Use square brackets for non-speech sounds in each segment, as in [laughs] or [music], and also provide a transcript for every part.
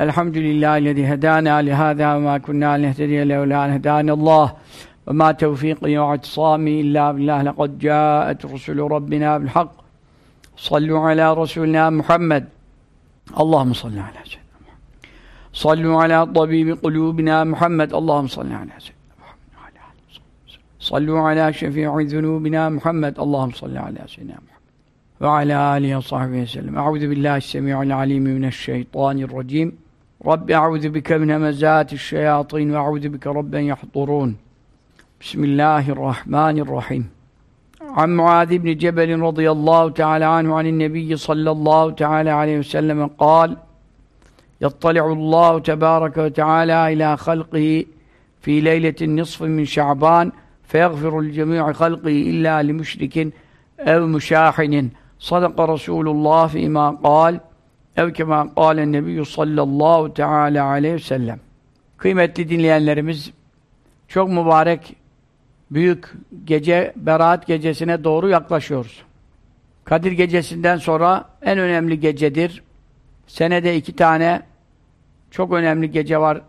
الحمد لله الذي هدانا لهذا وما كنا لنهتدي لولا أن هدانا الله. وما توفيقي واعتصامي إلا بالله لقد جاءت رسل ربنا بالحق. صلوا على رسولنا محمد. اللهم صل على سيدنا محمد. صلوا على طبيب قلوبنا محمد. اللهم صل على سيدنا محمد وعلى آله وصحبه صلوا على شفيع ذنوبنا محمد. اللهم صل على سيدنا محمد وعلى آله وصحبه وسلم. أعوذ بالله السميع العليم من الشيطان الرجيم. رب أعوذ بك من همزات الشياطين وأعوذ بك رب أن يحضرون. بسم الله الرحمن الرحيم. عن معاذ بن جبل رضي الله تعالى عنه عن النبي صلى الله تعالى عليه وسلم قال يطلع الله تبارك وتعالى إلى خلقه في ليلة النصف من شعبان فيغفر لجميع خلقه إلا لمشرك أو مشاحن. صدق رسول الله فيما قال ev kema kâlen nebiyyü sallallahu teâlâ aleyhi ve sellem. Kıymetli dinleyenlerimiz, çok mübarek, büyük gece, Berat gecesine doğru yaklaşıyoruz. Kadir gecesinden sonra en önemli gecedir. Senede iki tane çok önemli gece var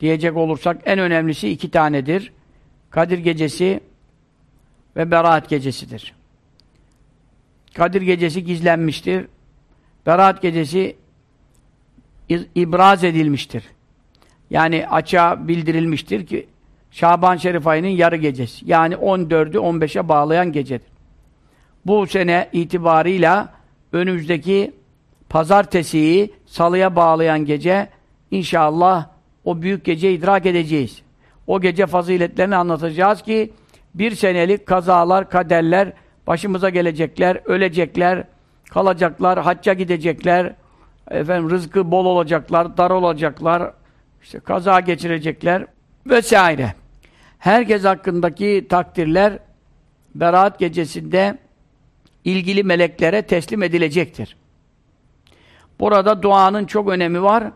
diyecek olursak en önemlisi iki tanedir. Kadir gecesi ve Berat gecesidir. Kadir gecesi gizlenmiştir. Berat gecesi ibraz edilmiştir. Yani açığa bildirilmiştir ki Şaban Şerif ayının yarı gecesi. Yani 14'ü 15'e bağlayan gecedir. Bu sene itibarıyla önümüzdeki pazartesiyi salıya bağlayan gece inşallah o büyük gece idrak edeceğiz. O gece faziletlerini anlatacağız ki bir senelik kazalar, kaderler başımıza gelecekler, ölecekler, kalacaklar, hacca gidecekler, efendim rızkı bol olacaklar, dar olacaklar, işte kaza geçirecekler vesaire. Herkes hakkındaki takdirler Berat gecesinde ilgili meleklere teslim edilecektir. Burada duanın çok önemi var.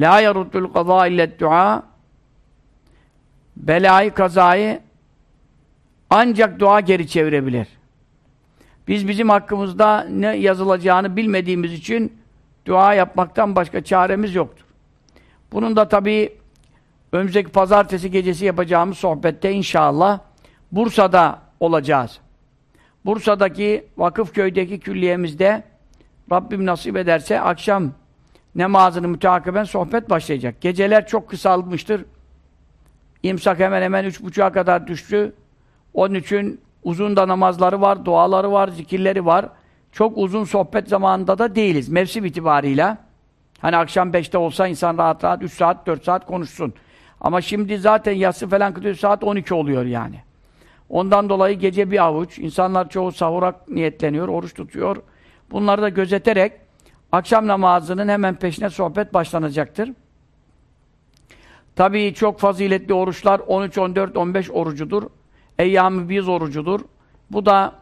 La yaruddul kaza illet dua belayı, kazayı ancak dua geri çevirebilir. Biz bizim hakkımızda ne yazılacağını bilmediğimiz için dua yapmaktan başka çaremiz yoktur. Bunun da tabii önümüzdeki pazartesi gecesi yapacağımız sohbette inşallah Bursa'da olacağız. Bursa'daki Vakıfköy'deki külliyemizde Rabbim nasip ederse akşam namazını müteakiben sohbet başlayacak. Geceler çok kısalmıştır. İmsak hemen hemen üç buçuğa kadar düştü. Onun için Uzun da namazları var, duaları var, zikirleri var. Çok uzun sohbet zamanında da değiliz. Mevsim itibarıyla. Hani akşam beşte olsa insan rahat rahat üç saat, dört saat konuşsun. Ama şimdi zaten yatsı falan kılıyor saat 12 oluyor yani. Ondan dolayı gece bir avuç. insanlar çoğu sahura niyetleniyor, oruç tutuyor. Bunları da gözeterek akşam namazının hemen peşine sohbet başlanacaktır. Tabii çok faziletli oruçlar 13, 14, 15 orucudur. Eyyam-ı Biz orucudur. Bu da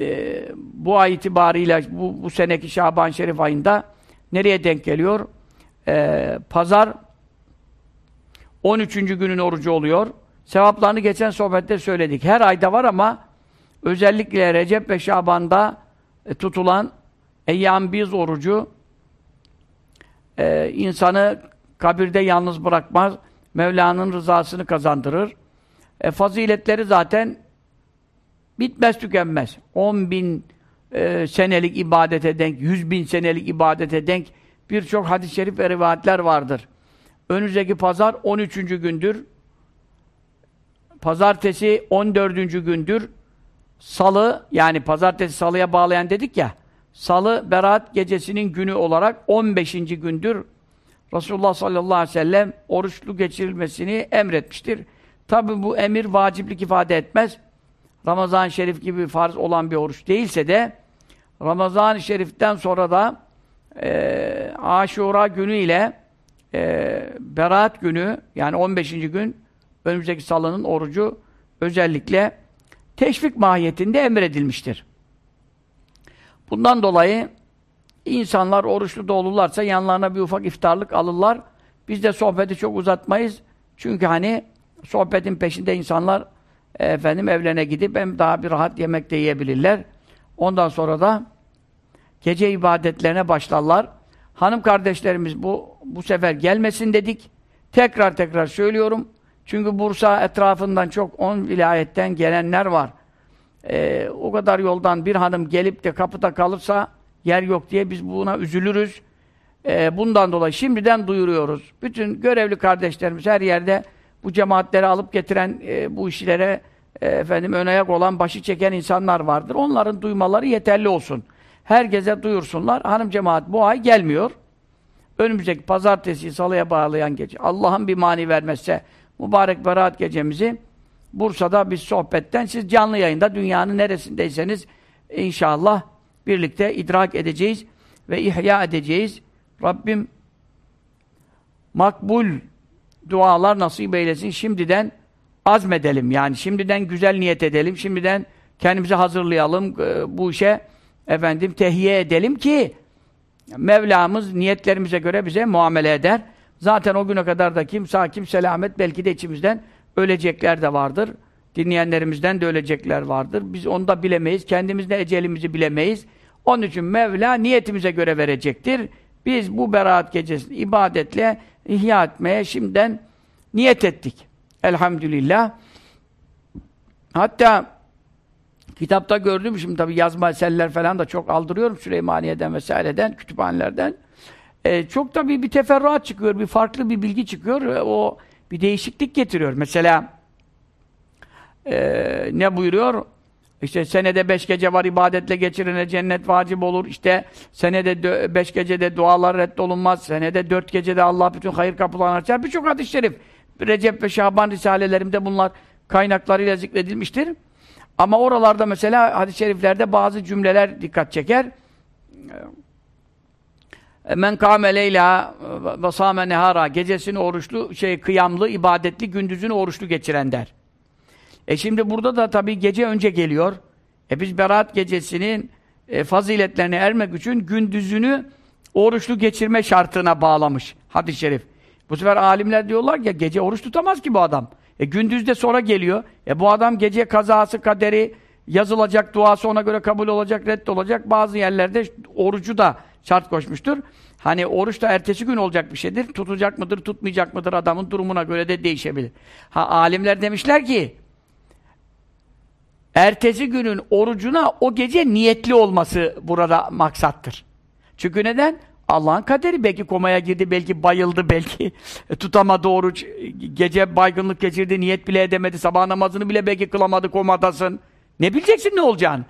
e, bu ay itibariyle bu, bu seneki Şaban Şerif ayında nereye denk geliyor? E, Pazar 13. günün orucu oluyor. Sevaplarını geçen sohbette söyledik. Her ayda var ama özellikle Recep ve Şaban'da e, tutulan Eyyam Biz orucu e, insanı kabirde yalnız bırakmaz. Mevla'nın rızasını kazandırır. E, faziletleri zaten bitmez tükenmez. 10 bin e, senelik ibadete denk, 100 bin senelik ibadete denk birçok hadis-i şerif ve rivayetler vardır. Önümüzdeki pazar 13. gündür. Pazartesi 14. gündür. Salı, yani pazartesi salıya bağlayan dedik ya, salı Berat gecesinin günü olarak 15. gündür. Resulullah sallallahu aleyhi ve sellem oruçlu geçirilmesini emretmiştir. Tabi bu emir vaciplik ifade etmez. Ramazan-ı Şerif gibi farz olan bir oruç değilse de Ramazan-ı Şerif'ten sonra da e, Aşura günü ile e, Berat günü yani 15. gün önümüzdeki salının orucu özellikle teşvik mahiyetinde emredilmiştir. Bundan dolayı insanlar oruçlu da olurlarsa yanlarına bir ufak iftarlık alırlar. Biz de sohbeti çok uzatmayız. Çünkü hani sohbetin peşinde insanlar efendim evlerine gidip hem daha bir rahat yemek de yiyebilirler. Ondan sonra da gece ibadetlerine başlarlar. Hanım kardeşlerimiz bu bu sefer gelmesin dedik. Tekrar tekrar söylüyorum. Çünkü Bursa etrafından çok 10 vilayetten gelenler var. Ee, o kadar yoldan bir hanım gelip de kapıda kalırsa yer yok diye biz buna üzülürüz. Ee, bundan dolayı şimdiden duyuruyoruz. Bütün görevli kardeşlerimiz her yerde bu cemaatleri alıp getiren e, bu işlere e, efendim ön ayak olan, başı çeken insanlar vardır. Onların duymaları yeterli olsun. Herkese duyursunlar. Hanım cemaat bu ay gelmiyor. Önümüzdeki pazartesi, salıya bağlayan gece. Allah'ın bir mani vermezse mübarek berat gecemizi Bursa'da bir sohbetten siz canlı yayında dünyanın neresindeyseniz inşallah birlikte idrak edeceğiz ve ihya edeceğiz. Rabbim makbul dualar nasip eylesin. Şimdiden azmedelim yani. Şimdiden güzel niyet edelim. Şimdiden kendimizi hazırlayalım. E, bu işe efendim tehyiye edelim ki Mevlamız niyetlerimize göre bize muamele eder. Zaten o güne kadar da kim sağ selamet belki de içimizden ölecekler de vardır. Dinleyenlerimizden de ölecekler vardır. Biz onu da bilemeyiz. Kendimiz de ecelimizi bilemeyiz. Onun için Mevla niyetimize göre verecektir. Biz bu beraat gecesini ibadetle ihya etmeye şimdiden niyet ettik. Elhamdülillah. Hatta kitapta gördüm şimdi tabi yazma eserler falan da çok aldırıyorum Süleymaniye'den vesaireden, kütüphanelerden. Ee, çok tabi bir teferruat çıkıyor, bir farklı bir bilgi çıkıyor. O bir değişiklik getiriyor. Mesela e, ne buyuruyor? İşte senede beş gece var ibadetle geçirene cennet vacip olur. İşte senede beş gecede dualar reddolunmaz. Senede dört gecede Allah bütün hayır kapılarını açar. Birçok hadis-i şerif. Recep ve Şaban risalelerimde bunlar kaynaklarıyla zikredilmiştir. Ama oralarda mesela hadis-i şeriflerde bazı cümleler dikkat çeker. Men kâme leyla ve sâme nehara gecesini oruçlu, şey kıyamlı, ibadetli, gündüzünü oruçlu geçiren der. E şimdi burada da tabii gece önce geliyor. E biz Berat gecesinin e, faziletlerine ermek için gündüzünü oruçlu geçirme şartına bağlamış hadis-i şerif. Bu sefer alimler diyorlar ki gece oruç tutamaz ki bu adam. E gündüz de sonra geliyor. E bu adam gece kazası, kaderi yazılacak, duası ona göre kabul olacak, reddolacak. Bazı yerlerde orucu da şart koşmuştur. Hani oruç da ertesi gün olacak bir şeydir. Tutacak mıdır, tutmayacak mıdır adamın durumuna göre de değişebilir. Ha alimler demişler ki ertesi günün orucuna o gece niyetli olması burada maksattır. Çünkü neden? Allah'ın kaderi. Belki komaya girdi, belki bayıldı, [laughs] belki tutamadı oruç, gece baygınlık geçirdi, niyet bile edemedi, sabah namazını bile belki kılamadı, komadasın. Ne bileceksin ne olacağını?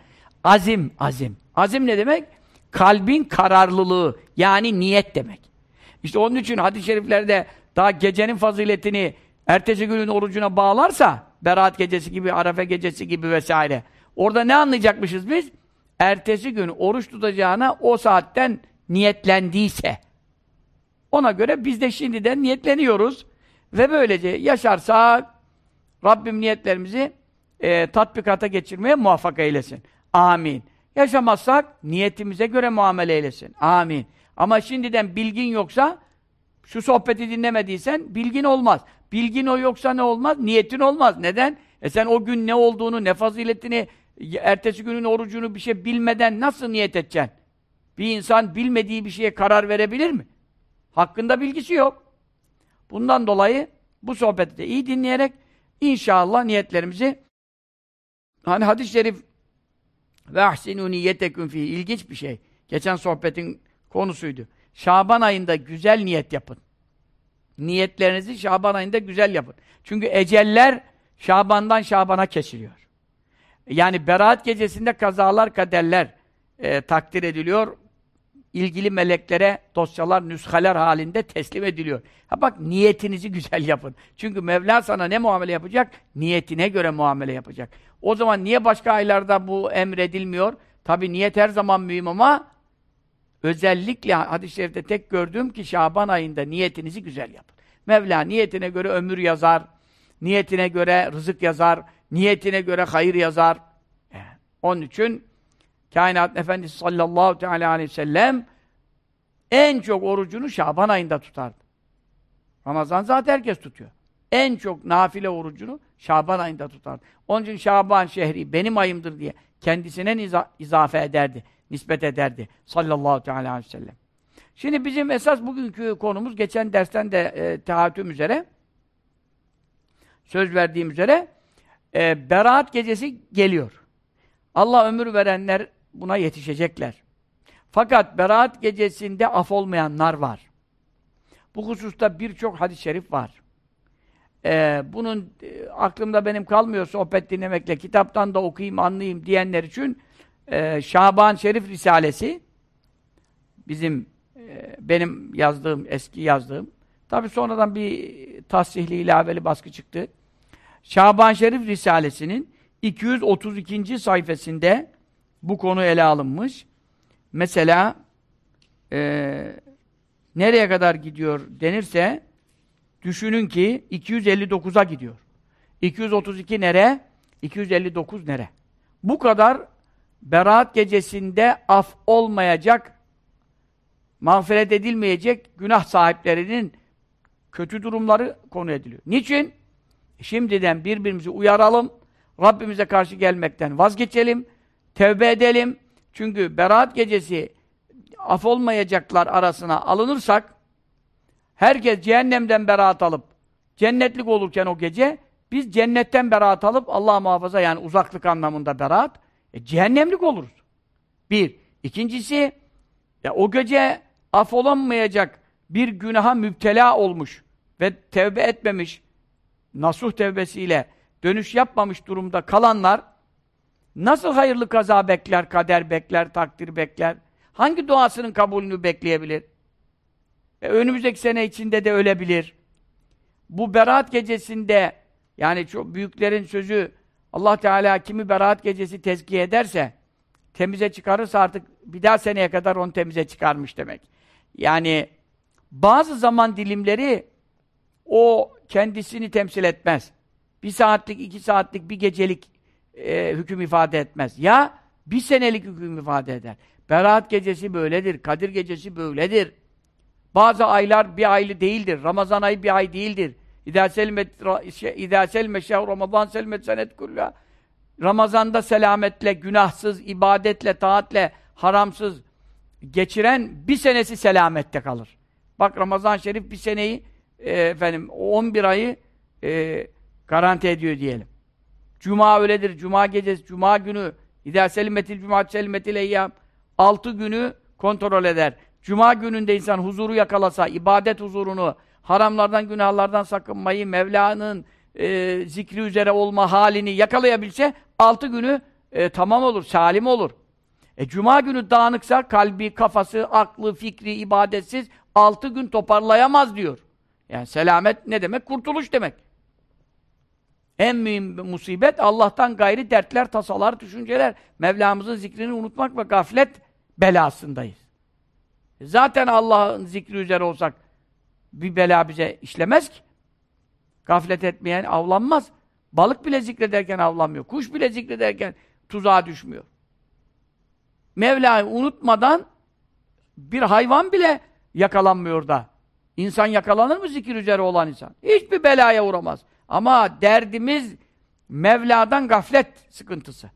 Azim, azim. Azim ne demek? Kalbin kararlılığı, yani niyet demek. İşte onun için hadis-i şeriflerde daha gecenin faziletini ertesi günün orucuna bağlarsa, Berat gecesi gibi, Arafe gecesi gibi vesaire. Orada ne anlayacakmışız biz? Ertesi gün oruç tutacağına o saatten niyetlendiyse ona göre biz de şimdiden niyetleniyoruz ve böylece yaşarsak Rabbim niyetlerimizi e, tatbikata geçirmeye muvaffak eylesin. Amin. Yaşamazsak niyetimize göre muamele eylesin. Amin. Ama şimdiden bilgin yoksa şu sohbeti dinlemediysen bilgin olmaz. Bilgin o yoksa ne olmaz? Niyetin olmaz. Neden? E sen o gün ne olduğunu, ne faziletini, ertesi günün orucunu bir şey bilmeden nasıl niyet edeceksin? Bir insan bilmediği bir şeye karar verebilir mi? Hakkında bilgisi yok. Bundan dolayı bu sohbeti de iyi dinleyerek inşallah niyetlerimizi hani hadis-i şerif ve ahsinu niyeteküm fi ilginç bir şey. Geçen sohbetin konusuydu. Şaban ayında güzel niyet yapın. Niyetlerinizi Şaban ayında güzel yapın. Çünkü eceller Şaban'dan Şaban'a kesiliyor. Yani Berat gecesinde kazalar, kaderler e, takdir ediliyor ilgili meleklere dosyalar, nüshaler halinde teslim ediliyor. Ha bak niyetinizi güzel yapın. Çünkü Mevla sana ne muamele yapacak? Niyetine göre muamele yapacak. O zaman niye başka aylarda bu emredilmiyor? Tabi niyet her zaman mühim ama özellikle hadis-i şerifte tek gördüğüm ki Şaban ayında niyetinizi güzel yapın. Mevla niyetine göre ömür yazar, niyetine göre rızık yazar, niyetine göre hayır yazar. Onun için Kainat Efendisi sallallahu teala aleyhi ve sellem en çok orucunu Şaban ayında tutardı. Ramazan zaten herkes tutuyor. En çok nafile orucunu Şaban ayında tutardı. Onun için Şaban şehri benim ayımdır diye kendisine iza izafe ederdi, nispet ederdi sallallahu teala aleyhi ve sellem. Şimdi bizim esas bugünkü konumuz, geçen dersten de e, tehatüm üzere, söz verdiğim üzere, e, Berat gecesi geliyor. Allah ömür verenler buna yetişecekler. Fakat Berat gecesinde af olmayanlar var. Bu hususta birçok hadis-i şerif var. Ee, bunun e, aklımda benim kalmıyor sohbet dinlemekle, kitaptan da okuyayım, anlayayım diyenler için e, Şaban Şerif Risalesi bizim e, benim yazdığım, eski yazdığım tabi sonradan bir tasihli ilaveli baskı çıktı. Şaban Şerif Risalesi'nin 232. sayfasında bu konu ele alınmış. Mesela e, nereye kadar gidiyor denirse düşünün ki 259'a gidiyor. 232 nere? 259 nere? Bu kadar Berat gecesinde af olmayacak, mağfiret edilmeyecek günah sahiplerinin kötü durumları konu ediliyor. Niçin? Şimdiden birbirimizi uyaralım, Rabbimize karşı gelmekten vazgeçelim, tevbe edelim. Çünkü Berat gecesi af olmayacaklar arasına alınırsak, herkes cehennemden beraat alıp, cennetlik olurken o gece, biz cennetten beraat alıp, Allah muhafaza yani uzaklık anlamında beraat, e, cehennemlik oluruz. Bir. İkincisi, ya o gece af olamayacak bir günaha müptela olmuş ve tevbe etmemiş, nasuh tevbesiyle dönüş yapmamış durumda kalanlar, nasıl hayırlı kaza bekler, kader bekler, takdir bekler? Hangi duasının kabulünü bekleyebilir? E, önümüzdeki sene içinde de ölebilir. Bu berat gecesinde, yani çok büyüklerin sözü, Allah Teala kimi berat gecesi tezkiye ederse, temize çıkarırsa artık bir daha seneye kadar onu temize çıkarmış demek. Yani bazı zaman dilimleri o kendisini temsil etmez. Bir saatlik, iki saatlik, bir gecelik e, hüküm ifade etmez. Ya bir senelik hüküm ifade eder. Berat gecesi böyledir, Kadir gecesi böyledir. Bazı aylar bir aylı değildir. Ramazan ayı bir ay değildir. İdâ selmet, idâ selme şehr Ramazan selmet senet kullâ. Ramazanda selametle, günahsız, ibadetle, taatle, haramsız geçiren bir senesi selamette kalır. Bak Ramazan Şerif bir seneyi e, efendim 11 ayı e, garanti ediyor diyelim. Cuma öyledir. Cuma gecesi, cuma günü İdâ selmetil cumat selmetil eyyâm altı günü kontrol eder. Cuma gününde insan huzuru yakalasa, ibadet huzurunu, haramlardan, günahlardan sakınmayı, Mevla'nın e, zikri üzere olma halini yakalayabilse, altı günü e, tamam olur, salim olur. E, Cuma günü dağınıksa, kalbi, kafası, aklı, fikri, ibadetsiz, altı gün toparlayamaz diyor. Yani selamet ne demek? Kurtuluş demek. En mühim musibet Allah'tan gayri dertler, tasalar, düşünceler. Mevlamızın zikrini unutmak ve gaflet belasındayız. Zaten Allah'ın zikri üzere olsak bir bela bize işlemez ki. Gaflet etmeyen avlanmaz. Balık bile zikrederken avlanmıyor. Kuş bile zikrederken tuzağa düşmüyor. Mevla'yı unutmadan bir hayvan bile yakalanmıyor da. İnsan yakalanır mı zikir üzere olan insan? Hiçbir belaya uğramaz. Ama derdimiz Mevla'dan gaflet sıkıntısı.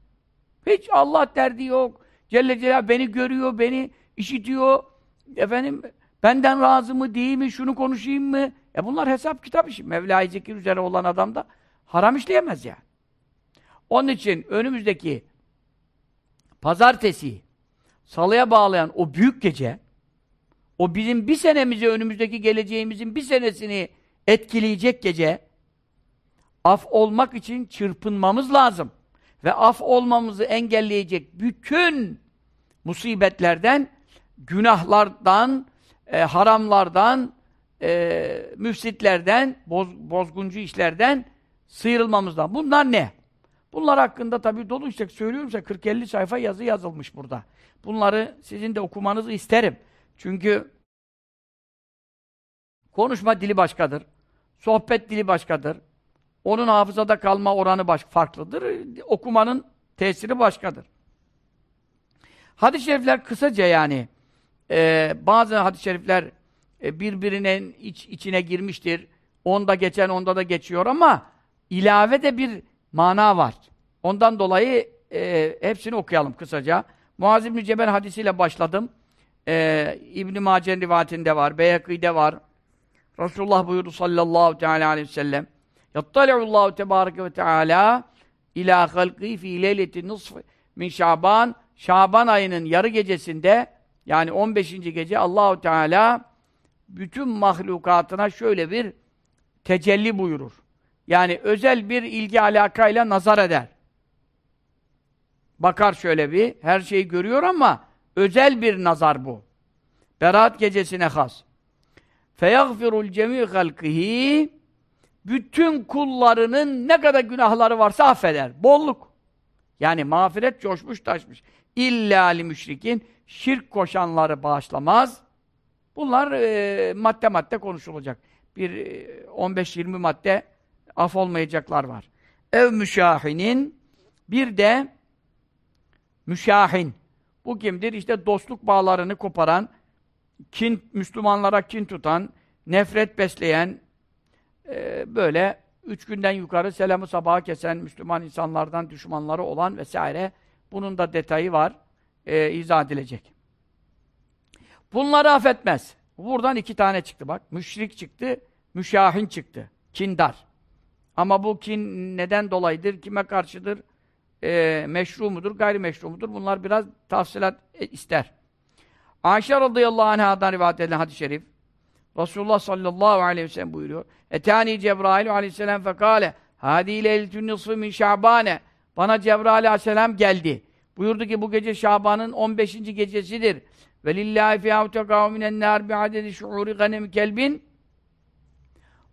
Hiç Allah derdi yok. Celle Celal beni görüyor, beni işitiyor. Efendim benden razı mı değil mi, şunu konuşayım mı? E bunlar hesap kitap işi. Mevla'yı zikir üzere olan adam da haram işleyemez yani. Onun için önümüzdeki pazartesi salıya bağlayan o büyük gece o bizim bir senemizi, önümüzdeki geleceğimizin bir senesini etkileyecek gece af olmak için çırpınmamız lazım. Ve af olmamızı engelleyecek bütün musibetlerden, günahlardan, e, haramlardan, e, müfsitlerden, boz, bozguncu işlerden sıyrılmamızdan. Bunlar ne? Bunlar hakkında tabii dolu işte söylüyorum size 40-50 sayfa yazı yazılmış burada. Bunları sizin de okumanızı isterim. Çünkü konuşma dili başkadır. Sohbet dili başkadır. Onun hafızada kalma oranı baş, farklıdır. Okumanın tesiri başkadır. Hadis-i şerifler kısaca yani e, bazı hadis-i şerifler e, birbirinin iç, içine girmiştir. Onda geçen onda da geçiyor ama ilave de bir mana var. Ondan dolayı e, hepsini okuyalım kısaca. Muaz İbni Cebel hadisiyle başladım. e, İbn-i Mace'nin rivayetinde var, Beyhaki'de var. Resulullah buyurdu sallallahu teala aleyhi ve sellem Yattali'ullahu tebareke ve teala ila halqi fi leyleti nısf min Şaban Şaban ayının yarı gecesinde yani 15. gece Allahu Teala bütün mahlukatına şöyle bir tecelli buyurur. Yani özel bir ilgi alakayla nazar eder. Bakar şöyle bir, her şeyi görüyor ama özel bir nazar bu. Berat gecesine has. Feyagfirul cemî halkihi bütün kullarının ne kadar günahları varsa affeder. Bolluk. Yani mağfiret coşmuş taşmış. İlla li müşrikin şirk koşanları bağışlamaz. Bunlar e, madde madde konuşulacak. Bir e, 15-20 madde af olmayacaklar var. Ev müşahinin bir de müşahin. Bu kimdir? İşte dostluk bağlarını koparan, kin Müslümanlara kin tutan, nefret besleyen, e, böyle üç günden yukarı selamı sabaha kesen Müslüman insanlardan düşmanları olan vesaire. Bunun da detayı var. E, izah edilecek. Bunları affetmez. Buradan iki tane çıktı bak. Müşrik çıktı, müşahin çıktı. Kindar. Ama bu kin neden dolayıdır, kime karşıdır, e, meşru mudur, gayrimeşru mudur? Bunlar biraz tafsilat e, ister. Ayşe radıyallahu anh'a'dan rivayet edilen hadis-i şerif. Resulullah sallallahu aleyhi ve sellem buyuruyor. Etani Cebrail aleyhisselam fekale Hadi leyletün nisfı min şabane Bana Cebrail aleyhisselam geldi. Buyurdu ki bu gece Şaban'ın 15. gecesidir. Ve lillahi fiyâhu tekâhu minen nâr bi'adedi şuûri ganem kelbin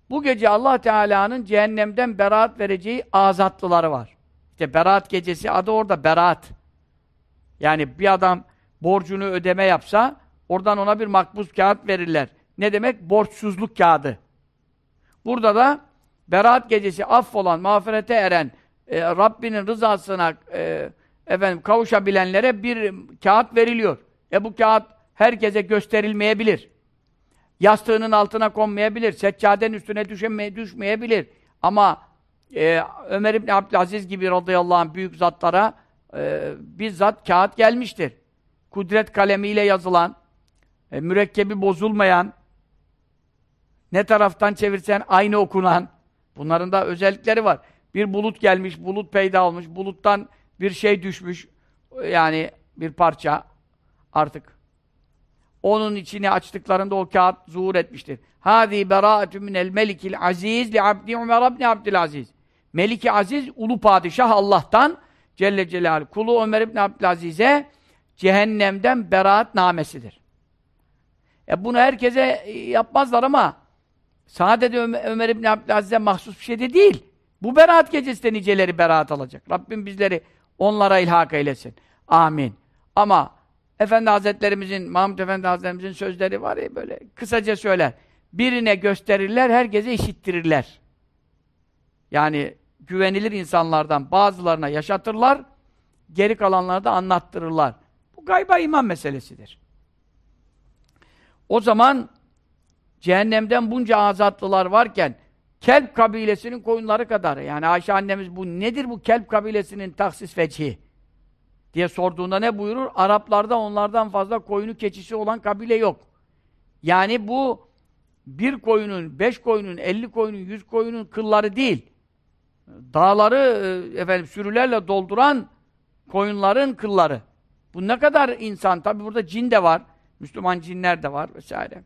Bu gece Allah Teala'nın cehennemden beraat vereceği azatlıları var. İşte beraat gecesi adı orada beraat. Yani bir adam borcunu ödeme yapsa oradan ona bir makbuz kağıt verirler. Ne demek? Borçsuzluk kağıdı. Burada da beraat gecesi affolan, mağfirete eren, e, Rabbinin rızasına e, efendim kavuşabilenlere bir kağıt veriliyor. E bu kağıt herkese gösterilmeyebilir. Yastığının altına konmayabilir. Seccadenin üstüne düşeme, düşmeyebilir. Ama e, Ömer İbni Abdülaziz gibi radıyallahu anh büyük zatlara e, bizzat kağıt gelmiştir. Kudret kalemiyle yazılan, e, mürekkebi bozulmayan, ne taraftan çevirsen aynı okunan. Bunların da özellikleri var. Bir bulut gelmiş, bulut peyda olmuş, buluttan bir şey düşmüş. Yani bir parça artık. Onun içini açtıklarında o kağıt zuhur etmiştir. Hadi beraatü minel melikil aziz li abdi Ömer ibn Abdülaziz. Meliki Aziz, ulu padişah Allah'tan Celle Celaluhu. Kulu Ömer ibn Abdülaziz'e cehennemden beraat namesidir. E bunu herkese yapmazlar ama Sadece Ömer, Ömer İbni Abdülaziz'e mahsus bir şey de değil. Bu beraat gecesinde niceleri beraat alacak. Rabbim bizleri onlara ilhak eylesin. Amin. Ama Efendi Hazretlerimizin, Mahmud Efendi Hazretlerimizin sözleri var ya böyle kısaca söyler. Birine gösterirler, herkese işittirirler. Yani güvenilir insanlardan bazılarına yaşatırlar, geri kalanlara da anlattırırlar. Bu gayba iman meselesidir. O zaman cehennemden bunca azatlılar varken Kelp kabilesinin koyunları kadar. Yani Ayşe annemiz bu nedir bu Kelp kabilesinin taksis vecihi? diye sorduğunda ne buyurur? Araplarda onlardan fazla koyunu keçisi olan kabile yok. Yani bu bir koyunun, beş koyunun, elli koyunun, yüz koyunun kılları değil. Dağları e, efendim sürülerle dolduran koyunların kılları. Bu ne kadar insan? Tabi burada cin de var. Müslüman cinler de var vesaire.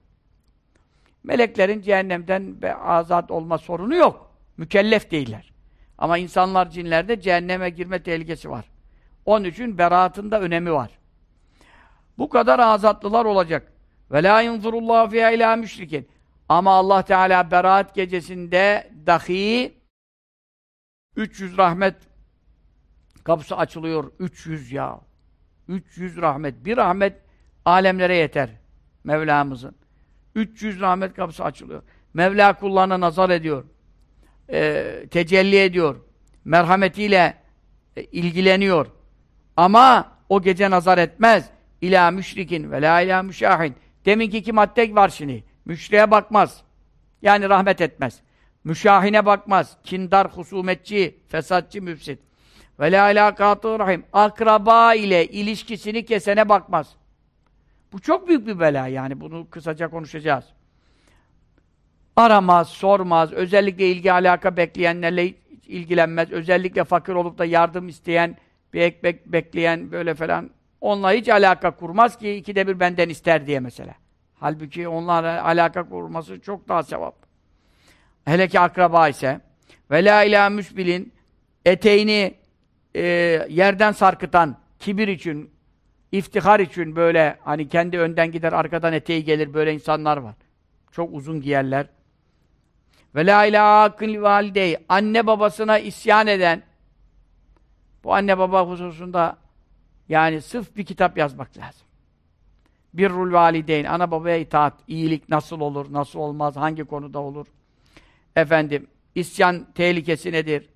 Meleklerin cehennemden azat olma sorunu yok. Mükellef değiller. Ama insanlar, cinlerde cehenneme girme tehlikesi var. Onun için beraatında önemi var. Bu kadar azatlılar olacak. Ve la yunzurullahu fiha ila müşrikin. Ama Allah Teala beraat gecesinde dahi 300 rahmet kapısı açılıyor. 300 ya. 300 rahmet. Bir rahmet alemlere yeter. Mevlamızın. 300 rahmet kapısı açılıyor. Mevla kullarına nazar ediyor. E, tecelli ediyor. Merhametiyle e, ilgileniyor. Ama o gece nazar etmez. İlâ müşrikin ve lâ ilâ müşâhin. Deminki iki madde var şimdi. Müşriye bakmaz. Yani rahmet etmez. Müşahine bakmaz. Kindar, husumetçi, fesatçı, müfsit. Ve lâ ilâ rahim. Akraba ile ilişkisini kesene bakmaz. Bu çok büyük bir bela yani. Bunu kısaca konuşacağız. Aramaz, sormaz, özellikle ilgi alaka bekleyenlerle ilgilenmez. Özellikle fakir olup da yardım isteyen, bir ekmek bekleyen böyle falan onunla hiç alaka kurmaz ki ikide bir benden ister diye mesela. Halbuki onlarla alaka kurması çok daha sevap. Hele ki akraba ise ve la ilahe müsbilin eteğini e, yerden sarkıtan kibir için, iftihar için böyle hani kendi önden gider arkadan eteği gelir böyle insanlar var. Çok uzun giyerler. Ve la ilahe validey anne babasına isyan eden bu anne baba hususunda yani sırf bir kitap yazmak lazım. Birrul valideyn, ana babaya itaat, iyilik nasıl olur, nasıl olmaz, hangi konuda olur? Efendim, isyan tehlikesi nedir?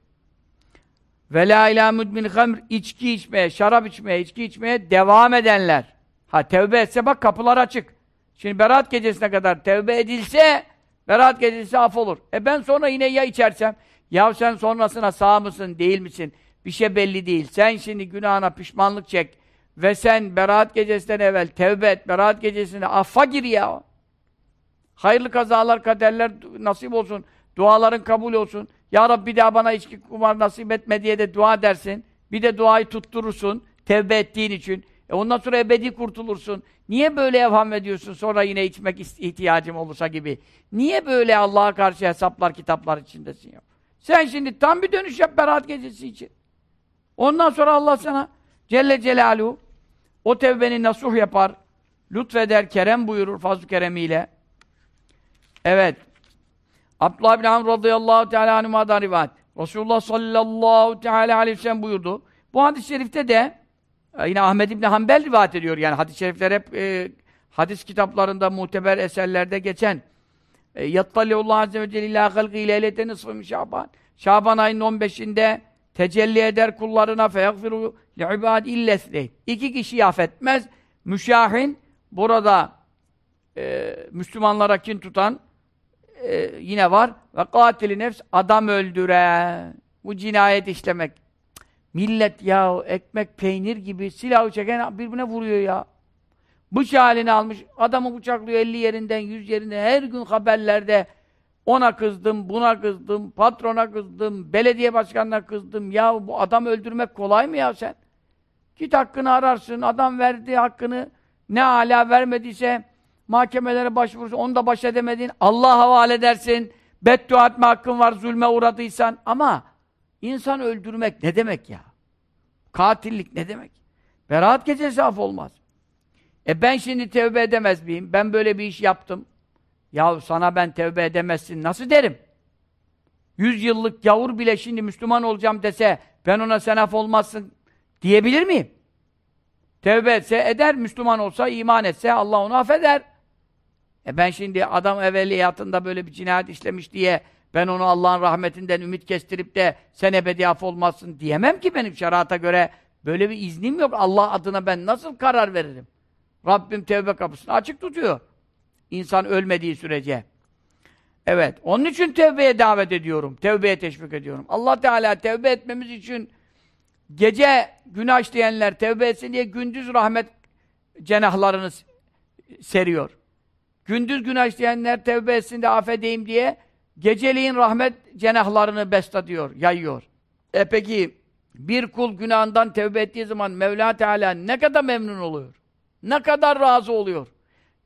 Ve la ilâ müdmin hamr, içki içmeye, şarap içmeye, içki içmeye devam edenler. Ha tevbe etse bak kapılar açık. Şimdi berat gecesine kadar tevbe edilse, berat gecesi af olur. E ben sonra yine ya içersem, ya sen sonrasına sağ mısın, değil misin? Bir şey belli değil. Sen şimdi günahına pişmanlık çek ve sen beraat gecesinden evvel tevbe et, beraat gecesinde affa gir ya. Hayırlı kazalar, kaderler nasip olsun. Duaların kabul olsun. Ya Rabbi bir daha bana içki kumar nasip etme diye de dua dersin. Bir de duayı tutturursun. Tevbe ettiğin için. E ondan sonra ebedi kurtulursun. Niye böyle evham ediyorsun sonra yine içmek ihtiyacım olursa gibi? Niye böyle Allah'a karşı hesaplar, kitaplar içindesin ya? Sen şimdi tam bir dönüş yap Berat gecesi için. Ondan sonra Allah sana Celle Celaluhu o tevbeni nasuh yapar, lütfeder, kerem buyurur fazl-ı keremiyle. Evet. Abdullah bin Amr radıyallahu teala anhuma'dan rivayet. Resulullah sallallahu teala aleyhi ve sellem buyurdu. Bu hadis-i şerifte de e, yine Ahmed İbni Hanbel rivayet ediyor. Yani hadis-i şerifler hep e, hadis kitaplarında, muteber eserlerde geçen e, Yattaliullah azze ve celle ila halqi ile eylete nısfı Şaban. Şaban ayının 15'inde tecelli eder kullarına feyagfiru li'ibad illesleyn. İki kişi affetmez. Müşahin burada e, Müslümanlara kin tutan e, yine var. Ve katili nefs adam öldüren. Bu cinayet işlemek. Millet ya ekmek peynir gibi silahı çeken birbirine vuruyor ya. Bıçağı haline almış. Adamı bıçaklıyor 50 yerinden 100 yerinden her gün haberlerde ona kızdım, buna kızdım, patrona kızdım, belediye başkanına kızdım. Ya bu adam öldürmek kolay mı ya sen? Git hakkını ararsın, adam verdi hakkını, ne hala vermediyse mahkemelere başvurursun, onu da baş edemedin, Allah havale edersin, beddua etme hakkın var zulme uğradıysan. Ama insan öldürmek ne demek ya? Katillik ne demek? Beraat gecesi af olmaz. E ben şimdi tevbe edemez miyim? Ben böyle bir iş yaptım. Ya sana ben tevbe edemezsin nasıl derim? Yüz yıllık gavur bile şimdi Müslüman olacağım dese ben ona sen af olmazsın diyebilir miyim? Tevbe etse eder, Müslüman olsa, iman etse Allah onu affeder. E ben şimdi adam evveliyatında böyle bir cinayet işlemiş diye ben onu Allah'ın rahmetinden ümit kestirip de sen ebedi af olmazsın diyemem ki benim şerata göre böyle bir iznim yok. Allah adına ben nasıl karar veririm? Rabbim tevbe kapısını açık tutuyor. İnsan ölmediği sürece. Evet. Onun için tevbeye davet ediyorum. Tevbeye teşvik ediyorum. Allah Teala tevbe etmemiz için gece günah işleyenler tevbe etsin diye gündüz rahmet cenahlarını seriyor. Gündüz günah işleyenler tevbe etsin de affedeyim diye geceliğin rahmet cenahlarını diyor, yayıyor. E peki bir kul günahından tevbe ettiği zaman Mevla Teala ne kadar memnun oluyor? Ne kadar razı oluyor?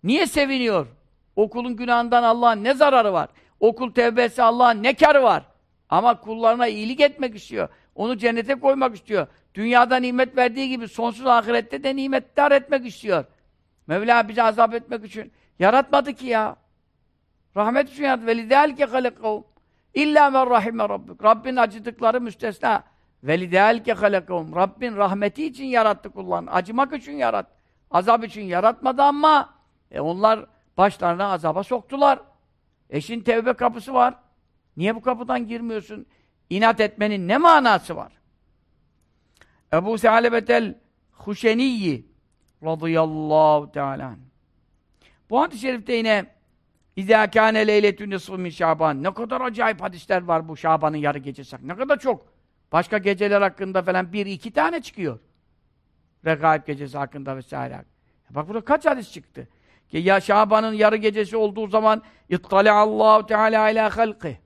Niye seviniyor? Okulun günahından Allah'ın ne zararı var? Okul tevbe etse Allah'ın ne karı var? Ama kullarına iyilik etmek istiyor. Onu cennete koymak istiyor. Dünyada nimet verdiği gibi sonsuz ahirette de nimetdar etmek istiyor. Mevla bizi azap etmek için yaratmadı ki ya. Rahmet için yarattı. وَلِذَٰلِكَ خَلَقَهُمْ İlla men rahime rabbik. Rabbin acıdıkları müstesna. وَلِذَٰلِكَ خَلَقَهُمْ Rabbin rahmeti için yarattı kullarını. Acımak için yarattı. Azap için yaratmadı ama e onlar başlarına azaba soktular. Eşin tevbe kapısı var. Niye bu kapıdan girmiyorsun? İnat etmenin ne manası var? Ebu Sealebetel Huşeniyyi radıyallahu teala bu hadis-i şerifte yine İzâ kâne leyletün min Şaban. Ne kadar acayip hadisler var bu Şaban'ın yarı gecesi. Ne kadar çok. Başka geceler hakkında falan bir iki tane çıkıyor. Regaib gecesi hakkında vesaire. Bak burada kaç hadis çıktı. Ki ya Şaban'ın yarı gecesi olduğu zaman ittali Allahu Teala ila halqi.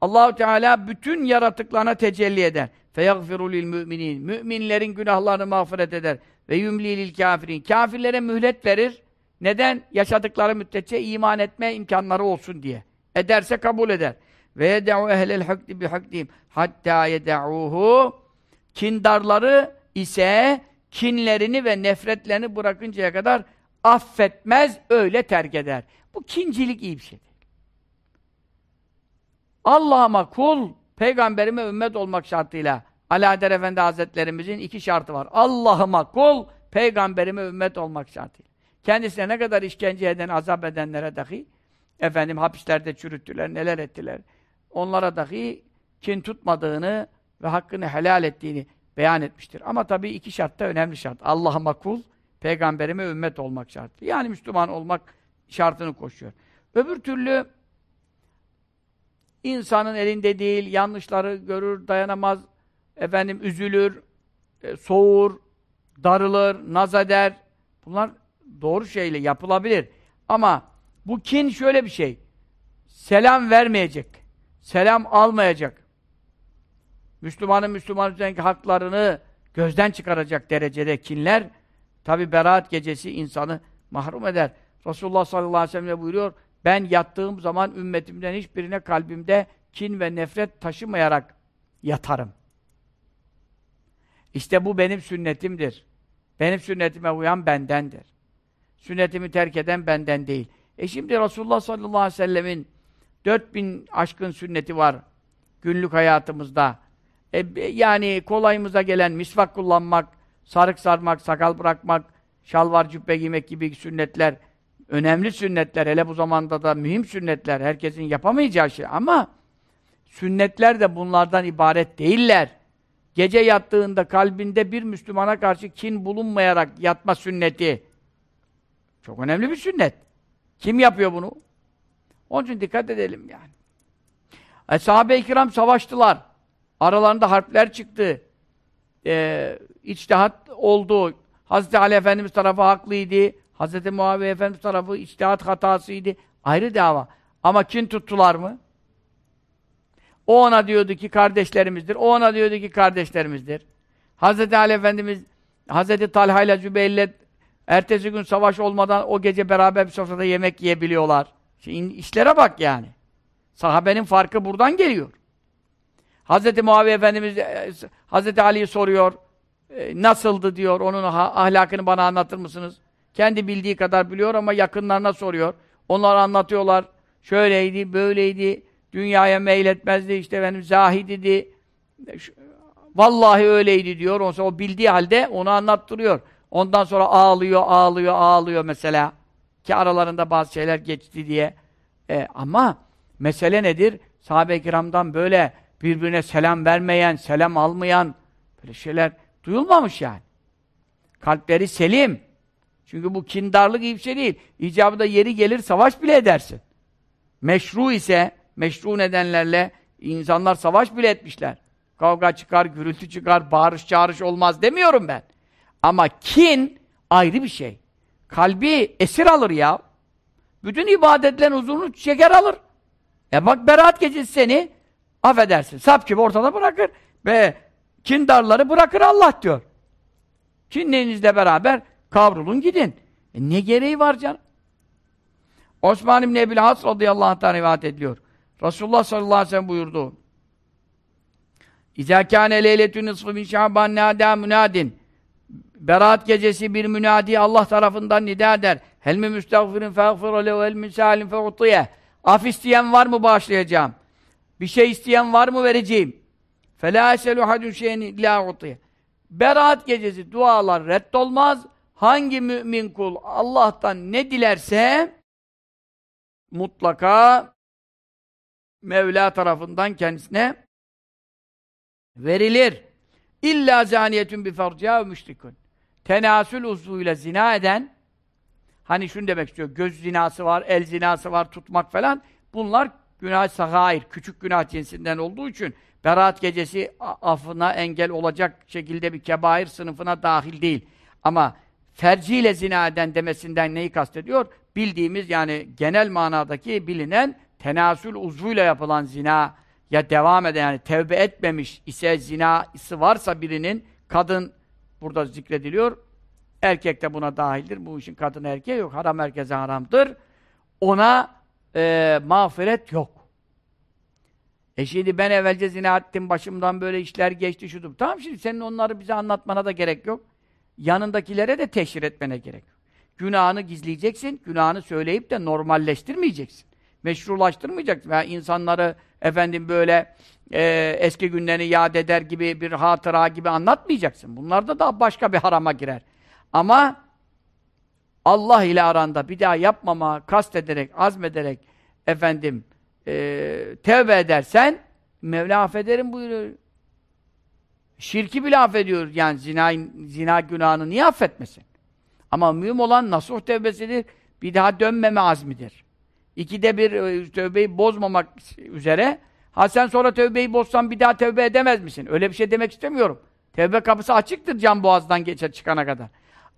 Allahu Teala bütün yaratıklarına tecelli eder. Feyagfiru lil müminin. Müminlerin günahlarını mağfiret eder. Ve yumli lil kafirin. Kafirlere mühlet verir. Neden? Yaşadıkları müddetçe iman etme imkanları olsun diye. Ederse kabul eder. Ve yed'u ehlel hakdi bi hakdihim hatta yed'uhu kindarları ise kinlerini ve nefretlerini bırakıncaya kadar affetmez, öyle terk eder. Bu kincilik iyi bir şey değil. Allah'ıma kul, peygamberime ümmet olmak şartıyla Alaeddin Efendi Hazretlerimizin iki şartı var. Allah'ıma kul, peygamberime ümmet olmak şartıyla. Kendisine ne kadar işkence eden, azap edenlere dahi efendim hapislerde çürüttüler, neler ettiler. Onlara dahi kin tutmadığını ve hakkını helal ettiğini beyan etmiştir. Ama tabii iki şart da önemli şart. Allah'ıma kul, peygamberime ümmet olmak şartı. Yani Müslüman olmak şartını koşuyor. Öbür türlü insanın elinde değil, yanlışları görür, dayanamaz, efendim üzülür, e, soğur, darılır, naz eder. Bunlar doğru şeyle yapılabilir. Ama bu kin şöyle bir şey. Selam vermeyecek. Selam almayacak. Müslümanın Müslüman üzerindeki haklarını gözden çıkaracak derecede kinler tabi beraat gecesi insanı mahrum eder. Resulullah sallallahu aleyhi ve sellem buyuruyor ben yattığım zaman ümmetimden hiçbirine kalbimde kin ve nefret taşımayarak yatarım. İşte bu benim sünnetimdir. Benim sünnetime uyan bendendir. Sünnetimi terk eden benden değil. E şimdi Resulullah sallallahu aleyhi ve sellemin 4000 aşkın sünneti var günlük hayatımızda. E, yani kolayımıza gelen misvak kullanmak, sarık sarmak, sakal bırakmak, şalvar cübbe giymek gibi sünnetler, önemli sünnetler, hele bu zamanda da mühim sünnetler, herkesin yapamayacağı şey ama sünnetler de bunlardan ibaret değiller. Gece yattığında kalbinde bir Müslümana karşı kin bulunmayarak yatma sünneti. Çok önemli bir sünnet. Kim yapıyor bunu? Onun için dikkat edelim yani. E, Sahabe-i kiram savaştılar. Aralarında harpler çıktı. Ee, içtihat oldu. Hazreti Ali Efendimiz tarafı haklıydı. Hazreti Muaviye Efendimiz tarafı içtihat hatasıydı. Ayrı dava. Ama kin tuttular mı? O ona diyordu ki kardeşlerimizdir. O ona diyordu ki kardeşlerimizdir. Hazreti Ali Efendimiz Hazreti Talha ile Zübeyir'le ertesi gün savaş olmadan o gece beraber bir sofrada yemek yiyebiliyorlar. Şimdi işlere bak yani. Sahabenin farkı buradan geliyor. Hazreti Muaviye Efendimiz e, Hazreti Ali'yi soruyor. E, nasıldı diyor. Onun ahlakını bana anlatır mısınız? Kendi bildiği kadar biliyor ama yakınlarına soruyor. Onlar anlatıyorlar. Şöyleydi, böyleydi. Dünyaya meyletmezdi. işte benim zahididi. Vallahi öyleydi diyor. Ondan o bildiği halde onu anlattırıyor. Ondan sonra ağlıyor, ağlıyor, ağlıyor mesela. Ki aralarında bazı şeyler geçti diye. E, ama mesele nedir? Sahabe-i kiramdan böyle birbirine selam vermeyen, selam almayan böyle şeyler duyulmamış yani. Kalpleri selim. Çünkü bu kindarlık iyi bir şey değil. İcabında yeri gelir savaş bile edersin. Meşru ise, meşru nedenlerle insanlar savaş bile etmişler. Kavga çıkar, gürültü çıkar, bağırış çağırış olmaz demiyorum ben. Ama kin ayrı bir şey. Kalbi esir alır ya. Bütün ibadetlerin huzurunu şeker alır. E bak beraat gecesi seni affedersin. Sap gibi ortada bırakır. Ve kindarları bırakır Allah diyor. Kinlerinizle beraber kavrulun gidin. E ne gereği var canım? Osman İbni Ebil Has radıyallahu anh'tan rivayet ediliyor. Resulullah sallallahu aleyhi ve sellem buyurdu. İzâ kâne leyletün nisfı min şaban nâdâ münâdin. Berat gecesi bir münadi Allah tarafından nida eder. Hel mi müstağfirin feğfir lehu hel min salim fe'utiye. Af isteyen var mı bağışlayacağım? Bir şey isteyen var mı vereceğim? Fela eselu hadun şeyin illa utiye. Berat gecesi dualar reddolmaz. Hangi mümin kul Allah'tan ne dilerse mutlaka Mevla tarafından kendisine verilir. İlla zaniyetun bi farciha müşrikun. Tenasül uzvuyla zina eden hani şunu demek istiyor. Göz zinası var, el zinası var, tutmak falan. Bunlar günah sagair, küçük günah cinsinden olduğu için Berat gecesi affına engel olacak şekilde bir kebair sınıfına dahil değil. Ama ferciyle zina eden demesinden neyi kastediyor? Bildiğimiz yani genel manadaki bilinen tenasül uzvuyla yapılan zina ya devam eden yani tevbe etmemiş ise zinası varsa birinin kadın burada zikrediliyor. Erkek de buna dahildir. Bu işin kadın erkeği yok. Haram herkese haramdır. Ona e, mağfiret yok. E şimdi ben evvelce zina ettim, başımdan böyle işler geçti şudur. Tamam şimdi senin onları bize anlatmana da gerek yok. Yanındakilere de teşhir etmene gerek yok. Günahını gizleyeceksin, günahını söyleyip de normalleştirmeyeceksin. Meşrulaştırmayacaksın. Veya insanları efendim böyle e, eski günlerini yad eder gibi bir hatıra gibi anlatmayacaksın. Bunlar da daha başka bir harama girer. Ama Allah ile aranda bir daha yapmama kastederek, azmederek efendim e, tevbe edersen Mevla affederim buyuruyor. Şirki bile affediyor. Yani zina, zina günahını niye affetmesin? Ama mühim olan nasuh tevbesidir. Bir daha dönmeme azmidir. İkide bir e, tövbeyi bozmamak üzere. Ha sen sonra tövbeyi bozsan bir daha tövbe edemez misin? Öyle bir şey demek istemiyorum. Tevbe kapısı açıktır can boğazdan geçer çıkana kadar.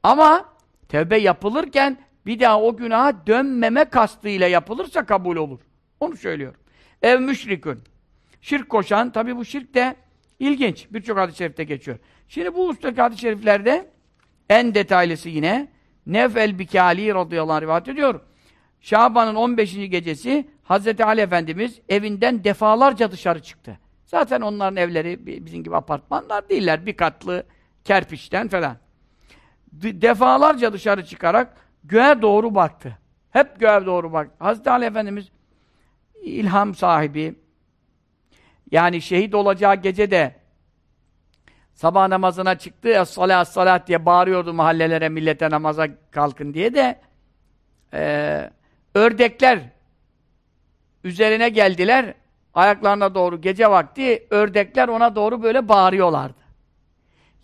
Ama tevbe yapılırken bir daha o günaha dönmeme kastıyla yapılırsa kabul olur. Onu söylüyorum. Ev müşrikün. Şirk koşan, tabi bu şirk de ilginç. Birçok hadis-i şerifte geçiyor. Şimdi bu ustaki hadis-i şeriflerde en detaylısı yine Nef el-Bikali radıyallahu anh rivayet ediyor. Şaban'ın 15. gecesi Hazreti Ali Efendimiz evinden defalarca dışarı çıktı. Zaten onların evleri bizim gibi apartmanlar değiller. Bir katlı kerpiçten falan. Defalarca dışarı çıkarak göğe doğru baktı. Hep göğe doğru baktı. Hazreti Ali Efendimiz ilham sahibi yani şehit olacağı gece de sabah namazına çıktı es-salat salat diye bağırıyordu mahallelere millete namaza kalkın diye de e, ördekler üzerine geldiler ayaklarına doğru gece vakti ördekler ona doğru böyle bağırıyorlardı.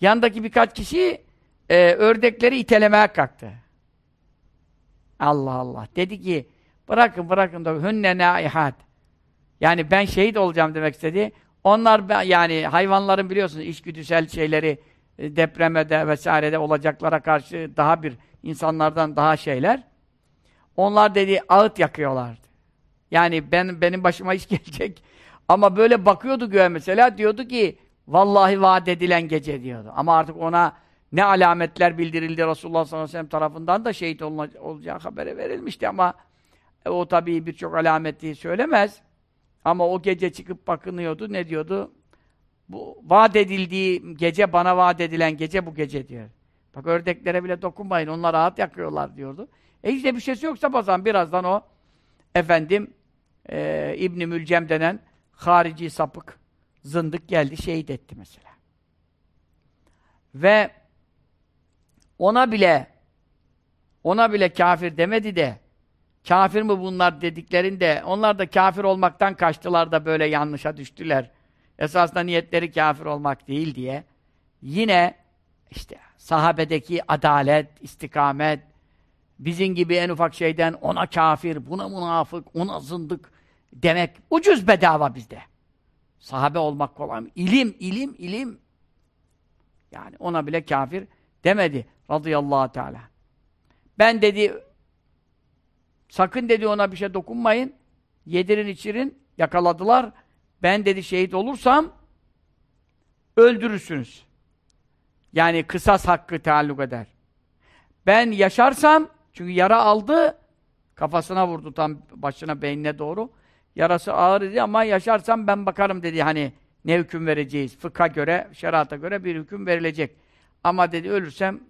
Yandaki birkaç kişi e, ördekleri itelemeye kalktı. Allah Allah. Dedi ki bırakın bırakın da hünne naihat. Yani ben şehit olacağım demek istedi. Onlar yani hayvanların biliyorsunuz içgüdüsel şeyleri e, depremede vesairede olacaklara karşı daha bir insanlardan daha şeyler. Onlar dedi ağıt yakıyorlardı. Yani ben benim başıma iş [laughs] gelecek. Ama böyle bakıyordu göğe mesela diyordu ki vallahi vaat edilen gece diyordu. Ama artık ona ne alametler bildirildi Resulullah sallallahu aleyhi ve sellem tarafından da şehit olacağı haberi verilmişti ama e, o tabii birçok alameti söylemez. Ama o gece çıkıp bakınıyordu. Ne diyordu? Bu vaat edildiği gece, bana vaat edilen gece bu gece diyor. Bak ördeklere bile dokunmayın. Onlar rahat yakıyorlar diyordu. E işte bir şeysi yoksa bazan birazdan o efendim e, İbn-i Mülcem denen harici sapık zındık geldi şehit etti mesela. Ve ona bile ona bile kafir demedi de kafir mi bunlar dediklerinde onlar da kafir olmaktan kaçtılar da böyle yanlışa düştüler. Esasında niyetleri kafir olmak değil diye. Yine işte sahabedeki adalet, istikamet, bizim gibi en ufak şeyden ona kafir, buna münafık, ona zındık demek ucuz bedava bizde. Sahabe olmak kolay mı? İlim, ilim, ilim. Yani ona bile kafir demedi radıyallahu teala. Ben dedi sakın dedi ona bir şey dokunmayın. Yedirin içirin. Yakaladılar. Ben dedi şehit olursam öldürürsünüz. Yani kısas hakkı taalluk eder. Ben yaşarsam çünkü yara aldı kafasına vurdu tam başına beynine doğru. Yarası ağır idi ama yaşarsam ben bakarım dedi hani ne hüküm vereceğiz. Fıkha göre, şerata göre bir hüküm verilecek. Ama dedi ölürsem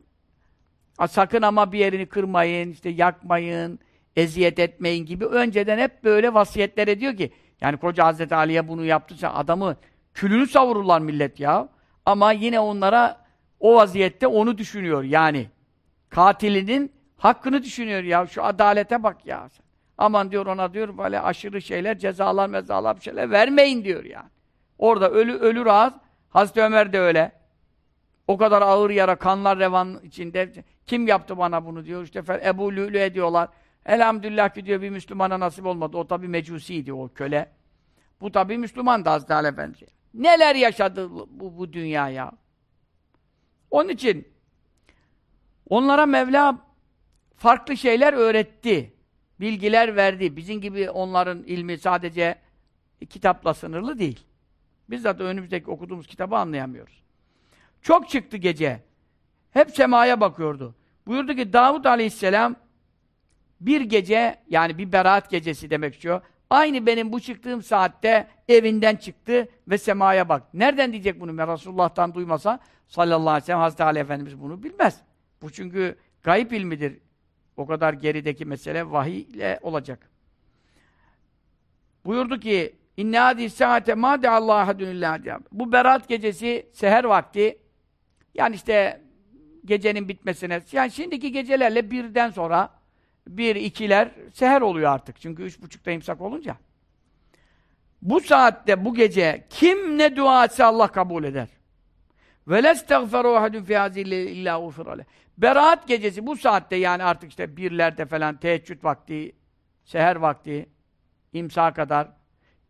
sakın ama bir yerini kırmayın, işte yakmayın, eziyet etmeyin gibi önceden hep böyle vasiyetler ediyor ki yani koca Hazreti Ali'ye bunu yaptıysa adamı külünü savururlar millet ya. Ama yine onlara o vaziyette onu düşünüyor yani. Katilinin hakkını düşünüyor ya. Şu adalete bak ya. Aman diyor ona diyor böyle aşırı şeyler, cezalar, mezalar bir şeyler vermeyin diyor yani. Orada ölü ölür ağız. Hazreti Ömer de öyle. O kadar ağır yara, kanlar revan içinde. Kim yaptı bana bunu diyor. İşte Ebu Lülü ediyorlar. Elhamdülillah ki diyor bir Müslümana nasip olmadı. O tabi mecusiydi o köle. Bu tabi Müslüman da Hazreti Ali Efendi. Neler yaşadı bu, bu dünya ya. Onun için Onlara Mevla farklı şeyler öğretti. Bilgiler verdi. Bizim gibi onların ilmi sadece kitapla sınırlı değil. Biz zaten önümüzdeki okuduğumuz kitabı anlayamıyoruz. Çok çıktı gece. Hep semaya bakıyordu. Buyurdu ki Davud Aleyhisselam bir gece yani bir beraat gecesi demek istiyor. Aynı benim bu çıktığım saatte evinden çıktı ve semaya bak. Nereden diyecek bunu? Ben Resulullah'tan duymasa sallallahu aleyhi ve sellem Hazreti Ali Efendimiz bunu bilmez. Bu çünkü gayip ilmidir. O kadar gerideki mesele vahiy ile olacak. Buyurdu ki İnne hadi saate ma de Allah Bu berat gecesi seher vakti yani işte gecenin bitmesine yani şimdiki gecelerle birden sonra bir, ikiler seher oluyor artık. Çünkü üç buçukta imsak olunca. Bu saatte, bu gece kim ne dua etse Allah kabul eder. Ve lestagferu ahadun fi hazille illa ufirale. Beraat gecesi bu saatte yani artık işte birlerde falan teheccüd vakti, seher vakti, imsa kadar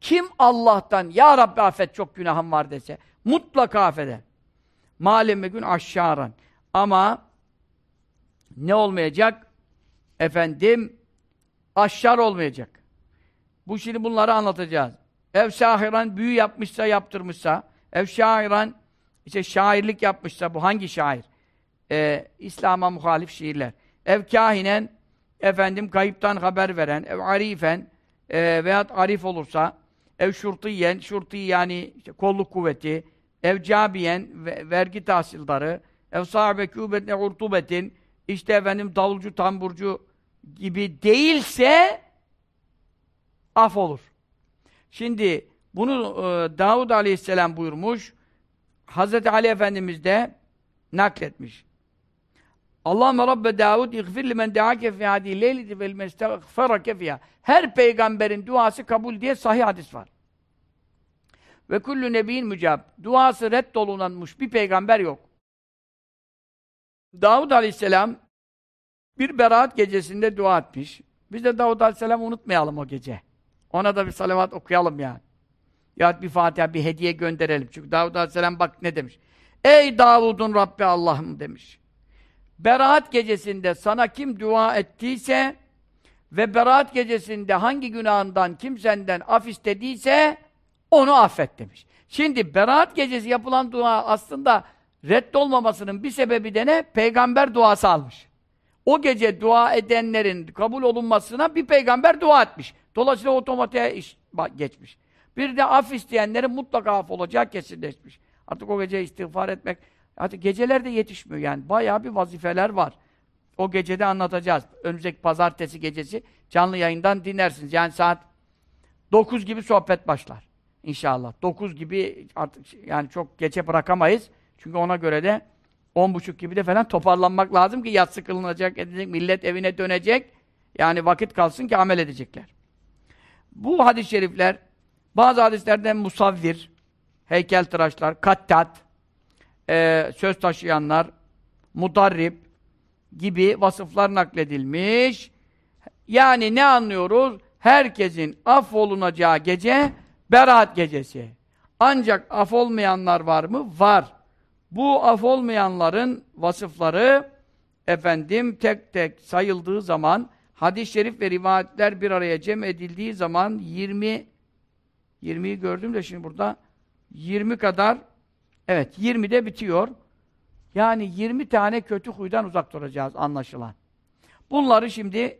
kim Allah'tan ya Rabbi affet çok günahım var dese mutlaka affeder. Maleme gün aşşaran. Ama ne olmayacak? Efendim aşşar olmayacak. Bu şimdi bunları anlatacağız. Ev şahiran büyü yapmışsa, yaptırmışsa, ev şairan işte şairlik yapmışsa, bu hangi şair? Ee, İslam'a muhalif şiirler. Ev kahinen, efendim kayıptan haber veren, ev arifen e, veyahut arif olursa, ev şurtiyen, şurti yani işte kolluk kuvveti, ev cabiyen, vergi tahsildarı, ev sahibe kübetin, urtubetin, işte efendim davulcu, tamburcu gibi değilse af olur. Şimdi bunu e, Davud Aleyhisselam buyurmuş. Hazreti Ali Efendimiz de nakletmiş. Allahümme Rabbe Davud iğfir limen deake fi hadi leyliti vel mestagferake fiyha. Her peygamberin duası kabul diye sahih hadis var. Ve kullu nebiyin mücab. Duası reddolunanmış bir peygamber yok. Davud Aleyhisselam bir beraat gecesinde dua etmiş. Biz de Davud Aleyhisselam unutmayalım o gece. Ona da bir salavat okuyalım yani. Ya bir Fatiha, bir hediye gönderelim. Çünkü Davud Aleyhisselam bak ne demiş. Ey Davud'un Rabbi Allah'ım demiş. Beraat gecesinde sana kim dua ettiyse ve beraat gecesinde hangi günahından kim senden af istediyse onu affet demiş. Şimdi beraat gecesi yapılan dua aslında reddolmamasının bir sebebi de ne? Peygamber duası almış. O gece dua edenlerin kabul olunmasına bir peygamber dua etmiş. Dolayısıyla otomatiğe iş geçmiş. Bir de af isteyenlerin mutlaka af olacağı kesinleşmiş. Artık o gece istiğfar etmek, artık geceler de yetişmiyor yani. Bayağı bir vazifeler var. O gecede anlatacağız. Önümüzdeki pazartesi gecesi canlı yayından dinlersiniz. Yani saat 9 gibi sohbet başlar. İnşallah. 9 gibi artık yani çok geçe bırakamayız. Çünkü ona göre de on buçuk gibi de falan toparlanmak lazım ki yatsı kılınacak, edecek, millet evine dönecek. Yani vakit kalsın ki amel edecekler. Bu hadis-i şerifler bazı hadislerden musavvir, heykeltıraşlar, kattat, e, söz taşıyanlar, mudarrib gibi vasıflar nakledilmiş. Yani ne anlıyoruz? Herkesin affolunacağı gece beraat gecesi. Ancak af olmayanlar var mı? Var. Bu af olmayanların vasıfları efendim tek tek sayıldığı zaman hadis-i şerif ve rivayetler bir araya cem edildiği zaman 20 20'yi gördüm de şimdi burada 20 kadar evet 20'de bitiyor. Yani 20 tane kötü huydan uzak duracağız anlaşılan. Bunları şimdi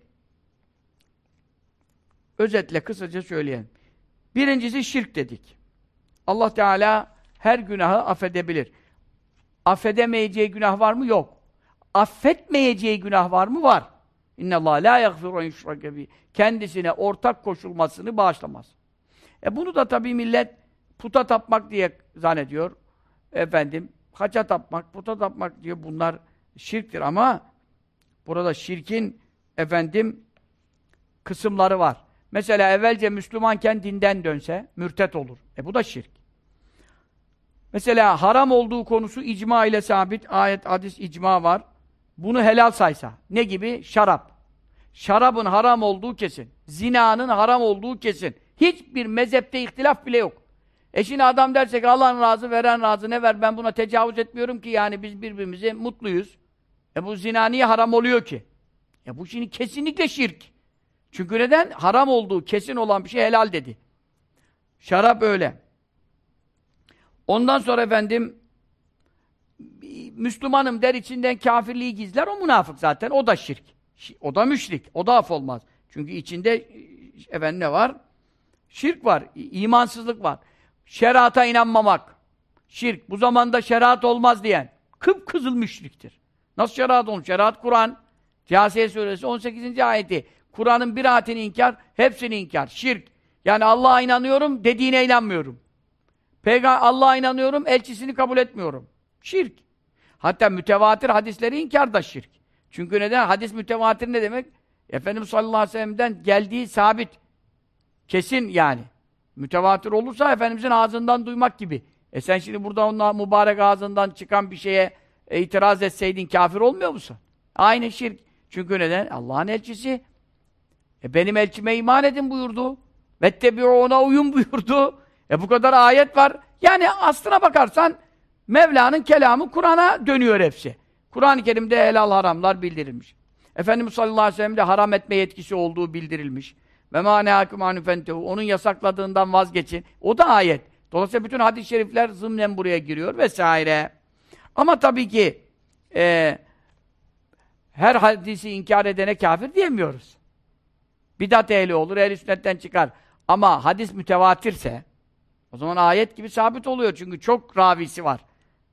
özetle kısaca söyleyelim. Birincisi şirk dedik. Allah Teala her günahı affedebilir. Affedemeyeceği günah var mı? Yok. Affetmeyeceği günah var mı? Var. İnne Allah la yaghfiru en Kendisine ortak koşulmasını bağışlamaz. E bunu da tabii millet puta tapmak diye zannediyor. Efendim, haça tapmak, puta tapmak diyor. Bunlar şirktir ama burada şirkin efendim kısımları var. Mesela evvelce Müslümanken dinden dönse mürtet olur. E bu da şirk. Mesela haram olduğu konusu icma ile sabit. Ayet, hadis, icma var. Bunu helal saysa. Ne gibi? Şarap. Şarabın haram olduğu kesin. Zinanın haram olduğu kesin. Hiçbir mezhepte ihtilaf bile yok. E şimdi adam derse ki Allah'ın razı, veren razı ne ver ben buna tecavüz etmiyorum ki yani biz birbirimize mutluyuz. E bu zina niye haram oluyor ki? E bu şimdi kesinlikle şirk. Çünkü neden? Haram olduğu kesin olan bir şey helal dedi. Şarap öyle. Ondan sonra efendim Müslümanım der içinden kafirliği gizler o münafık zaten. O da şirk. O da müşrik. O da af olmaz. Çünkü içinde efendim ne var? Şirk var. imansızlık var. Şerata inanmamak. Şirk. Bu zamanda şeriat olmaz diyen kıpkızıl müşriktir. Nasıl şeriat olur? Şeriat Kur'an. Câsiye suresi 18. ayeti. Kur'an'ın bir ayetini inkar, hepsini inkar. Şirk. Yani Allah'a inanıyorum, dediğine inanmıyorum. Peygamber Allah'a inanıyorum, elçisini kabul etmiyorum. Şirk. Hatta mütevatir hadisleri inkar da şirk. Çünkü neden? Hadis mütevatir ne demek? Efendimiz sallallahu aleyhi ve sellem'den geldiği sabit. Kesin yani. Mütevatir olursa Efendimizin ağzından duymak gibi. E sen şimdi burada onun mübarek ağzından çıkan bir şeye itiraz etseydin kafir olmuyor musun? Aynı şirk. Çünkü neden? Allah'ın elçisi. E benim elçime iman edin buyurdu. Vettebi'u ona uyun buyurdu. E bu kadar ayet var. Yani aslına bakarsan Mevla'nın kelamı Kur'an'a dönüyor hepsi. Kur'an-ı Kerim'de helal haramlar bildirilmiş. Efendimiz sallallahu aleyhi ve sellem'de haram etme yetkisi olduğu bildirilmiş. Ve mâ nehâküm anüfentehu. Onun yasakladığından vazgeçin. O da ayet. Dolayısıyla bütün hadis-i şerifler zımnen buraya giriyor vesaire. Ama tabii ki e, her hadisi inkar edene kafir diyemiyoruz. Bidat ehli olur, ehli sünnetten çıkar. Ama hadis mütevatirse o zaman ayet gibi sabit oluyor çünkü çok ravisi var.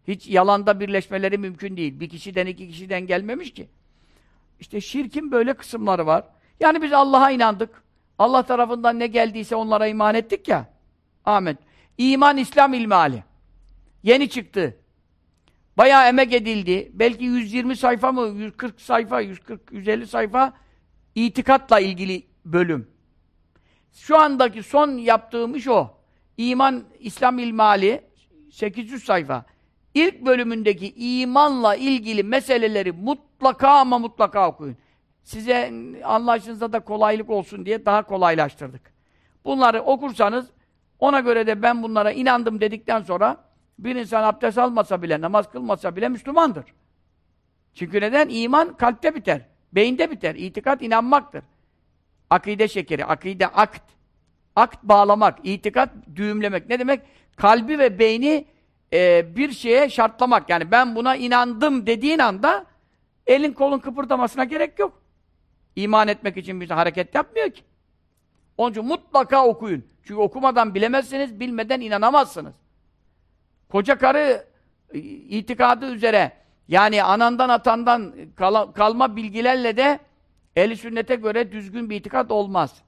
Hiç yalanda birleşmeleri mümkün değil. Bir kişiden iki kişiden gelmemiş ki. İşte şirkin böyle kısımları var. Yani biz Allah'a inandık. Allah tarafından ne geldiyse onlara iman ettik ya. Amin. İman İslam ilmali. Yeni çıktı. Bayağı emek edildi. Belki 120 sayfa mı, 140 sayfa, 140 150 sayfa itikatla ilgili bölüm. Şu andaki son yaptığım iş o. İman İslam ilmali 800 sayfa. İlk bölümündeki imanla ilgili meseleleri mutlaka ama mutlaka okuyun. Size anlayışınızda da kolaylık olsun diye daha kolaylaştırdık. Bunları okursanız ona göre de ben bunlara inandım dedikten sonra bir insan abdest almasa bile, namaz kılmasa bile Müslümandır. Çünkü neden? İman kalpte biter. Beyinde biter. İtikat inanmaktır. Akide şekeri, akide akt. Akt bağlamak, itikat düğümlemek. Ne demek? Kalbi ve beyni e, bir şeye şartlamak. Yani ben buna inandım dediğin anda elin kolun kıpırdamasına gerek yok. İman etmek için bir hareket yapmıyor ki. Onun için mutlaka okuyun. Çünkü okumadan bilemezsiniz, bilmeden inanamazsınız. Koca karı e, itikadı üzere yani anandan atandan kal kalma bilgilerle de eli sünnete göre düzgün bir itikat olmaz.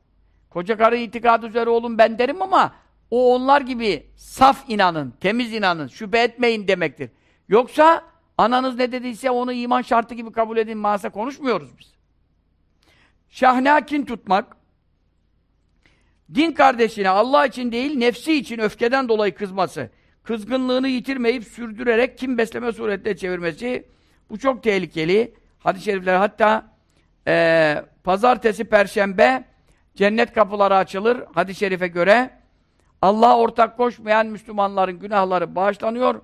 Koca karı itikadı üzere olun ben derim ama o onlar gibi saf inanın, temiz inanın, şüphe etmeyin demektir. Yoksa ananız ne dediyse onu iman şartı gibi kabul edin maalesef konuşmuyoruz biz. Şahnakin tutmak, din kardeşine Allah için değil, nefsi için öfkeden dolayı kızması, kızgınlığını yitirmeyip sürdürerek kim besleme surette çevirmesi, bu çok tehlikeli. Hadis-i şerifler hatta e, pazartesi, perşembe cennet kapıları açılır hadis-i şerife göre. Allah'a ortak koşmayan Müslümanların günahları bağışlanıyor.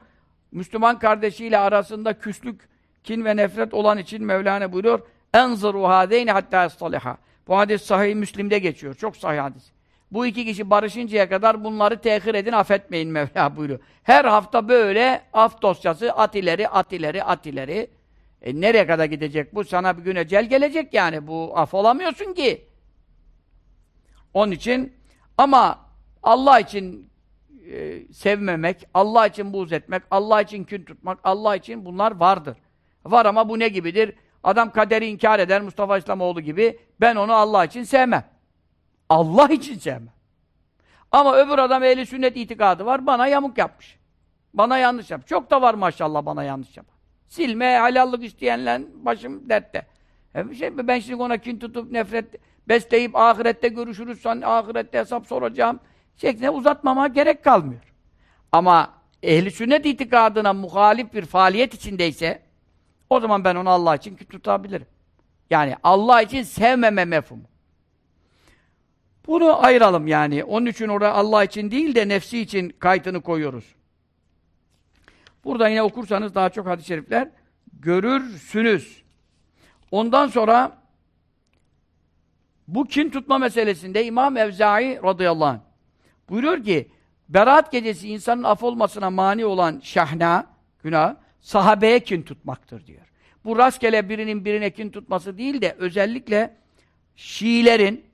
Müslüman kardeşiyle arasında küslük, kin ve nefret olan için Mevlana buyuruyor. Enzuru hadeyni hatta estaliha. Bu hadis sahih Müslim'de geçiyor. Çok sahih hadis. Bu iki kişi barışıncaya kadar bunları tehir edin, affetmeyin Mevla buyuruyor. Her hafta böyle af dosyası, at ileri, at ileri, at ileri. E nereye kadar gidecek bu? Sana bir gün ecel gelecek yani. Bu af olamıyorsun ki. Onun için ama Allah için e, sevmemek, Allah için buğz etmek, Allah için kün tutmak, Allah için bunlar vardır. Var ama bu ne gibidir? Adam kaderi inkar eder Mustafa İslamoğlu gibi. Ben onu Allah için sevmem. Allah için sevmem. Ama öbür adam ehli sünnet itikadı var, bana yamuk yapmış. Bana yanlış yap. Çok da var maşallah bana yanlış yap. Silme, halallık isteyenler başım dertte. E şey, ben şimdi ona kin tutup nefret besleyip ahirette görüşürüz, ahirette hesap soracağım şeklinde uzatmama gerek kalmıyor. Ama ehli sünnet itikadına muhalif bir faaliyet içindeyse o zaman ben onu Allah için tutabilirim. Yani Allah için sevmeme mefhumu. Bunu ayıralım yani. Onun için orada Allah için değil de nefsi için kayıtını koyuyoruz. Burada yine okursanız daha çok hadis-i şerifler görürsünüz. Ondan sonra bu kin tutma meselesinde İmam Evzai radıyallahu anh buyuruyor ki Berat gecesi insanın af olmasına mani olan şahna, günah, sahabeye kin tutmaktır diyor. Bu rastgele birinin birine kin tutması değil de özellikle Şiilerin,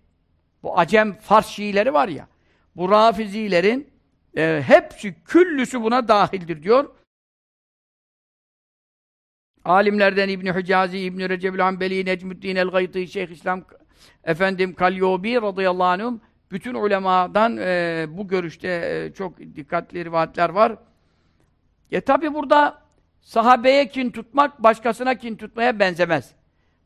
bu Acem Fars Şiileri var ya, bu Rafizilerin e, hepsi, küllüsü buna dahildir diyor. Alimlerden İbn Hücazi, İbn Recep Hanbeli, Necmuddin el-Gaytî, Şeyh İslam efendim Kalyobi radıyallahu anhum bütün ulemadan e, bu görüşte e, çok dikkatli rivayetler var. E tabi burada sahabeye kin tutmak başkasına kin tutmaya benzemez.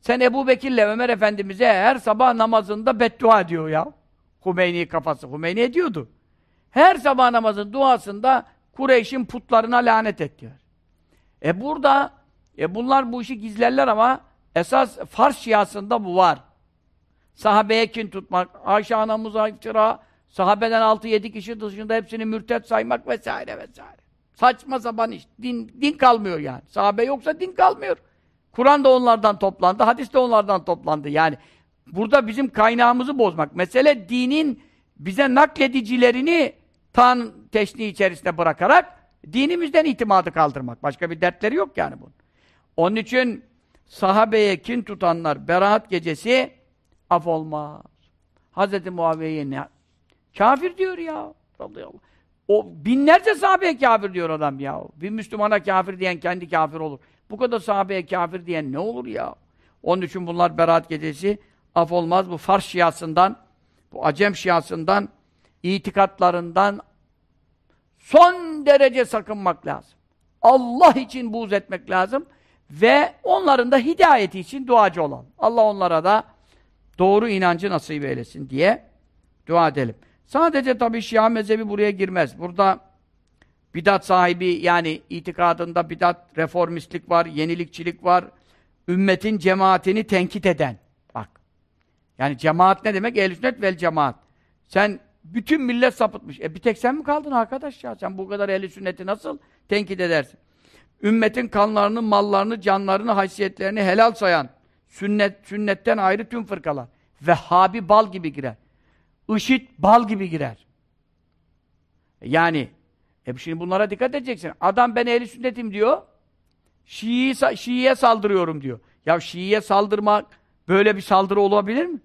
Sen Ebu Bekir'le Ömer Efendimiz'e her sabah namazında beddua diyor ya. Hümeyni kafası. Hümeyni ediyordu. Her sabah namazın duasında Kureyş'in putlarına lanet et diyor. E burada e bunlar bu işi gizlerler ama esas Fars şiasında bu var. Sahabeye kin tutmak, Ayşe anamıza iftira, sahabeden 6-7 kişi dışında hepsini mürtet saymak vesaire vesaire. Saçma sapan iş. Din, din kalmıyor yani. Sahabe yoksa din kalmıyor. Kur'an da onlardan toplandı, hadis de onlardan toplandı. Yani burada bizim kaynağımızı bozmak. Mesele dinin bize nakledicilerini tan teşni içerisinde bırakarak dinimizden itimadı kaldırmak. Başka bir dertleri yok yani bunun. Onun için sahabeye kin tutanlar beraat gecesi af olmaz. Hz. Muaviye'ye? Kafir diyor ya. Radıyallahu. O binlerce sahabeye kafir diyor adam ya. Bir Müslümana kafir diyen kendi kafir olur. Bu kadar sahabeye kafir diyen ne olur ya? Onun için bunlar beraat gecesi af olmaz. Bu Fars şiasından, bu Acem şiasından, itikatlarından son derece sakınmak lazım. Allah için buğz etmek lazım ve onların da hidayeti için duacı olan. Allah onlara da doğru inancı nasip eylesin diye dua edelim. Sadece tabii Şia mezhebi buraya girmez. Burada bidat sahibi yani itikadında bidat, reformistlik var, yenilikçilik var. Ümmetin cemaatini tenkit eden. Bak. Yani cemaat ne demek? Ehl-i sünnet vel cemaat. Sen bütün millet sapıtmış. E bir tek sen mi kaldın arkadaş ya? Sen bu kadar ehl sünneti nasıl tenkit edersin? Ümmetin kanlarını, mallarını, canlarını, haysiyetlerini helal sayan, sünnet sünnetten ayrı tüm fırkalar. Vehhabi bal gibi girer. IŞİD bal gibi girer. Yani e şimdi bunlara dikkat edeceksin. Adam ben ehli sünnetim diyor. Şii, Şii'ye saldırıyorum diyor. Ya Şii'ye saldırmak böyle bir saldırı olabilir mi?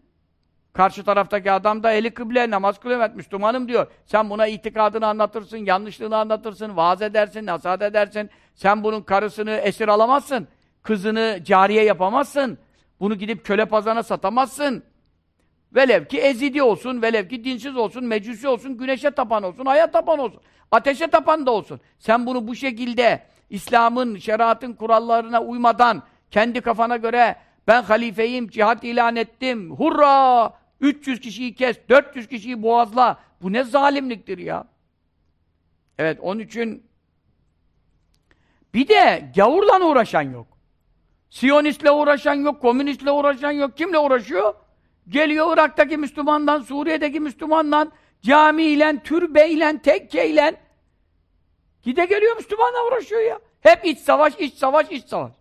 Karşı taraftaki adam da eli kıble, namaz kılıyor, Müslümanım diyor. Sen buna itikadını anlatırsın, yanlışlığını anlatırsın, vaaz edersin, nasihat edersin. Sen bunun karısını esir alamazsın. Kızını cariye yapamazsın. Bunu gidip köle pazarına satamazsın. Velev ki ezidi olsun, velev ki dinsiz olsun, mecusi olsun, güneşe tapan olsun, aya tapan olsun, ateşe tapan da olsun. Sen bunu bu şekilde İslam'ın, şeriatın kurallarına uymadan kendi kafana göre ben halifeyim, cihat ilan ettim, hurra! 300 kişiyi kes, 400 kişiyi boğazla. Bu ne zalimliktir ya? Evet, onun için bir de gavurla uğraşan yok. Siyonistle uğraşan yok, komünistle uğraşan yok. Kimle uğraşıyor? Geliyor Irak'taki Müslümandan, Suriye'deki Müslümandan, camiyle, türbeyle, tekkeyle gide geliyor Müslümanla uğraşıyor ya. Hep iç savaş, iç savaş, iç savaş.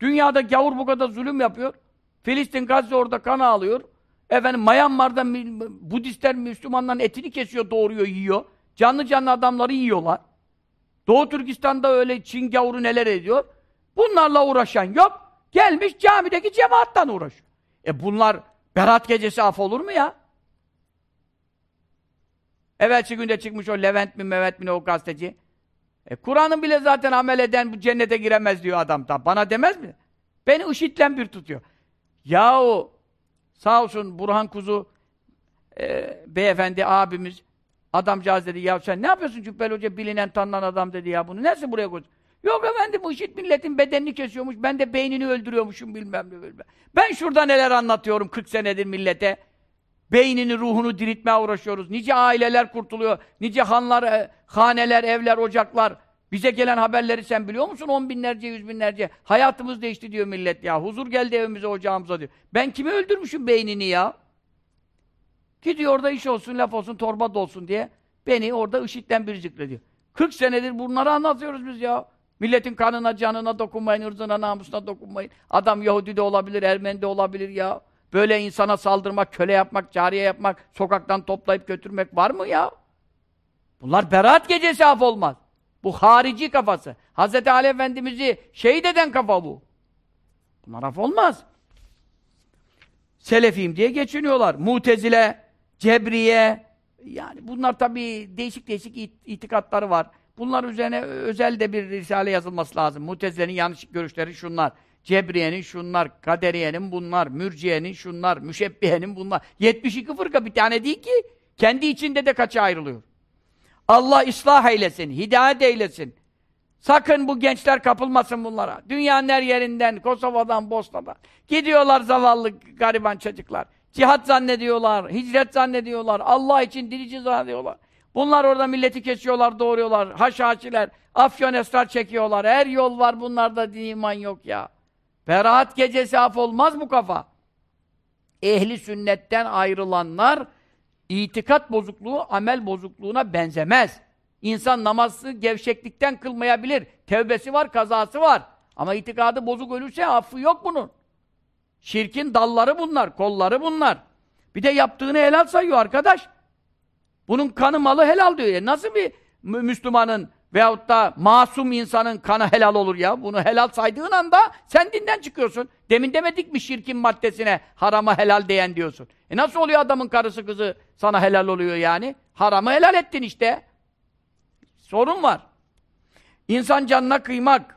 Dünyada gavur bu kadar zulüm yapıyor. Filistin, Gazze orada kan ağlıyor. Efendim Myanmar'da Budistler Müslümanların etini kesiyor, doğuruyor, yiyor. Canlı canlı adamları yiyorlar. Doğu Türkistan'da öyle Çin gavuru neler ediyor. Bunlarla uğraşan yok. Gelmiş camideki cemaattan uğraşıyor. E bunlar Berat gecesi af olur mu ya? Evvelsi günde çıkmış o Levent mi Mehmet mi o gazeteci. E, Kur'an'ın bile zaten amel eden bu cennete giremez diyor adam da. Bana demez mi? Beni IŞİD'le bir tutuyor. Yahu sağ olsun Burhan Kuzu e, beyefendi abimiz adamcağız dedi ya sen ne yapıyorsun Cübbeli Hoca bilinen tanınan adam dedi ya bunu nasıl buraya koydun? Yok efendim bu IŞİD milletin bedenini kesiyormuş ben de beynini öldürüyormuşum bilmem ne bilmem. Ben şurada neler anlatıyorum 40 senedir millete. Beynini, ruhunu diriltmeye uğraşıyoruz. Nice aileler kurtuluyor. Nice hanlar, e, haneler, evler, ocaklar. Bize gelen haberleri sen biliyor musun? On binlerce, yüz binlerce. Hayatımız değişti diyor millet ya. Huzur geldi evimize, ocağımıza diyor. Ben kimi öldürmüşüm beynini ya? Gidiyor orada iş olsun, laf olsun, torba dolsun diye. Beni orada IŞİD'den biri zikrediyor. 40 senedir bunları anlatıyoruz biz ya. Milletin kanına, canına dokunmayın, ırzına, namusuna dokunmayın. Adam Yahudi de olabilir, Ermeni de olabilir ya. Böyle insana saldırmak, köle yapmak, cariye yapmak, sokaktan toplayıp götürmek var mı ya? Bunlar beraat gecesi af olmaz. Bu harici kafası. Hz. Ali Efendimiz'i şehit eden kafa bu. Bunlar af olmaz. Selefiyim diye geçiniyorlar. Mutezile, Cebriye, yani bunlar tabii değişik değişik it itikatları var. Bunlar üzerine özel de bir risale yazılması lazım. Mutezile'nin yanlış görüşleri şunlar. Cebriye'nin şunlar, Kaderiye'nin bunlar, Mürciye'nin şunlar, Müşebbihe'nin bunlar. 72 fırka bir tane değil ki. Kendi içinde de kaça ayrılıyor. Allah ıslah eylesin, hidayet eylesin. Sakın bu gençler kapılmasın bunlara. Dünyanın her yerinden, Kosova'dan, Bosna'dan. Gidiyorlar zavallı gariban çocuklar. Cihat zannediyorlar, hicret zannediyorlar, Allah için dirici zannediyorlar. Bunlar orada milleti kesiyorlar, doğuruyorlar, haşhaşiler, afyon esrar çekiyorlar. Her yol var, bunlarda din iman yok ya. Beraat gecesi af olmaz bu kafa. Ehli sünnetten ayrılanlar, itikat bozukluğu, amel bozukluğuna benzemez. İnsan namazı gevşeklikten kılmayabilir. Tevbesi var, kazası var. Ama itikadı bozuk ölürse affı yok bunun. Şirkin dalları bunlar, kolları bunlar. Bir de yaptığını helal sayıyor arkadaş. Bunun kanı malı helal diyor. Ya. Nasıl bir Müslümanın veyahut da masum insanın kanı helal olur ya? Bunu helal saydığın anda sen dinden çıkıyorsun. Demin demedik mi şirkin maddesine harama helal diyen diyorsun. E nasıl oluyor adamın karısı kızı sana helal oluyor yani? Haramı helal ettin işte. Sorun var. İnsan canına kıymak.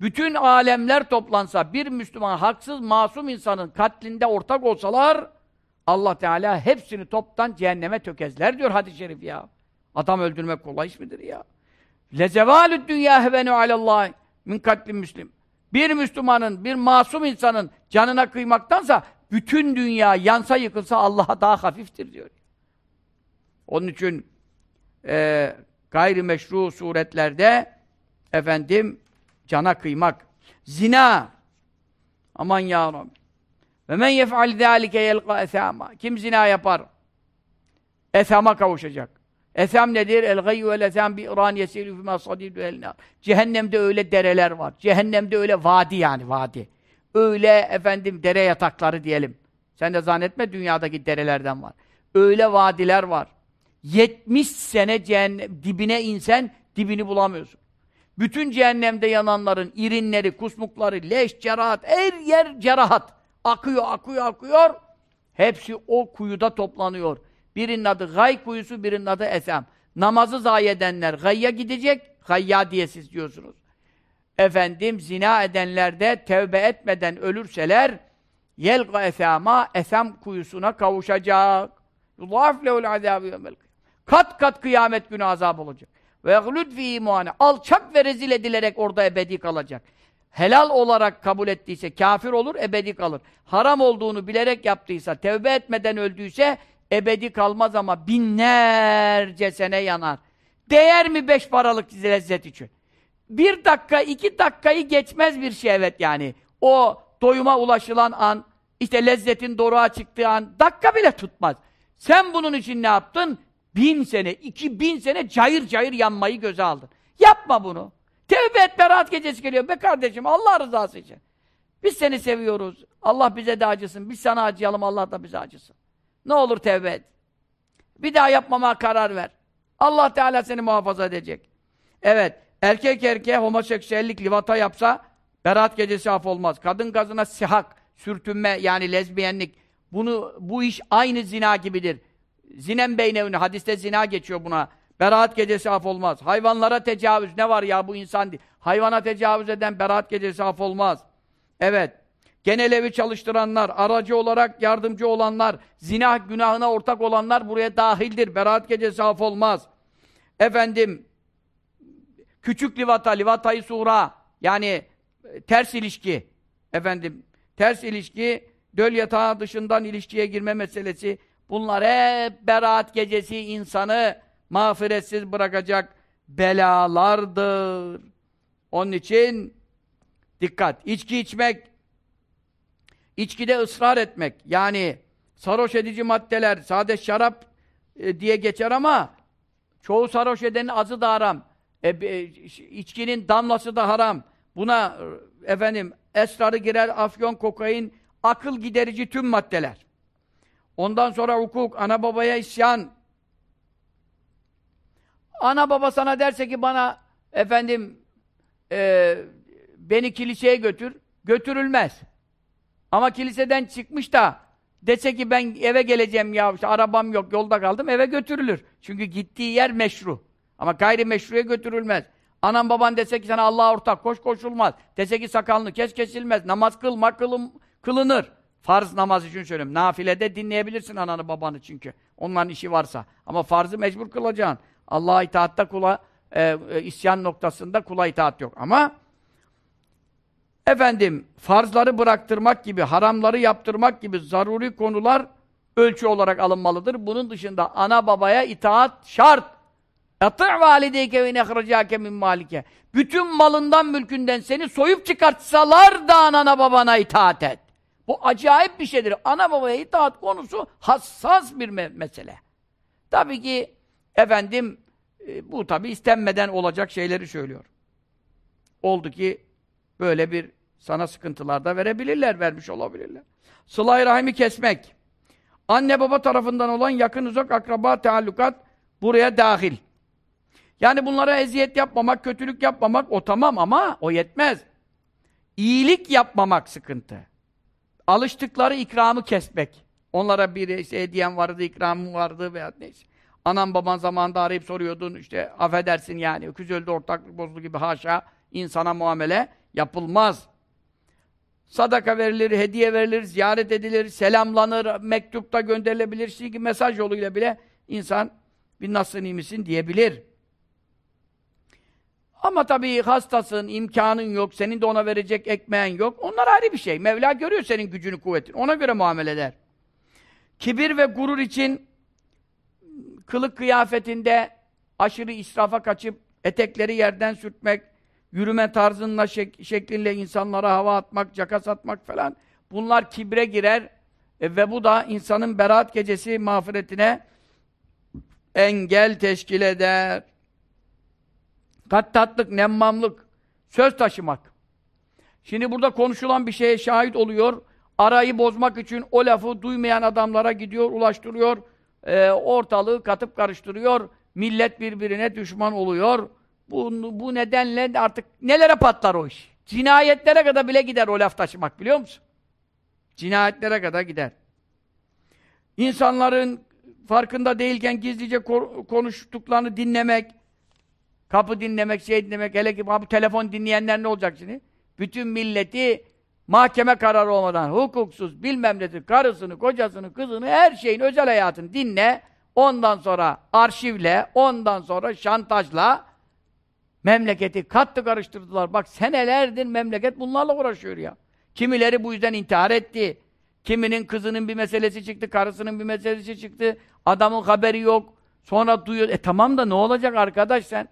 Bütün alemler toplansa bir Müslüman haksız masum insanın katlinde ortak olsalar Allah Teala hepsini toptan cehenneme tökezler diyor hadis-i şerif ya. Adam öldürmek kolay iş midir ya? Lezevalü dünya hevenu alallah min katli müslim. Bir Müslümanın, bir masum insanın canına kıymaktansa bütün dünya yansa yıkılsa Allah'a daha hafiftir diyor. Onun için e, gayrimeşru suretlerde efendim cana kıymak. Zina. Aman ya Rabbi. Ve men yef'al zâlike yelqa esâma. Kim zina yapar? Esama kavuşacak. Esam nedir? El gayyu vel esam bi iran fîmâ sadîdü el Cehennemde öyle dereler var. Cehennemde öyle vadi yani vadi. Öyle efendim dere yatakları diyelim. Sen de zannetme dünyadaki derelerden var. Öyle vadiler var. 70 sene cehennem, dibine insen dibini bulamıyorsun. Bütün cehennemde yananların irinleri, kusmukları, leş, cerahat, her yer cerahat. Akıyor, akıyor, akıyor. Hepsi o kuyuda toplanıyor. Birinin adı gay kuyusu, birinin adı esem. Namazı zayi edenler gayya gidecek, gayya diye siz diyorsunuz. Efendim, zina edenler de tevbe etmeden ölürseler, yelga esama, esem kuyusuna kavuşacak. Yudhaf lehul azâbı yevmel Kat kat kıyamet günü azap olacak. Ve yeglud fi. Alçak ve rezil edilerek orada ebedi kalacak. Helal olarak kabul ettiyse kafir olur, ebedi kalır. Haram olduğunu bilerek yaptıysa, tevbe etmeden öldüyse ebedi kalmaz ama binlerce sene yanar. Değer mi beş paralık lezzet için? Bir dakika, iki dakikayı geçmez bir evet yani. O doyuma ulaşılan an, işte lezzetin doruğa çıktığı an, dakika bile tutmaz. Sen bunun için ne yaptın? Bin sene, iki bin sene cayır cayır yanmayı göze aldın. Yapma bunu. Tevbe et, berat gecesi geliyor. Be kardeşim, Allah rızası için. Biz seni seviyoruz. Allah bize de acısın. Biz sana acıyalım, Allah da bize acısın. Ne olur tevbe et. Bir daha yapmama karar ver. Allah Teala seni muhafaza edecek. Evet, erkek erkeğe homoseksüellik, livata yapsa berat gecesi af olmaz. Kadın kazına sihak, sürtünme yani lezbiyenlik. Bunu, bu iş aynı zina gibidir. Zinem beynevni, hadiste zina geçiyor buna. Beraat gecesi af olmaz. Hayvanlara tecavüz ne var ya bu insan değil. Hayvana tecavüz eden beraat gecesi af olmaz. Evet. Genel evi çalıştıranlar, aracı olarak yardımcı olanlar, zina günahına ortak olanlar buraya dahildir. Beraat gecesi af olmaz. Efendim, küçük livata, livatayı sura, yani e, ters ilişki, efendim, ters ilişki, döl yatağı dışından ilişkiye girme meselesi, bunlar hep beraat gecesi insanı mağfiretsiz bırakacak belalardır. Onun için dikkat. İçki içmek, içkide ısrar etmek, yani sarhoş edici maddeler, sade şarap e, diye geçer ama çoğu sarhoş edenin azı da haram. E, e, içkinin damlası da haram. Buna e, efendim esrarı girer, afyon, kokain, akıl giderici tüm maddeler. Ondan sonra hukuk, ana babaya isyan. Ana baba sana derse ki bana efendim e, beni kiliseye götür, götürülmez. Ama kiliseden çıkmış da dese ki ben eve geleceğim ya işte arabam yok yolda kaldım eve götürülür. Çünkü gittiği yer meşru. Ama gayri meşruya götürülmez. Anan baban dese ki sana Allah'a ortak koş koşulmaz. Dese ki sakalını kes kesilmez. Namaz kılma kılım, kılınır. Farz namaz için söylüyorum. Nafilede dinleyebilirsin ananı babanı çünkü. Onların işi varsa. Ama farzı mecbur kılacaksın. Allah'a itaatta kula e, e, isyan noktasında kula itaat yok. Ama efendim farzları bıraktırmak gibi, haramları yaptırmak gibi zaruri konular ölçü olarak alınmalıdır. Bunun dışında ana babaya itaat şart. Yatır valideyke ve nehracake min malike. Bütün malından mülkünden seni soyup çıkartsalar da anana babana itaat et. Bu acayip bir şeydir. Ana babaya itaat konusu hassas bir me mesele. Tabii ki efendim e, bu tabii istenmeden olacak şeyleri söylüyor. Oldu ki böyle bir sana sıkıntılar da verebilirler, vermiş olabilirler. Sıla-i rahimi kesmek. Anne baba tarafından olan yakın uzak akraba teallukat buraya dahil. Yani bunlara eziyet yapmamak, kötülük yapmamak o tamam ama o yetmez. İyilik yapmamak sıkıntı. Alıştıkları ikramı kesmek. Onlara bir işte hediyen vardı, ikramın vardı veya neyse. Anam baban zamanında arayıp soruyordun işte affedersin yani öküz öldü ortaklık bozdu gibi haşa insana muamele yapılmaz. Sadaka verilir, hediye verilir, ziyaret edilir, selamlanır, mektupta gönderilebilir, çünkü mesaj yoluyla bile insan bir nasılsın iyi misin diyebilir. Ama tabii hastasın, imkanın yok, senin de ona verecek ekmeğin yok. Onlar ayrı bir şey. Mevla görüyor senin gücünü, kuvvetini. Ona göre muamele eder. Kibir ve gurur için kılık kıyafetinde aşırı israfa kaçıp etekleri yerden sürtmek, yürüme tarzınla şek şeklinle insanlara hava atmak, caka atmak falan bunlar kibre girer e, ve bu da insanın berat gecesi mağfiretine engel teşkil eder. Kattatlık, nemmamlık, söz taşımak. Şimdi burada konuşulan bir şeye şahit oluyor. Arayı bozmak için o lafı duymayan adamlara gidiyor, ulaştırıyor. E, ortalığı katıp karıştırıyor. Millet birbirine düşman oluyor. Bu, bu nedenle artık nelere patlar o iş? Cinayetlere kadar bile gider o laf taşımak biliyor musun? Cinayetlere kadar gider. İnsanların farkında değilken gizlice konuştuklarını dinlemek, Kapı dinlemek, şey dinlemek, hele ki bu telefon dinleyenler ne olacak şimdi? Bütün milleti mahkeme kararı olmadan hukuksuz bilmem nedir, karısını, kocasını, kızını, her şeyin özel hayatını dinle, ondan sonra arşivle, ondan sonra şantajla memleketi kattı karıştırdılar. Bak senelerdir memleket bunlarla uğraşıyor ya. Kimileri bu yüzden intihar etti. Kiminin kızının bir meselesi çıktı, karısının bir meselesi çıktı. Adamın haberi yok. Sonra duyuyor. E tamam da ne olacak arkadaş sen?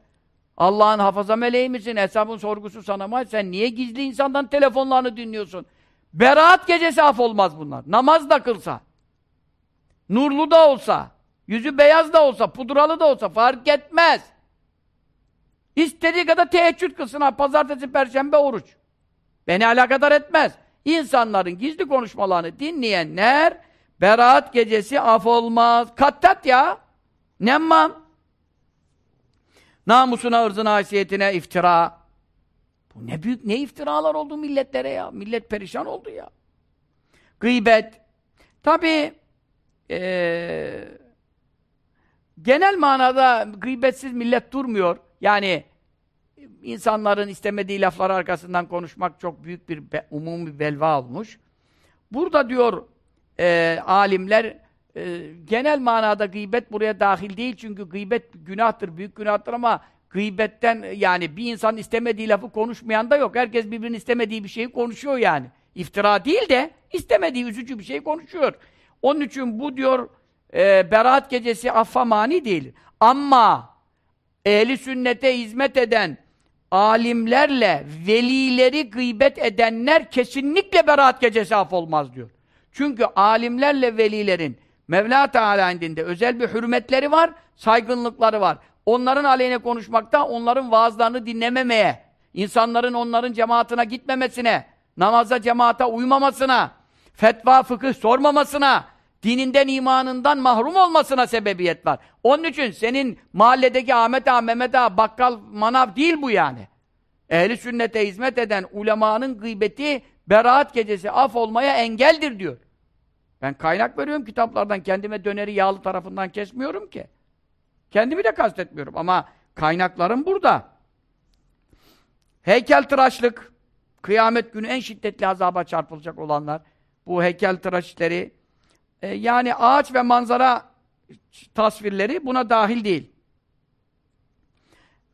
Allah'ın hafaza meleği misin? Hesabın sorgusu sana mı? Sen niye gizli insandan telefonlarını dinliyorsun? Beraat gecesi af olmaz bunlar. Namaz da kılsa. Nurlu da olsa. Yüzü beyaz da olsa. Pudralı da olsa. Fark etmez. İstediği kadar teheccüd kılsın ha. Pazartesi, perşembe oruç. Beni alakadar etmez. İnsanların gizli konuşmalarını dinleyenler beraat gecesi af olmaz. Kattat ya. Nemmam. Namusuna, ırzına, haysiyetine iftira. Bu ne büyük, ne iftiralar oldu milletlere ya. Millet perişan oldu ya. Gıybet. Tabi ee, genel manada gıybetsiz millet durmuyor. Yani insanların istemediği laflar arkasından konuşmak çok büyük bir be, umumi belva olmuş. Burada diyor e, alimler e, genel manada gıybet buraya dahil değil çünkü gıybet günahtır, büyük günahtır ama gıybetten yani bir insan istemediği lafı konuşmayan da yok. Herkes birbirinin istemediği bir şeyi konuşuyor yani. İftira değil de istemediği üzücü bir şey konuşuyor. Onun için bu diyor e, beraat gecesi affa mani değil. Ama ehli sünnete hizmet eden alimlerle velileri gıybet edenler kesinlikle beraat gecesi af olmaz diyor. Çünkü alimlerle velilerin Mevla Teala indinde özel bir hürmetleri var, saygınlıkları var. onların aleyhine konuşmakta, onların vaazlarını dinlememeye, insanların onların cemaatine gitmemesine, namaza cemaata uymamasına, fetva fıkıh sormamasına, dininden imanından mahrum olmasına sebebiyet var. Onun için senin mahalledeki Ahmet Ağa, Mehmet Ağa, bakkal, manav değil bu yani. Ehli sünnete hizmet eden ulemanın gıybeti beraat gecesi af olmaya engeldir diyor. Ben kaynak veriyorum kitaplardan. Kendime döneri yağlı tarafından kesmiyorum ki. Kendimi de kastetmiyorum ama kaynaklarım burada. Heykel tıraşlık, kıyamet günü en şiddetli azaba çarpılacak olanlar. Bu heykel tıraşları, e, yani ağaç ve manzara tasvirleri buna dahil değil.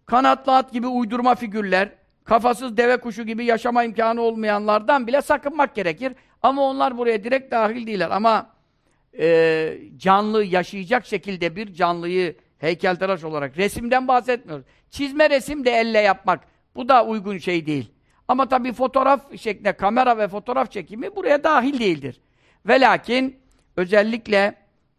Kanatlı at gibi uydurma figürler, kafasız deve kuşu gibi yaşama imkanı olmayanlardan bile sakınmak gerekir. Ama onlar buraya direkt dahil değiller. Ama e, canlı, yaşayacak şekilde bir canlıyı heykeltıraş olarak resimden bahsetmiyoruz. Çizme resim de elle yapmak. Bu da uygun şey değil. Ama tabii fotoğraf şeklinde kamera ve fotoğraf çekimi buraya dahil değildir. Ve lakin özellikle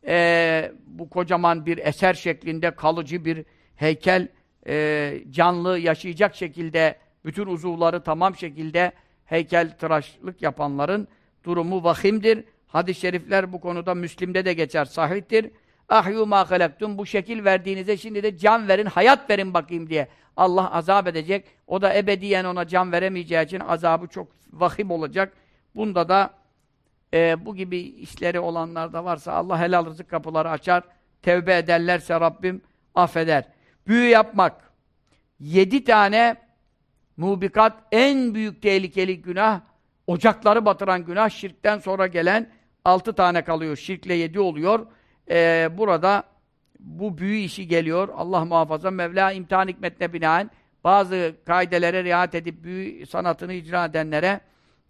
e, bu kocaman bir eser şeklinde kalıcı bir heykel e, canlı yaşayacak şekilde bütün uzuvları tamam şekilde heykel tıraşlık yapanların durumu vahimdir. Hadis-i şerifler bu konuda Müslim'de de geçer, sahihtir. Ahyu ma halaktum bu şekil verdiğinize şimdi de can verin, hayat verin bakayım diye. Allah azap edecek. O da ebediyen ona can veremeyeceği için azabı çok vahim olacak. Bunda da e, bu gibi işleri olanlar da varsa Allah helal rızık kapıları açar. Tevbe ederlerse Rabbim affeder. Büyü yapmak. Yedi tane mubikat en büyük tehlikeli günah ocakları batıran günah şirkten sonra gelen altı tane kalıyor. Şirkle yedi oluyor. Ee, burada bu büyü işi geliyor. Allah muhafaza Mevla imtihan hikmetine binaen bazı kaidelere riayet edip büyü sanatını icra edenlere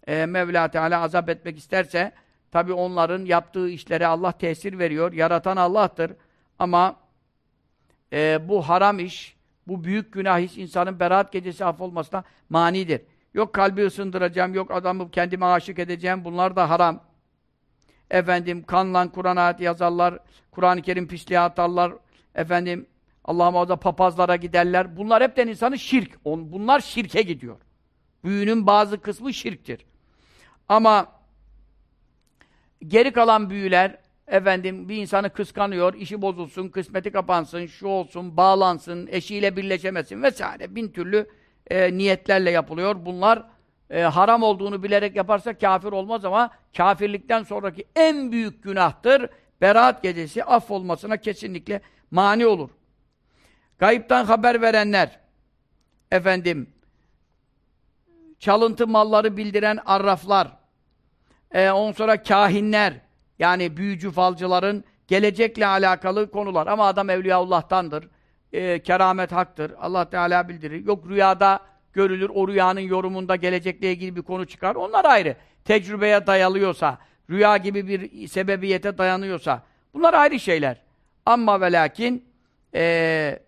e, Mevla Teala azap etmek isterse tabi onların yaptığı işlere Allah tesir veriyor. Yaratan Allah'tır. Ama e, bu haram iş, bu büyük günah hiç insanın beraat gecesi affolmasına manidir. Yok kalbi ısındıracağım, yok adamı kendime aşık edeceğim. Bunlar da haram. Efendim kanla Kur'an ayeti yazarlar, Kur'an-ı Kerim pisliğe atarlar. Efendim Allah muhafaza papazlara giderler. Bunlar hepten insanı şirk. Bunlar şirke gidiyor. Büyünün bazı kısmı şirktir. Ama geri kalan büyüler efendim bir insanı kıskanıyor, işi bozulsun, kısmeti kapansın, şu olsun, bağlansın, eşiyle birleşemesin vesaire. Bin türlü e, niyetlerle yapılıyor. Bunlar e, haram olduğunu bilerek yaparsa kafir olmaz ama kafirlikten sonraki en büyük günahtır. Berat gecesi affolmasına kesinlikle mani olur. Gayipten haber verenler, efendim, çalıntı malları bildiren arraflar, e, ondan sonra kahinler, yani büyücü falcıların gelecekle alakalı konular. Ama adam Evliyaullah'tandır e, keramet haktır. Allah Teala bildirir. Yok rüyada görülür, o rüyanın yorumunda gelecekle ilgili bir konu çıkar. Onlar ayrı. Tecrübeye dayalıyorsa, rüya gibi bir sebebiyete dayanıyorsa, bunlar ayrı şeyler. Ama ve lakin e,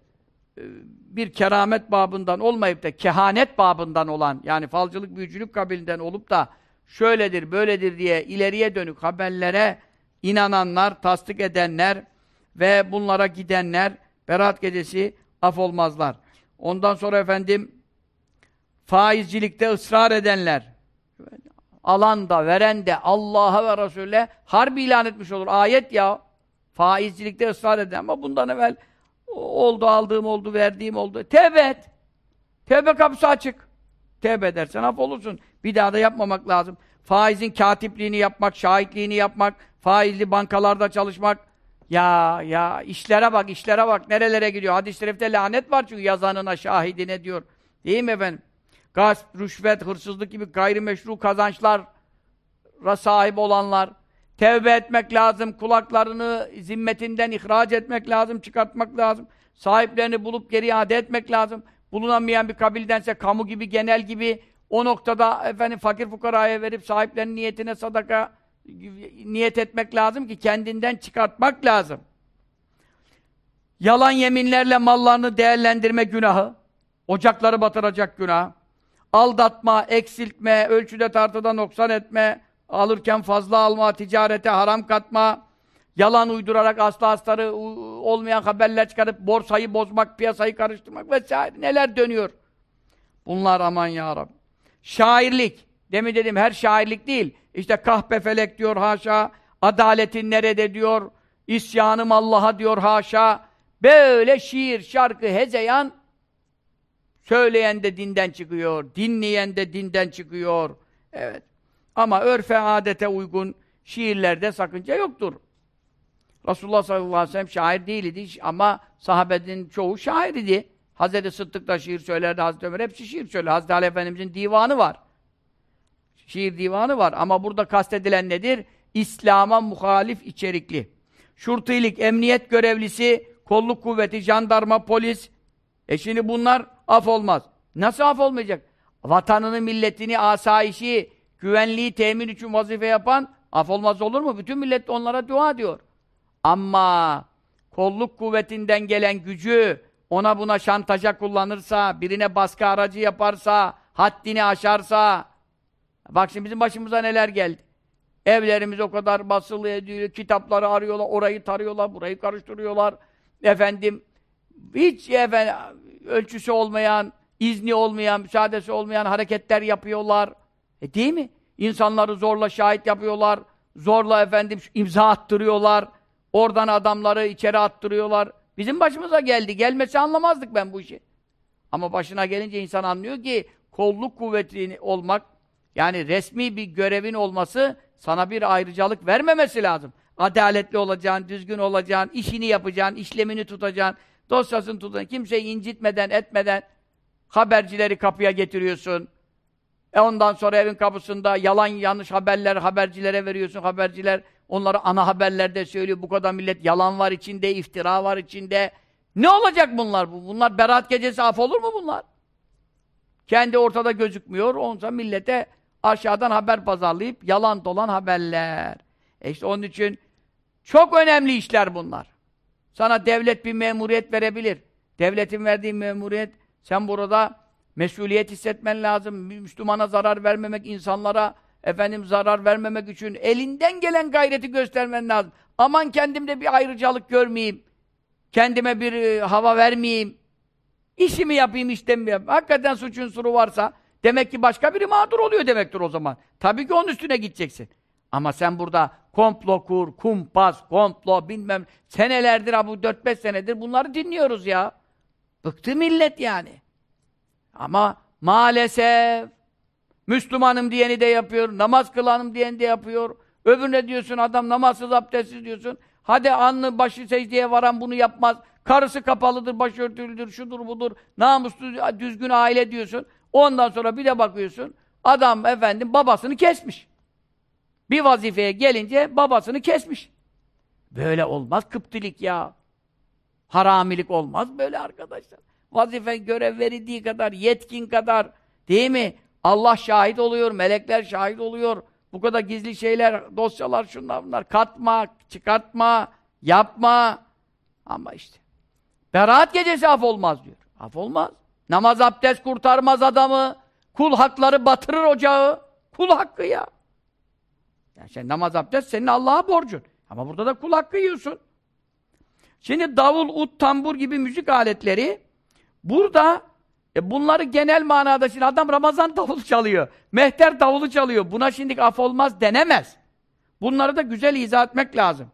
bir keramet babından olmayıp da kehanet babından olan, yani falcılık, büyücülük kabilinden olup da şöyledir, böyledir diye ileriye dönük haberlere inananlar, tasdik edenler ve bunlara gidenler Berat gecesi af olmazlar. Ondan sonra efendim faizcilikte ısrar edenler alan da veren de Allah'a ve Resul'e harbi ilan etmiş olur. Ayet ya. Faizcilikte ısrar eden ama bundan evvel oldu, aldığım oldu, verdiğim oldu. Tevbe et. Tevbe kapısı açık. Tevbe edersen af olursun. Bir daha da yapmamak lazım. Faizin katipliğini yapmak, şahitliğini yapmak, faizli bankalarda çalışmak, ya ya işlere bak işlere bak nerelere gidiyor. Hadis-i şerifte lanet var çünkü yazanına şahidine diyor. Değil mi efendim? Gasp, rüşvet, hırsızlık gibi gayrimeşru kazançlara sahip olanlar. Tevbe etmek lazım. Kulaklarını zimmetinden ihraç etmek lazım. Çıkartmak lazım. Sahiplerini bulup geri iade etmek lazım. Bulunamayan bir kabildense kamu gibi, genel gibi o noktada efendim fakir fukaraya verip sahiplerinin niyetine sadaka niyet etmek lazım ki kendinden çıkartmak lazım. Yalan yeminlerle mallarını değerlendirme günahı, ocakları batıracak günah, aldatma, eksiltme, ölçüde tartıda noksan etme, alırken fazla alma, ticarete haram katma, yalan uydurarak aslı astarı olmayan haberler çıkarıp borsayı bozmak, piyasayı karıştırmak vesaire neler dönüyor. Bunlar aman ya Rabbi. Şairlik. Demin dedim her şairlik değil. İşte kahpefelek diyor haşa. Adaletin nerede diyor. İsyanım Allah'a diyor haşa. Böyle şiir, şarkı, hezeyan söyleyen de dinden çıkıyor. Dinleyen de dinden çıkıyor. Evet. Ama örfe adete uygun şiirlerde sakınca yoktur. Resulullah sallallahu aleyhi ve sellem şair değildi ama sahabenin çoğu şair idi. Hazreti Sıddık da şiir söylerdi, Hazreti Ömer hepsi şiir söyler. Hazreti Ali Efendimizin divanı var. Şiir divanı var ama burada kastedilen nedir? İslam'a muhalif içerikli. Şurtilik, emniyet görevlisi, kolluk kuvveti, jandarma, polis. E şimdi bunlar af olmaz. Nasıl af olmayacak? Vatanını, milletini, asayişi, güvenliği temin için vazife yapan af olmaz olur mu? Bütün millet onlara dua diyor. Ama kolluk kuvvetinden gelen gücü ona buna şantaja kullanırsa, birine baskı aracı yaparsa, haddini aşarsa, bak şimdi bizim başımıza neler geldi. Evlerimiz o kadar basılı ediyor, kitapları arıyorlar, orayı tarıyorlar, burayı karıştırıyorlar. Efendim, hiç efendim, ölçüsü olmayan, izni olmayan, müsaadesi olmayan hareketler yapıyorlar. E değil mi? İnsanları zorla şahit yapıyorlar, zorla efendim imza attırıyorlar, oradan adamları içeri attırıyorlar. Bizim başımıza geldi. Gelmesi anlamazdık ben bu işi. Ama başına gelince insan anlıyor ki kolluk kuvveti olmak yani resmi bir görevin olması sana bir ayrıcalık vermemesi lazım. Adaletli olacaksın, düzgün olacaksın, işini yapacaksın, işlemini tutacaksın, dosyasını tutacaksın, kimseyi incitmeden, etmeden habercileri kapıya getiriyorsun. E ondan sonra evin kapısında yalan yanlış haberler habercilere veriyorsun. Haberciler onları ana haberlerde söylüyor. Bu kadar millet yalan var içinde, iftira var içinde. Ne olacak bunlar? Bunlar berat gecesi af olur mu bunlar? Kendi ortada gözükmüyor. Onsa millete aşağıdan haber pazarlayıp yalan dolan haberler. E işte onun için çok önemli işler bunlar. Sana devlet bir memuriyet verebilir. Devletin verdiği memuriyet sen burada mesuliyet hissetmen lazım. Müslümana zarar vermemek, insanlara efendim zarar vermemek için elinden gelen gayreti göstermen lazım. Aman kendimde bir ayrıcalık görmeyeyim. Kendime bir e, hava vermeyeyim. İşimi yapayım, işlemi yapayım. Hakikaten suçun suru varsa demek ki başka biri mağdur oluyor demektir o zaman. Tabii ki onun üstüne gideceksin. Ama sen burada komplo kur, kumpas, komplo bilmem senelerdir ha bu 4-5 senedir bunları dinliyoruz ya. Bıktı millet yani. Ama maalesef Müslümanım diyeni de yapıyor, namaz kılanım diyeni de yapıyor. Öbürüne diyorsun adam namazsız abdestsiz diyorsun. Hadi anlı başı secdeye varan bunu yapmaz. Karısı kapalıdır, başörtülüdür, şudur budur. Namuslu, düzgün aile diyorsun. Ondan sonra bir de bakıyorsun. Adam efendim babasını kesmiş. Bir vazifeye gelince babasını kesmiş. Böyle olmaz kıptilik ya. Haramilik olmaz böyle arkadaşlar. Vazife görev verildiği kadar, yetkin kadar değil mi? Allah şahit oluyor, melekler şahit oluyor. Bu kadar gizli şeyler, dosyalar, şunlar bunlar. Katma, çıkartma, yapma. Ama işte. Beraat gecesi af olmaz diyor. Af olmaz. Namaz abdest kurtarmaz adamı. Kul hakları batırır ocağı. Kul hakkı ya. Yani sen namaz abdest senin Allah'a borcun. Ama burada da kul hakkı yiyorsun. Şimdi davul, ut, tambur gibi müzik aletleri burada e bunları genel manada şimdi adam Ramazan davulu çalıyor. Mehter davulu çalıyor. Buna şimdi af olmaz denemez. Bunları da güzel izah etmek lazım.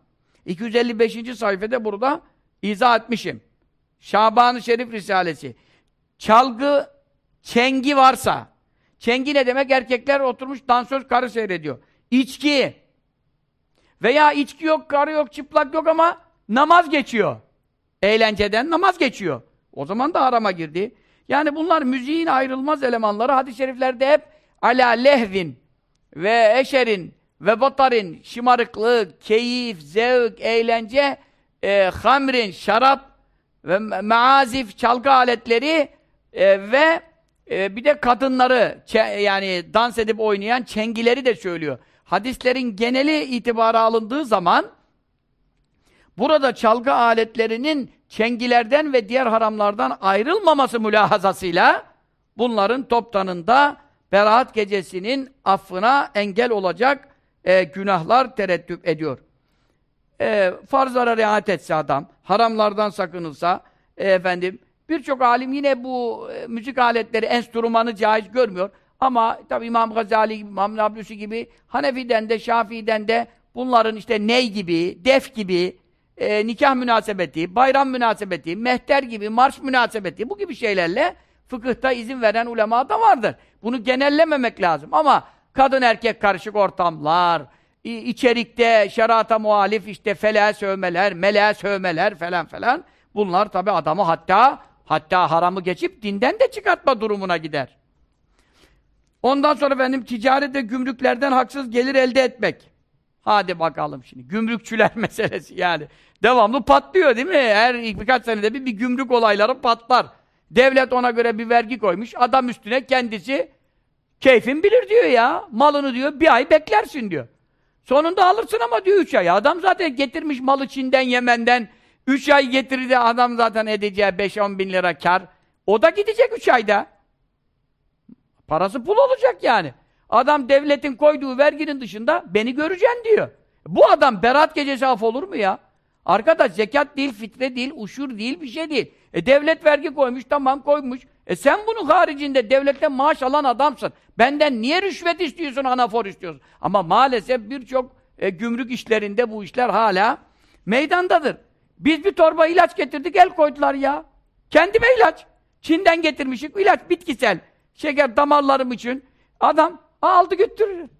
255. sayfada burada izah etmişim. Şaban-ı Şerif Risalesi. Çalgı, çengi varsa, çengi ne demek? Erkekler oturmuş dansöz karı seyrediyor. İçki veya içki yok, karı yok, çıplak yok ama namaz geçiyor. Eğlenceden namaz geçiyor. O zaman da harama girdi. Yani bunlar müziğin ayrılmaz elemanları. Hadis-i şeriflerde hep ala lehvin ve eşerin ve batarin, şımarıklık, keyif, zevk, eğlence, e, hamrin, şarap ve maazif, çalgı aletleri e, ve e, bir de kadınları yani dans edip oynayan çengileri de söylüyor. Hadislerin geneli itibara alındığı zaman burada çalgı aletlerinin çengilerden ve diğer haramlardan ayrılmaması mülahazasıyla bunların toptanında beraat gecesinin affına engel olacak e, günahlar tereddüt ediyor. e, farzlara riayet etse adam, haramlardan sakınılsa, e, efendim, birçok alim yine bu e, müzik aletleri, enstrümanı caiz görmüyor. Ama tabi İmam Gazali gibi, İmam Nablusi gibi, Hanefi'den de, Şafii'den de bunların işte ney gibi, def gibi, e, nikah münasebeti, bayram münasebeti, mehter gibi, marş münasebeti, bu gibi şeylerle fıkıhta izin veren ulema da vardır. Bunu genellememek lazım ama kadın erkek karışık ortamlar, içerikte şerata muhalif işte feleğe sövmeler, meleğe sövmeler falan falan. Bunlar tabi adamı hatta hatta haramı geçip dinden de çıkartma durumuna gider. Ondan sonra benim ticarette gümrüklerden haksız gelir elde etmek. Hadi bakalım şimdi. Gümrükçüler [laughs] meselesi yani. Devamlı patlıyor değil mi? Her birkaç senede bir, bir gümrük olayları patlar. Devlet ona göre bir vergi koymuş. Adam üstüne kendisi keyfin bilir diyor ya. Malını diyor bir ay beklersin diyor. Sonunda alırsın ama diyor üç ay. Adam zaten getirmiş malı Çin'den, Yemen'den. Üç ay getirdi adam zaten edeceği beş on bin lira kar. O da gidecek üç ayda. Parası pul olacak yani. Adam devletin koyduğu verginin dışında beni göreceksin diyor. Bu adam berat gecesi af olur mu ya? Arkadaş zekat değil, fitre değil, uşur değil, bir şey değil. E devlet vergi koymuş, tamam koymuş. E sen bunun haricinde devletten maaş alan adamsın. Benden niye rüşvet istiyorsun, anafor istiyorsun? Ama maalesef birçok e, gümrük işlerinde bu işler hala meydandadır. Biz bir torba ilaç getirdik, el koydular ya. Kendime ilaç. Çin'den getirmişik, ilaç bitkisel. Şeker damarlarım için. Adam aldı götürür.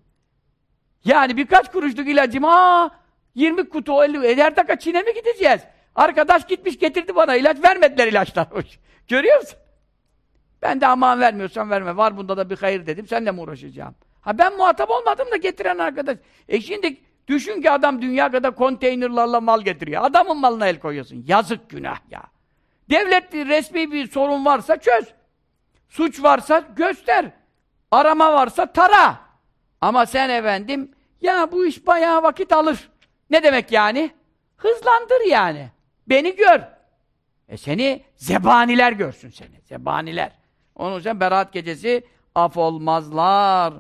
Yani birkaç kuruşluk ilacım, aa 20 kutu, 50, e, her dakika Çin'e mi gideceğiz? Arkadaş gitmiş getirdi bana ilaç, vermediler ilaçlar. [laughs] Görüyor musun? Ben de aman vermiyorsan verme, var bunda da bir hayır dedim, senle mi uğraşacağım? Ha ben muhatap olmadım da getiren arkadaş. E şimdi düşün ki adam dünya kadar konteynerlarla mal getiriyor. Adamın malına el koyuyorsun. Yazık günah ya. Devlet resmi bir sorun varsa çöz. Suç varsa göster. Arama varsa tara. Ama sen efendim, ya bu iş bayağı vakit alır. Ne demek yani? Hızlandır yani. Beni gör. E seni zebaniler görsün seni. Zebaniler. Onun için beraat gecesi af olmazlar.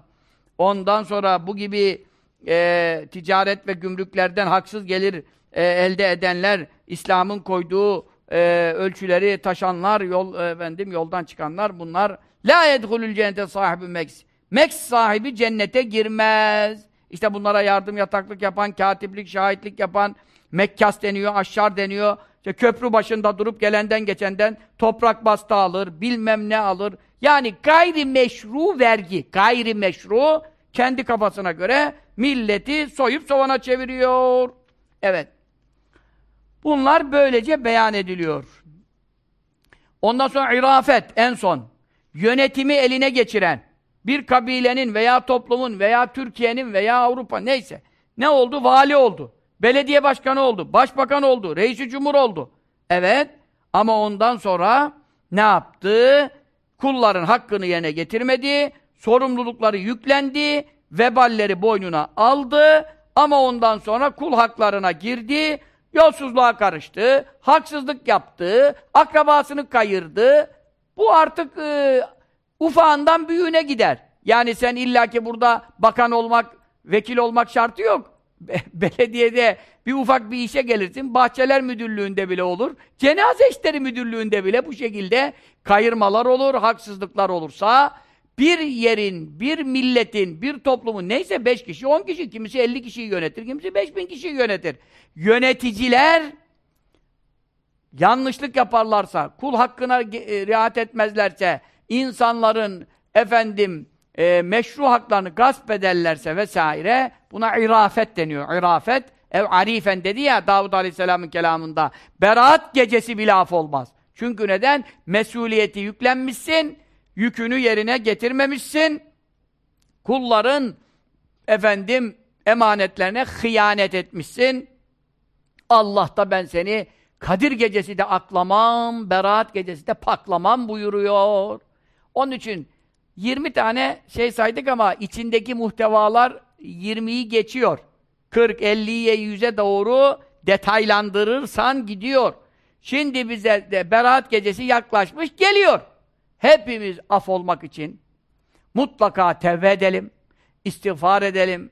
Ondan sonra bu gibi e, ticaret ve gümrüklerden haksız gelir e, elde edenler, İslam'ın koyduğu e, ölçüleri taşanlar, yol e, efendim yoldan çıkanlar bunlar la yedhulul cennete sahibi meks. Meks sahibi cennete girmez. İşte bunlara yardım yataklık yapan, katiplik, şahitlik yapan, mekkas deniyor, aşşar deniyor. İşte köprü başında durup gelenden geçenden toprak bastı alır, bilmem ne alır. Yani gayri meşru vergi, gayri meşru kendi kafasına göre milleti soyup sovana çeviriyor. Evet. Bunlar böylece beyan ediliyor. Ondan sonra irafet en son. Yönetimi eline geçiren bir kabilenin veya toplumun veya Türkiye'nin veya Avrupa neyse ne oldu? Vali oldu. Belediye başkanı oldu. Başbakan oldu. Reisi cumhur oldu. Evet. Ama ondan sonra ne yaptı? Kulların hakkını yerine getirmedi. Sorumlulukları yüklendi. Veballeri boynuna aldı. Ama ondan sonra kul haklarına girdi. Yolsuzluğa karıştı. Haksızlık yaptı. Akrabasını kayırdı. Bu artık e, ufağından büyüğüne gider. Yani sen illaki burada bakan olmak, vekil olmak şartı yok. Be [laughs] belediyede bir ufak bir işe gelirsin, bahçeler müdürlüğünde bile olur, cenaze işleri müdürlüğünde bile bu şekilde kayırmalar olur, haksızlıklar olursa, bir yerin, bir milletin, bir toplumun neyse beş kişi, on kişi, kimisi elli kişiyi yönetir, kimisi beş bin kişiyi yönetir. Yöneticiler yanlışlık yaparlarsa, kul hakkına e, riayet etmezlerse, insanların efendim e, meşru haklarını gasp ederlerse vesaire buna irafet deniyor. İrafet ev arifen dedi ya Davud Aleyhisselam'ın kelamında. Beraat gecesi bile af olmaz. Çünkü neden? Mesuliyeti yüklenmişsin, yükünü yerine getirmemişsin. Kulların efendim emanetlerine hıyanet etmişsin. Allah da ben seni Kadir gecesi de aklamam, Berat gecesi de paklamam buyuruyor. Onun için 20 tane şey saydık ama içindeki muhtevalar 20'yi geçiyor. 40, 50'ye, 100'e doğru detaylandırırsan gidiyor. Şimdi bize de Berat gecesi yaklaşmış geliyor. Hepimiz af olmak için mutlaka tevbe edelim, istiğfar edelim.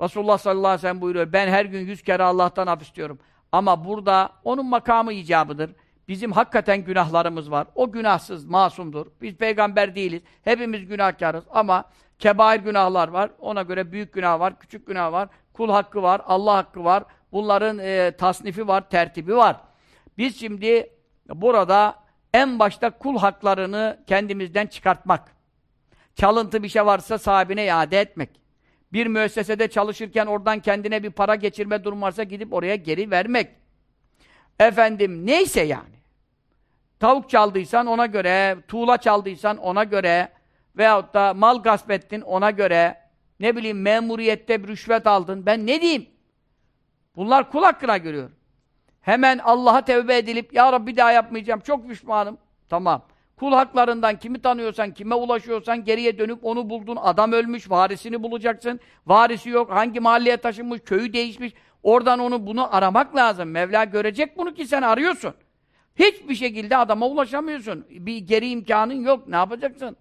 Resulullah sallallahu aleyhi ve sellem buyuruyor. Ben her gün yüz kere Allah'tan af istiyorum. Ama burada onun makamı icabıdır. Bizim hakikaten günahlarımız var. O günahsız, masumdur. Biz peygamber değiliz. Hepimiz günahkarız ama kebair günahlar var. Ona göre büyük günah var, küçük günah var. Kul hakkı var, Allah hakkı var. Bunların e, tasnifi var, tertibi var. Biz şimdi burada en başta kul haklarını kendimizden çıkartmak. Çalıntı bir şey varsa sahibine iade etmek. Bir müessesede çalışırken oradan kendine bir para geçirme durum varsa gidip oraya geri vermek. Efendim neyse yani. Tavuk çaldıysan ona göre, tuğla çaldıysan ona göre veyahut da mal gasp ettin ona göre, ne bileyim memuriyette bir rüşvet aldın, ben ne diyeyim? Bunlar kul hakkına görüyor. Hemen Allah'a tevbe edilip, Ya Rabbi daha yapmayacağım, çok pişmanım. Tamam. Kul haklarından kimi tanıyorsan, kime ulaşıyorsan geriye dönüp onu buldun. Adam ölmüş, varisini bulacaksın. Varisi yok, hangi mahalleye taşınmış, köyü değişmiş. Oradan onu bunu aramak lazım. Mevla görecek bunu ki sen arıyorsun. Hiçbir şekilde adama ulaşamıyorsun. Bir geri imkanın yok. Ne yapacaksın?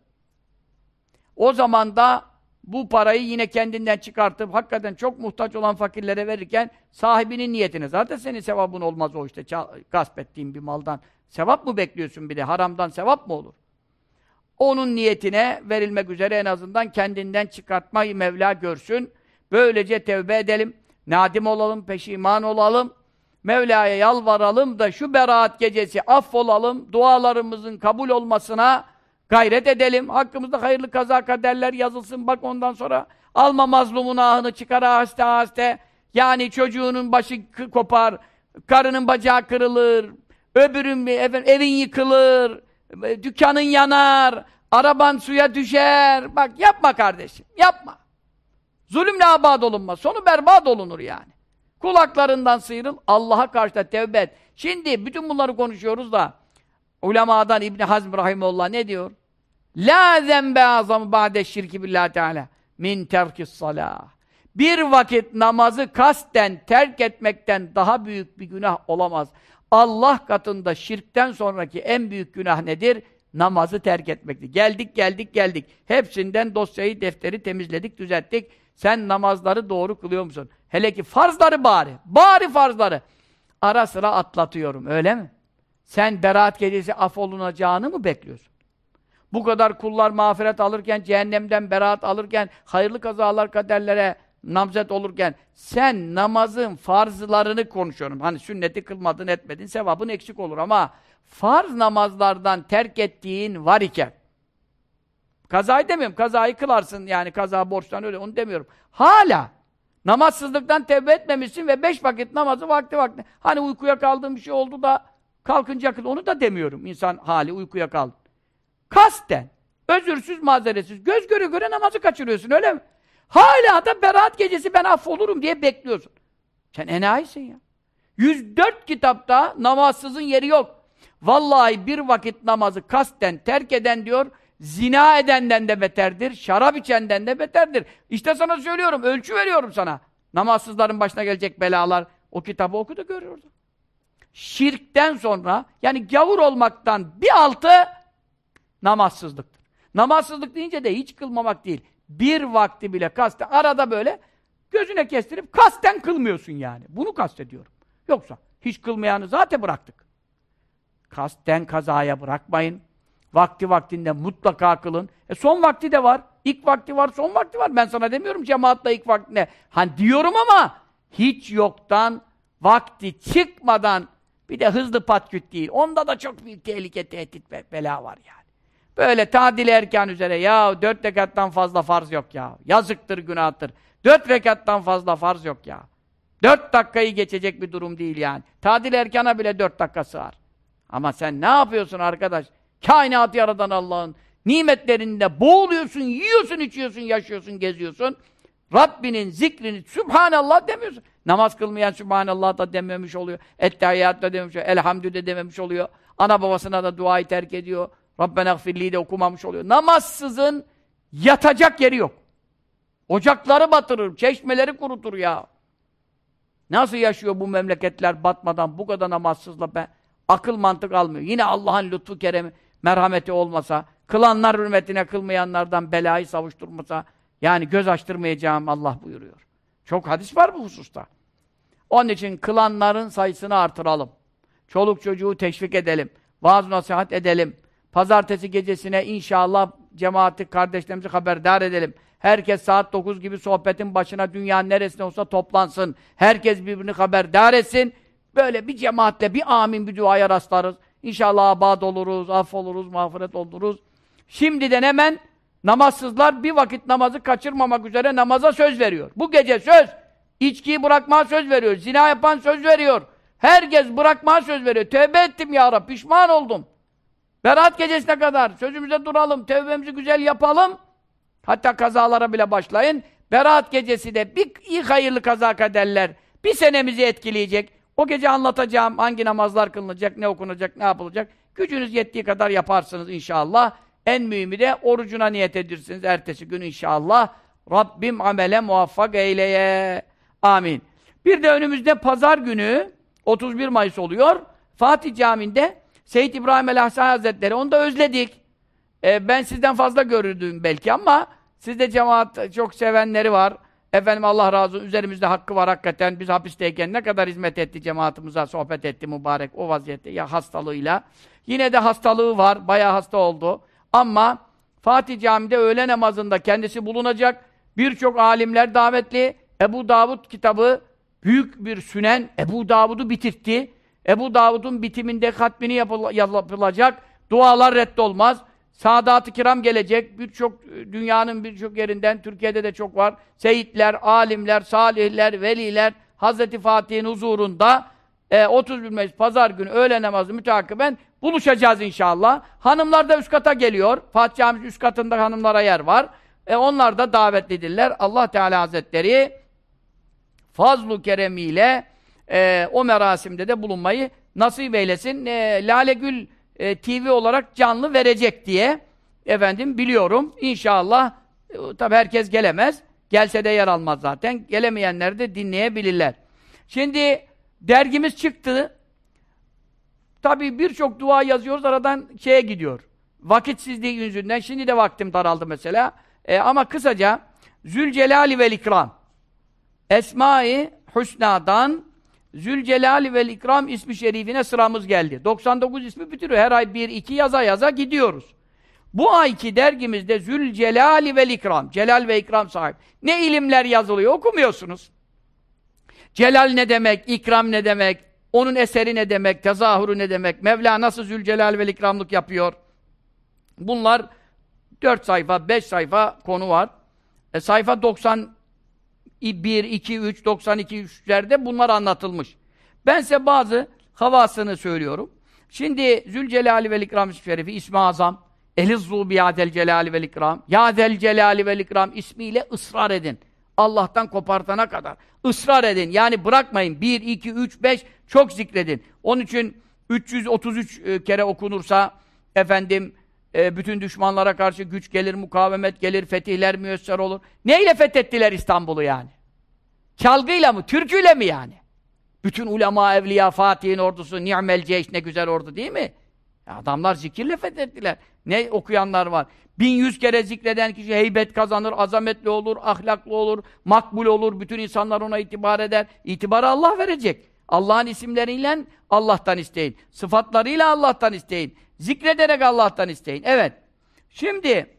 O zaman da bu parayı yine kendinden çıkartıp hakikaten çok muhtaç olan fakirlere verirken sahibinin niyetine. Zaten senin sevabın olmaz o işte gasp ettiğin bir maldan. Sevap mı bekliyorsun bir de? Haramdan sevap mı olur? Onun niyetine verilmek üzere en azından kendinden çıkartmayı Mevla görsün. Böylece tevbe edelim. Nadim olalım, peşiman olalım. Mevla'ya yalvaralım da şu beraat gecesi affolalım, dualarımızın kabul olmasına gayret edelim. Hakkımızda hayırlı kaza kaderler yazılsın. Bak ondan sonra alma mazlumun ahını çıkar haste haste. Yani çocuğunun başı kopar, karının bacağı kırılır, öbürün efendim, evin yıkılır, dükkanın yanar, araban suya düşer. Bak yapma kardeşim, yapma. Zulümle abad olunmaz. Sonu berbat olunur yani. Kulaklarından sıyrıl, Allah'a karşı da tevbe et. Şimdi bütün bunları konuşuyoruz da ulemadan İbn Hazm rahimehullah ne diyor? La zembe azam ba'de şirki billahi teala min terkis salah. Bir vakit namazı kasten terk etmekten daha büyük bir günah olamaz. Allah katında şirkten sonraki en büyük günah nedir? Namazı terk etmektir. Geldik, geldik, geldik. Hepsinden dosyayı, defteri temizledik, düzelttik. Sen namazları doğru kılıyor musun? Hele ki farzları bari. Bari farzları. Ara sıra atlatıyorum, öyle mi? Sen beraat gecesi affolunacağını mı bekliyorsun? Bu kadar kullar mağfiret alırken, cehennemden beraat alırken, hayırlı kazalar kaderlere namzet olurken, sen namazın farzlarını konuşuyorum. Hani sünneti kılmadın etmedin, sevabın eksik olur ama farz namazlardan terk ettiğin var iken, kazayı demiyorum, kazayı kılarsın yani kaza borçtan öyle, onu demiyorum. Hala namazsızlıktan tevbe etmemişsin ve beş vakit namazı vakti vakti. Hani uykuya kaldığın bir şey oldu da kalkınca kıl, onu da demiyorum. İnsan hali uykuya kaldı. Kasten, özürsüz, mazeretsiz, göz göre göre namazı kaçırıyorsun, öyle mi? Hala da beraat gecesi ben affolurum diye bekliyorsun. Sen enayisin ya. 104 kitapta namazsızın yeri yok. Vallahi bir vakit namazı kasten terk eden diyor, zina edenden de beterdir, şarap içenden de beterdir. İşte sana söylüyorum, ölçü veriyorum sana. Namazsızların başına gelecek belalar, o kitabı oku da görür orada. Şirkten sonra, yani gavur olmaktan bir altı namazsızlıktır. Namazsızlık deyince de hiç kılmamak değil. Bir vakti bile kasten, arada böyle gözüne kestirip kasten kılmıyorsun yani. Bunu kastediyorum. Yoksa hiç kılmayanı zaten bıraktık. Kasten kazaya bırakmayın. Vakti vaktinde mutlaka kılın. E son vakti de var. İlk vakti var, son vakti var. Ben sana demiyorum cemaatle ilk vaktine. Hani diyorum ama hiç yoktan, vakti çıkmadan bir de hızlı patküt değil. Onda da çok büyük tehlike, tehdit ve bela var yani. Böyle tadil erkan üzere ya dört rekattan fazla farz yok ya. Yazıktır, günahtır. Dört rekattan fazla farz yok ya. Dört dakikayı geçecek bir durum değil yani. Tadil erkana bile dört dakika sığar. Ama sen ne yapıyorsun arkadaş? Kainatı yaradan Allah'ın nimetlerinde boğuluyorsun, yiyorsun, içiyorsun, yaşıyorsun, geziyorsun. Rabbinin zikrini, Sübhanallah demiyorsun. Namaz kılmayan Sübhanallah da dememiş oluyor. Ettehiyyat da dememiş oluyor. Elhamdü de dememiş oluyor. Ana babasına da duayı terk ediyor. Rabbena gfirliği de okumamış oluyor. Namazsızın yatacak yeri yok. Ocakları batırır, çeşmeleri kurutur ya. Nasıl yaşıyor bu memleketler batmadan bu kadar namazsızla be? Akıl mantık almıyor. Yine Allah'ın lütfu keremi, merhameti olmasa, kılanlar hürmetine kılmayanlardan belayı savuşturmasa, yani göz açtırmayacağım Allah buyuruyor. Çok hadis var bu hususta. Onun için kılanların sayısını artıralım. Çoluk çocuğu teşvik edelim. Vaaz nasihat edelim. Pazartesi gecesine inşallah cemaati kardeşlerimizi haberdar edelim. Herkes saat 9 gibi sohbetin başına dünyanın neresinde olsa toplansın. Herkes birbirini haberdar etsin. Böyle bir cemaatle bir amin bir duaya rastlarız. İnşallah abad oluruz, affoluruz, mağfiret oluruz. Şimdiden hemen namazsızlar bir vakit namazı kaçırmamak üzere namaza söz veriyor. Bu gece söz. İçkiyi bırakmaya söz veriyor. Zina yapan söz veriyor. Herkes bırakmaya söz veriyor. Tövbe ettim ya Rabbi, pişman oldum. Berat gecesine kadar sözümüze duralım, tövbemizi güzel yapalım. Hatta kazalara bile başlayın. Berat gecesi de bir iyi hayırlı kaza kaderler bir senemizi etkileyecek. O gece anlatacağım hangi namazlar kılınacak, ne okunacak, ne yapılacak. Gücünüz yettiği kadar yaparsınız inşallah. En mühimi de orucuna niyet edirsiniz ertesi gün inşallah. Rabbim amele muvaffak eyleye. Amin. Bir de önümüzde pazar günü 31 Mayıs oluyor. Fatih Camii'nde Seyyid İbrahim el-Ahsan Hazretleri onu da özledik. Ee, ben sizden fazla görürdüm belki ama sizde cemaat çok sevenleri var. Efendim Allah razı olsun. Üzerimizde hakkı var hakikaten. Biz hapisteyken ne kadar hizmet etti cemaatimize, sohbet etti mübarek o vaziyette ya hastalığıyla. Yine de hastalığı var. Bayağı hasta oldu. Ama Fatih Camii'de öğle namazında kendisi bulunacak. Birçok alimler davetli. Ebu Davud kitabı büyük bir sünen Ebu Davud'u bitirtti. Ebu Davud'un bitiminde hatmini yapılacak. Dualar reddolmaz. Sadat-ı kiram gelecek. Birçok dünyanın birçok yerinden, Türkiye'de de çok var. Seyitler, alimler, salihler, veliler Hazreti Fatih'in huzurunda e, 31 Mayıs pazar günü öğle namazı mütakiben buluşacağız inşallah. Hanımlar da üst kata geliyor. Fatih Camisi üst katında hanımlara yer var. E, onlar da davetlidirler. Allah Teala Hazretleri fazlu keremiyle e, o merasimde de bulunmayı nasip eylesin. E, Lale Gül e, TV olarak canlı verecek diye efendim biliyorum. İnşallah e, tabi herkes gelemez. Gelse de yer almaz zaten. Gelemeyenler de dinleyebilirler. Şimdi dergimiz çıktı. Tabi birçok dua yazıyoruz aradan şeye gidiyor. Vakitsizliği yüzünden. Şimdi de vaktim daraldı mesela. E, ama kısaca Zülcelali vel İkram Esma-i Hüsna'dan Zülcelali vel İkram ismi şerifine sıramız geldi. 99 ismi bitiriyor. Her ay bir iki yaza yaza gidiyoruz. Bu ayki dergimizde Zülcelali vel İkram, Celal ve İkram sahip. Ne ilimler yazılıyor okumuyorsunuz. Celal ne demek, İkram ne demek, onun eseri ne demek, tezahürü ne demek, Mevla nasıl Zülcelal ve İkramlık yapıyor. Bunlar 4 sayfa, 5 sayfa konu var. E, sayfa 90 1, 2, 3, 92, 3'lerde bunlar anlatılmış. Ben size bazı havasını söylüyorum. Şimdi Zülcelali ve İkram Şerifi ismi azam. Elizzu biyadel celali vel ikram. Ya del celali vel ikram ismiyle ısrar edin. Allah'tan kopartana kadar. ısrar edin. Yani bırakmayın. 1, 2, 3, 5 çok zikredin. Onun için 333 e, kere okunursa efendim e, bütün düşmanlara karşı güç gelir, mukavemet gelir, fetihler müyesser olur. Neyle fethettiler İstanbul'u yani? Çalgıyla mı, türküyle mi yani? Bütün ulema, evliya, Fatih'in ordusu, ni'mel ceyş, ne güzel ordu değil mi? Adamlar zikirle fethettiler. Ne okuyanlar var. Bin yüz kere zikreden kişi heybet kazanır, azametli olur, ahlaklı olur, makbul olur, bütün insanlar ona itibar eder. İtibarı Allah verecek. Allah'ın isimleriyle Allah'tan isteyin. Sıfatlarıyla Allah'tan isteyin. Zikrederek Allah'tan isteyin. Evet. Şimdi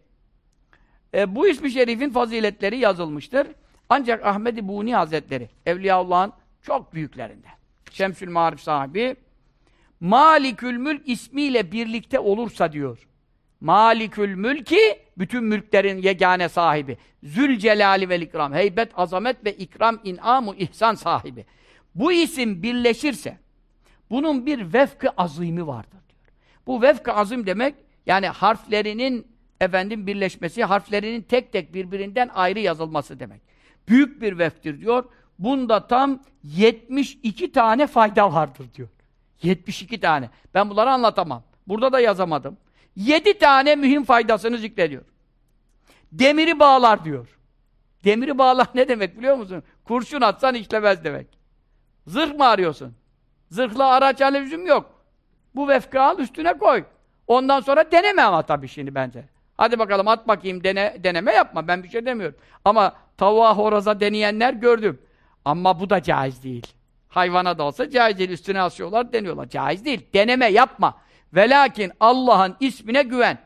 e, bu ismi şerifin faziletleri yazılmıştır. Ancak Ahmed-i Buni Hazretleri, Evliyaullah'ın çok büyüklerinden. Şemsül Marif sahibi, Malikül Mülk ismiyle birlikte olursa diyor. Malikül Mülki, bütün mülklerin yegane sahibi. Zülcelali vel ikram, heybet, azamet ve ikram, inamu, ihsan sahibi. Bu isim birleşirse, bunun bir vefk-ı azimi vardır diyor. Bu vefk-ı azim demek, yani harflerinin efendim birleşmesi, harflerinin tek tek birbirinden ayrı yazılması demek. Büyük bir vefktir diyor. Bunda tam 72 tane fayda vardır diyor. 72 tane. Ben bunları anlatamam. Burada da yazamadım. 7 tane mühim faydasını zikrediyor. Demiri bağlar diyor. Demiri bağlar [laughs] ne demek biliyor musun? Kurşun atsan işlemez demek. Zırh mı arıyorsun? Zırhla araç alevzüm yok. Bu vefkı al üstüne koy. Ondan sonra deneme ama tabii şimdi bence. Hadi bakalım at bakayım dene, deneme yapma ben bir şey demiyorum. Ama tavuğa horoza deneyenler gördüm. Ama bu da caiz değil. Hayvana da olsa caiz değil. Üstüne asıyorlar, deniyorlar. Caiz değil. Deneme yapma. Velakin Allah'ın ismine güven.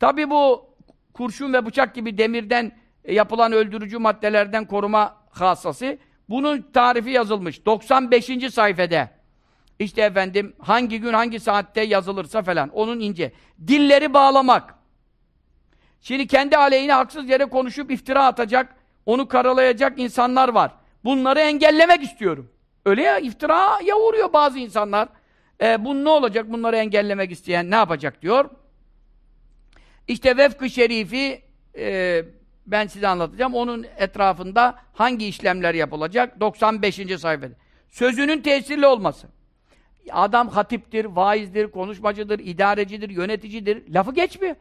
Tabi bu kurşun ve bıçak gibi demirden yapılan öldürücü maddelerden koruma hassası. Bunun tarifi yazılmış. 95. sayfede. İşte efendim hangi gün hangi saatte yazılırsa falan. Onun ince. Dilleri bağlamak. Şimdi kendi aleyhine haksız yere konuşup iftira atacak, onu karalayacak insanlar var. Bunları engellemek istiyorum. Öyle ya iftiraya uğruyor bazı insanlar. E, bu ne olacak? Bunları engellemek isteyen ne yapacak diyor. İşte Vefk-ı Şerifi e, ben size anlatacağım. Onun etrafında hangi işlemler yapılacak? 95. sayfada. Sözünün tesirli olması. Adam hatiptir, vaizdir, konuşmacıdır, idarecidir, yöneticidir. Lafı geçmiyor.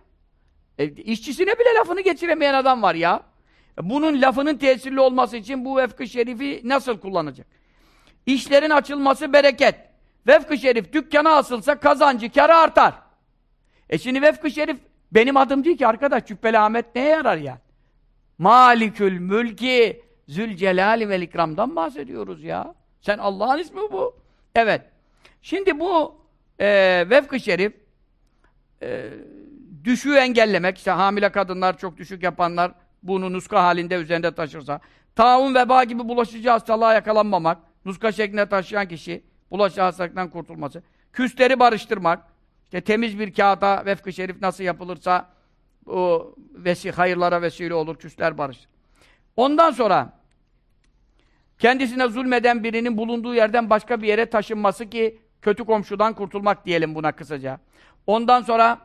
E, işçisine bile lafını geçiremeyen adam var ya. Bunun lafının tesirli olması için bu vefk-ı şerifi nasıl kullanacak? İşlerin açılması bereket. Vefk-ı şerif dükkana asılsa kazancı, karı artar. E şimdi vefk-ı şerif benim adım değil ki arkadaş. Cübbeli Ahmet neye yarar ya? Malikül mülki zülcelali vel ikramdan bahsediyoruz ya. Sen Allah'ın ismi bu. Evet. Şimdi bu e, vefk-ı şerif e, düşüğü engellemek, işte hamile kadınlar, çok düşük yapanlar bunu nuska halinde üzerinde taşırsa, taun veba gibi bulaşıcı hastalığa yakalanmamak, nuska şeklinde taşıyan kişi bulaşıcı hastalıktan kurtulması, küsleri barıştırmak, işte temiz bir kağıda vefk-ı şerif nasıl yapılırsa o vesi hayırlara vesile olur, küsler barışır. Ondan sonra kendisine zulmeden birinin bulunduğu yerden başka bir yere taşınması ki kötü komşudan kurtulmak diyelim buna kısaca. Ondan sonra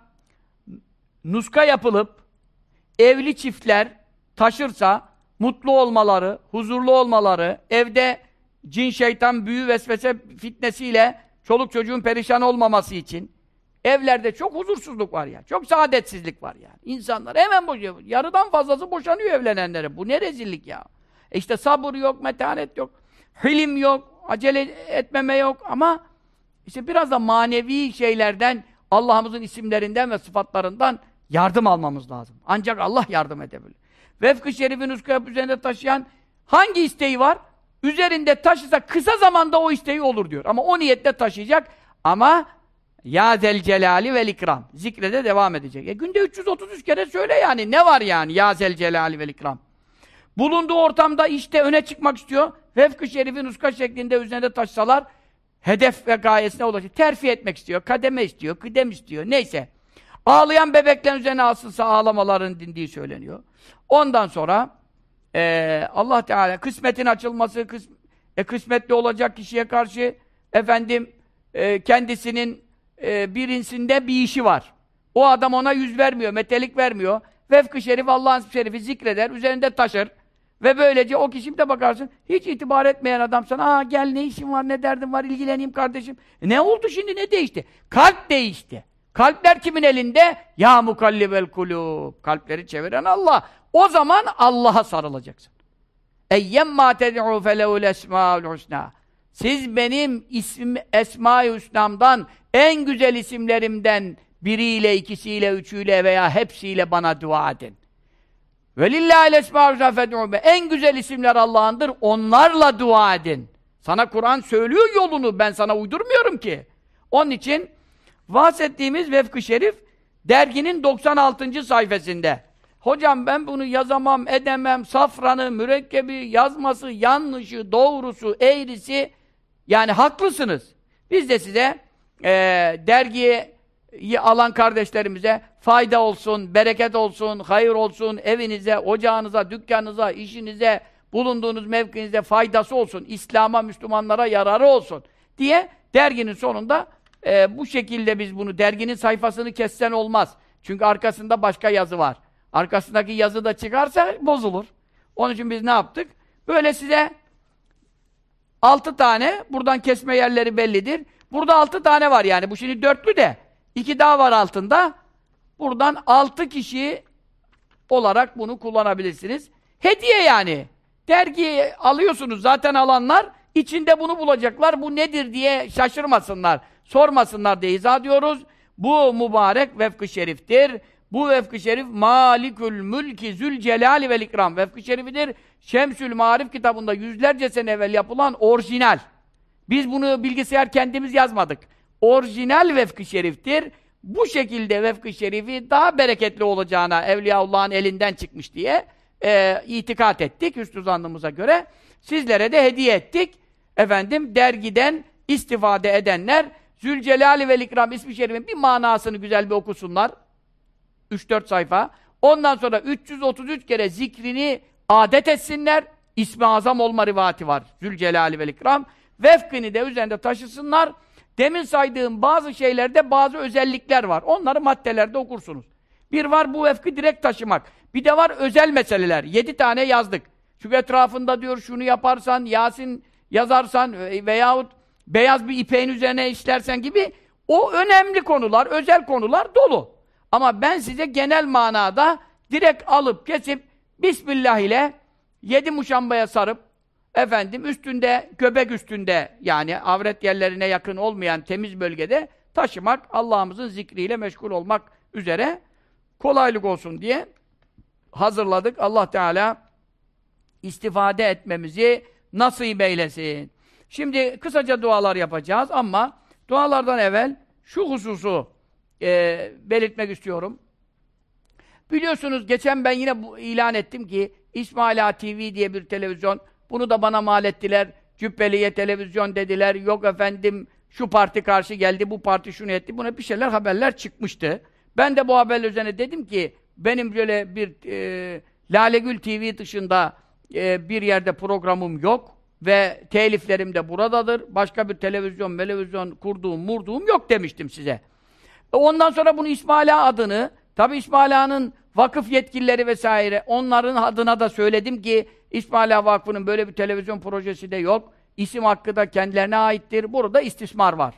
nuska yapılıp evli çiftler taşırsa mutlu olmaları, huzurlu olmaları, evde cin, şeytan, büyü, vesvese fitnesiyle çoluk çocuğun perişan olmaması için evlerde çok huzursuzluk var ya. Çok saadetsizlik var yani. İnsanlar hemen boşuyor. Yarıdan fazlası boşanıyor evlenenlere. Bu ne rezillik ya. E işte sabır yok, metanet yok, hilim yok, acele etmeme yok ama işte biraz da manevi şeylerden Allah'ımızın isimlerinden ve sıfatlarından yardım almamız lazım. Ancak Allah yardım edebilir. Vefk-ı Şerif'in üskü üzerinde taşıyan hangi isteği var? Üzerinde taşısa kısa zamanda o isteği olur diyor. Ama o niyetle taşıyacak. Ama ya zel celali vel ikram. Zikrede devam edecek. E günde 333 kere söyle yani. Ne var yani? Ya zel celali vel ikram. Bulunduğu ortamda işte öne çıkmak istiyor. Vefk-ı Şerif'in uska şeklinde üzerinde taşısalar hedef ve gayesine ulaşıyor. Terfi etmek istiyor, kademe istiyor, kıdem istiyor, neyse. Ağlayan bebeklerin üzerine asılsa ağlamaların dindiği söyleniyor. Ondan sonra e, Allah Teala kısmetin açılması, kıs, e, kısmetli olacak kişiye karşı efendim e, kendisinin e, birinsinde bir işi var. O adam ona yüz vermiyor, metelik vermiyor. Vefk-ı Şerif, Allah'ın şerifi zikreder, üzerinde taşır. Ve böylece o kişi de bakarsın, hiç itibar etmeyen adam sana, aa gel ne işin var, ne derdin var, ilgileneyim kardeşim. E, ne oldu şimdi, ne değişti? Kalp değişti. Kalpler kimin elinde? Ya mukallibel kulub. Kalpleri çeviren Allah. O zaman Allah'a sarılacaksın. Eyyemmâ ted'û felehul esmâul husnâ. Siz benim ismim Esma-i Hüsna'mdan en güzel isimlerimden biriyle, ikisiyle, üçüyle veya hepsiyle bana dua edin. Velillâhil esmâ'u fed'ûbe. En güzel isimler Allah'ındır. Onlarla dua edin. Sana Kur'an söylüyor yolunu. Ben sana uydurmuyorum ki. Onun için bahsettiğimiz Vefk-ı Şerif derginin 96. sayfasında. Hocam ben bunu yazamam, edemem, safranı, mürekkebi, yazması, yanlışı, doğrusu, eğrisi yani haklısınız. Biz de size e, dergiye alan kardeşlerimize fayda olsun, bereket olsun, hayır olsun, evinize, ocağınıza, dükkanınıza, işinize, bulunduğunuz mevkinize faydası olsun, İslam'a, Müslümanlara yararı olsun diye derginin sonunda e, bu şekilde biz bunu, derginin sayfasını kessen olmaz. Çünkü arkasında başka yazı var. Arkasındaki yazı da çıkarsa bozulur. Onun için biz ne yaptık? Böyle size altı tane, buradan kesme yerleri bellidir. Burada altı tane var yani. Bu şimdi dörtlü de. iki daha var altında. Buradan altı kişi olarak bunu kullanabilirsiniz. Hediye yani. Dergi alıyorsunuz zaten alanlar. içinde bunu bulacaklar. Bu nedir diye şaşırmasınlar. Sormasınlar diye izah diyoruz. Bu mübarek vefk-ı şeriftir. Bu vefk-i şerif Malikül Mülki Zül Celali vel İkram. Vefk-i şerifidir. Şemsül Marif kitabında yüzlerce sene evvel yapılan orijinal. Biz bunu bilgisayar kendimiz yazmadık. Orijinal vefk-i şeriftir. Bu şekilde vefk-i şerifi daha bereketli olacağına Evliyaullah'ın elinden çıkmış diye e, itikat ettik üstü zannımıza göre. Sizlere de hediye ettik. Efendim dergiden istifade edenler Zülcelali ve İkram ismi şerifin bir manasını güzel bir okusunlar. 3-4 sayfa. Ondan sonra 333 kere zikrini adet etsinler. İsmi azam olma rivati var. Zülcelali ve İkram. Vefkini de üzerinde taşısınlar. Demin saydığım bazı şeylerde bazı özellikler var. Onları maddelerde okursunuz. Bir var bu vefki direkt taşımak. Bir de var özel meseleler. Yedi tane yazdık. Çünkü etrafında diyor şunu yaparsan, Yasin yazarsan e, veyahut beyaz bir ipeğin üzerine işlersen gibi o önemli konular, özel konular dolu. Ama ben size genel manada direkt alıp kesip Bismillah ile yedi muşambaya sarıp efendim üstünde, göbek üstünde yani avret yerlerine yakın olmayan temiz bölgede taşımak, Allah'ımızın zikriyle meşgul olmak üzere kolaylık olsun diye hazırladık. Allah Teala istifade etmemizi nasip eylesin. Şimdi kısaca dualar yapacağız ama dualardan evvel şu hususu e, belirtmek istiyorum. Biliyorsunuz geçen ben yine bu, ilan ettim ki İsmaila TV diye bir televizyon, bunu da bana mal ettiler. Cübbeliye televizyon dediler. Yok efendim şu parti karşı geldi, bu parti şunu etti. Buna bir şeyler haberler çıkmıştı. Ben de bu haberler üzerine dedim ki benim böyle bir e, Lalegül TV dışında e, bir yerde programım yok ve teliflerim de buradadır. Başka bir televizyon, televizyon kurduğum, murduğum yok demiştim size. E ondan sonra bunu İsmaila adını, tabi İsmaila'nın vakıf yetkilileri vesaire, onların adına da söyledim ki İsmaila Vakfı'nın böyle bir televizyon projesi de yok. İsim hakkı da kendilerine aittir. Burada istismar var.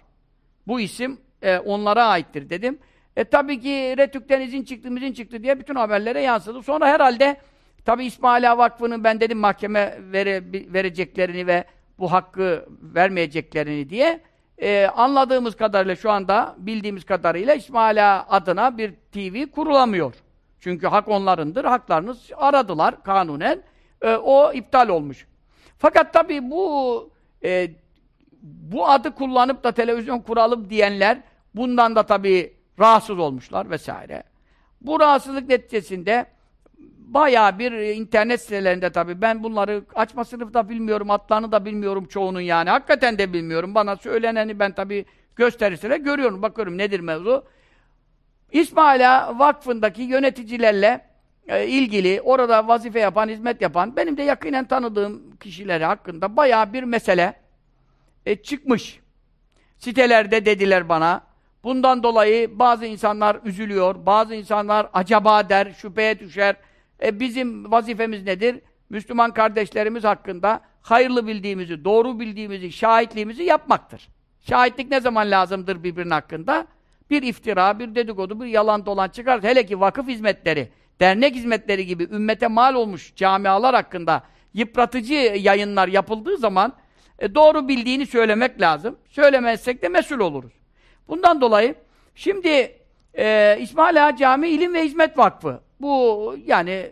Bu isim e, onlara aittir dedim. E tabii ki Retük'ten izin çıktı, izin çıktı diye bütün haberlere yansıdı. Sonra herhalde tabii İsmaila Vakfı'nın ben dedim mahkeme vere, vereceklerini ve bu hakkı vermeyeceklerini diye e, anladığımız kadarıyla şu anda bildiğimiz kadarıyla İsmaila adına bir TV kurulamıyor. Çünkü hak onlarındır. Haklarınız aradılar kanunen. E, o iptal olmuş. Fakat tabii bu e, bu adı kullanıp da televizyon kuralım diyenler bundan da tabii rahatsız olmuşlar vesaire. Bu rahatsızlık neticesinde bayağı bir internet sitelerinde tabii ben bunları açma sınıfı da bilmiyorum, adlarını da bilmiyorum çoğunun yani. Hakikaten de bilmiyorum. Bana söyleneni ben tabii gösterirse görüyorum, bakıyorum nedir mevzu. İsmaila Vakfı'ndaki yöneticilerle e, ilgili, orada vazife yapan, hizmet yapan, benim de yakinen tanıdığım kişileri hakkında bayağı bir mesele e, çıkmış. Sitelerde dediler bana, Bundan dolayı bazı insanlar üzülüyor, bazı insanlar acaba der, şüpheye düşer. E bizim vazifemiz nedir? Müslüman kardeşlerimiz hakkında hayırlı bildiğimizi, doğru bildiğimizi, şahitliğimizi yapmaktır. Şahitlik ne zaman lazımdır birbirinin hakkında? Bir iftira, bir dedikodu, bir yalan dolan çıkar. Hele ki vakıf hizmetleri, dernek hizmetleri gibi ümmete mal olmuş camialar hakkında yıpratıcı yayınlar yapıldığı zaman e, doğru bildiğini söylemek lazım. Söylemezsek de mesul oluruz. Bundan dolayı şimdi e, İsmail Ağa Cami İlim ve Hizmet Vakfı. Bu yani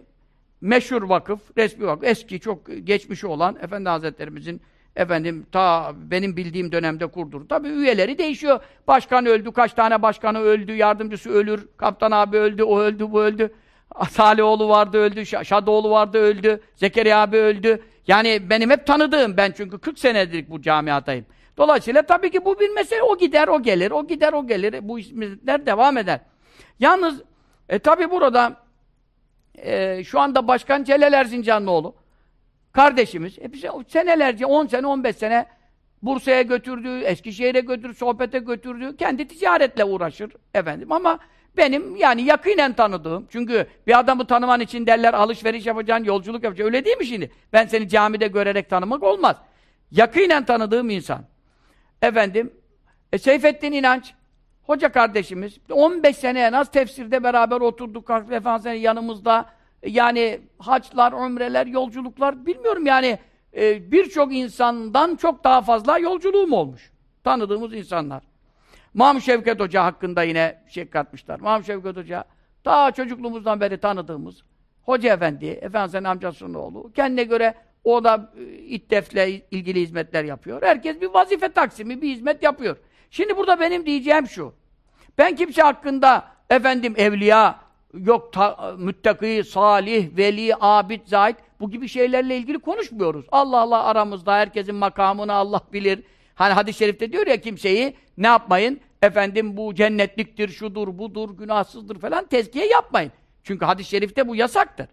meşhur vakıf, resmi vakıf, eski çok geçmişi olan Efendi Hazretlerimizin efendim ta benim bildiğim dönemde kurdur. Tabii üyeleri değişiyor. Başkan öldü, kaç tane başkanı öldü, yardımcısı ölür, kaptan abi öldü, o öldü, bu öldü. [laughs] Salihoğlu vardı öldü, Şadoğlu vardı öldü, Zekeriya abi öldü. Yani benim hep tanıdığım, ben çünkü 40 senedir bu camiatayım. Dolayısıyla tabii ki bu bir mesele. O gider, o gelir, o gider, o gelir. Bu hizmetler devam eder. Yalnız e, tabii burada e, şu anda Başkan Celal Erzincanlıoğlu kardeşimiz. E, bize senelerce, 10 sene, 15 sene Bursa'ya götürdü, Eskişehir'e götürdü, sohbete götürdü. Kendi ticaretle uğraşır efendim ama benim yani yakinen tanıdığım, çünkü bir adamı tanıman için derler alışveriş yapacaksın, yolculuk yapacaksın. Öyle değil mi şimdi? Ben seni camide görerek tanımak olmaz. Yakinen tanıdığım insan. Efendim, e, Seyfettin İnanç, hoca kardeşimiz, 15 sene en az tefsirde beraber oturduk, Efendimiz yanımızda, yani haçlar, ömreler, yolculuklar, bilmiyorum yani e, birçok insandan çok daha fazla yolculuğum olmuş. Tanıdığımız insanlar. Mahmut Şevket Hoca hakkında yine şey katmışlar. Mahmut Şevket Hoca, Ta çocukluğumuzdan beri tanıdığımız Hoca Efendi, Efendimiz'in amcasının oğlu. Kendine göre o da e, İTTEF'le ilgili hizmetler yapıyor. Herkes bir vazife taksimi, bir hizmet yapıyor. Şimdi burada benim diyeceğim şu. Ben kimse hakkında efendim evliya, yok ta, müttaki, salih, veli, abid, zahid bu gibi şeylerle ilgili konuşmuyoruz. Allah Allah aramızda herkesin makamını Allah bilir. Hani hadis-i şerifte diyor ya kimseyi ne yapmayın? Efendim bu cennetliktir, şudur, budur, günahsızdır falan tezkiye yapmayın. Çünkü hadis-i şerifte bu yasaktır.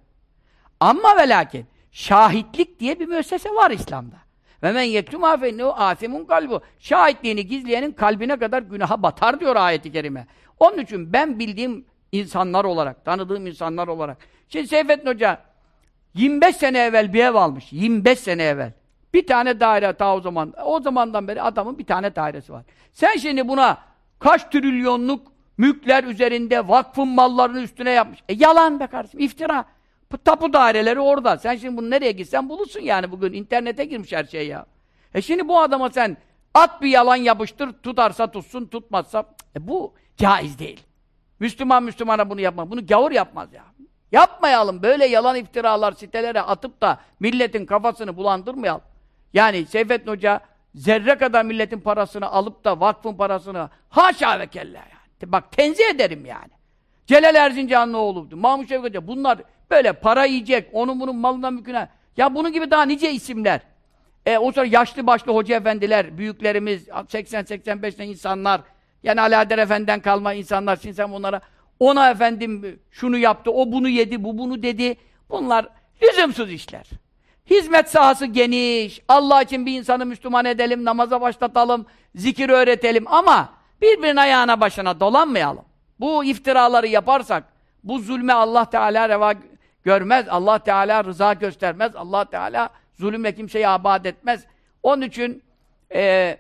Ama ve lakin şahitlik diye bir müessese var İslam'da. Ve men yektum afennehu asimun kalbu. Şahitliğini gizleyenin kalbine kadar günaha batar diyor ayeti kerime. Onun için ben bildiğim insanlar olarak, tanıdığım insanlar olarak. Şimdi Seyfettin Hoca 25 sene evvel bir ev almış. 25 sene evvel. Bir tane daire ta o zaman. O zamandan beri adamın bir tane dairesi var. Sen şimdi buna kaç trilyonluk mülkler üzerinde vakfın mallarını üstüne yapmış. E yalan be kardeşim, iftira. Bu tapu daireleri orada. Sen şimdi bunu nereye gitsen bulursun yani bugün. internete girmiş her şey ya. E şimdi bu adama sen at bir yalan yapıştır, tutarsa tutsun, tutmazsa e bu caiz değil. Müslüman Müslümana bunu yapma. Bunu gavur yapmaz ya. Yapmayalım. Böyle yalan iftiralar sitelere atıp da milletin kafasını bulandırmayalım. Yani Seyfettin Hoca zerre kadar milletin parasını alıp da vakfın parasını haşa ve kella yani. Bak tenzih ederim yani. Celal Erzincanlıoğlu'ydu, Mahmut Şevket Hoca. Bunlar böyle para yiyecek, onun bunun malından mülküne. Ya bunun gibi daha nice isimler. E, o sonra yaşlı başlı hoca efendiler, büyüklerimiz, 80-85'ten insanlar, yani Alaeddin Efendi'den kalma insanlar, şimdi sen bunlara ona efendim şunu yaptı, o bunu yedi, bu bunu dedi. Bunlar lüzumsuz işler. Hizmet sahası geniş. Allah için bir insanı Müslüman edelim, namaza başlatalım, zikir öğretelim ama birbirinin ayağına başına dolanmayalım. Bu iftiraları yaparsak, bu zulme Allah Teala reva görmez, Allah Teala rıza göstermez, Allah Teala zulümle kimseyi abad etmez. Onun için e,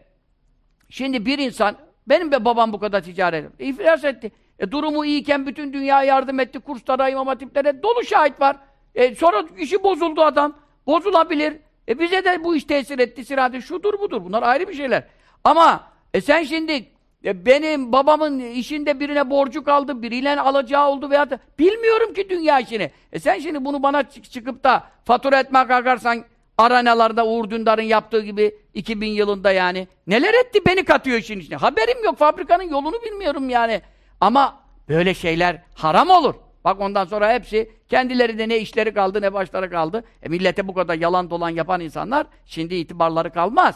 şimdi bir insan, benim de babam bu kadar ticaret etti, iflas etti. E, durumu iyiyken bütün dünya yardım etti, kurslara, imam hatiplere dolu şahit var. E, sonra işi bozuldu adam. Bozulabilir. E bize de bu iş tesir etti, sirade şudur budur. Bunlar ayrı bir şeyler. Ama e sen şimdi e benim babamın işinde birine borcu kaldı, biriyle alacağı oldu veya bilmiyorum ki dünya işini. E sen şimdi bunu bana çıkıp da fatura etmek kalkarsan Aranalarda Uğur Dündar'ın yaptığı gibi 2000 yılında yani. Neler etti beni katıyor işin içine. Haberim yok. Fabrikanın yolunu bilmiyorum yani. Ama böyle şeyler haram olur. Bak ondan sonra hepsi kendileri de ne işleri kaldı ne başları kaldı. E millete bu kadar yalan dolan yapan insanlar şimdi itibarları kalmaz.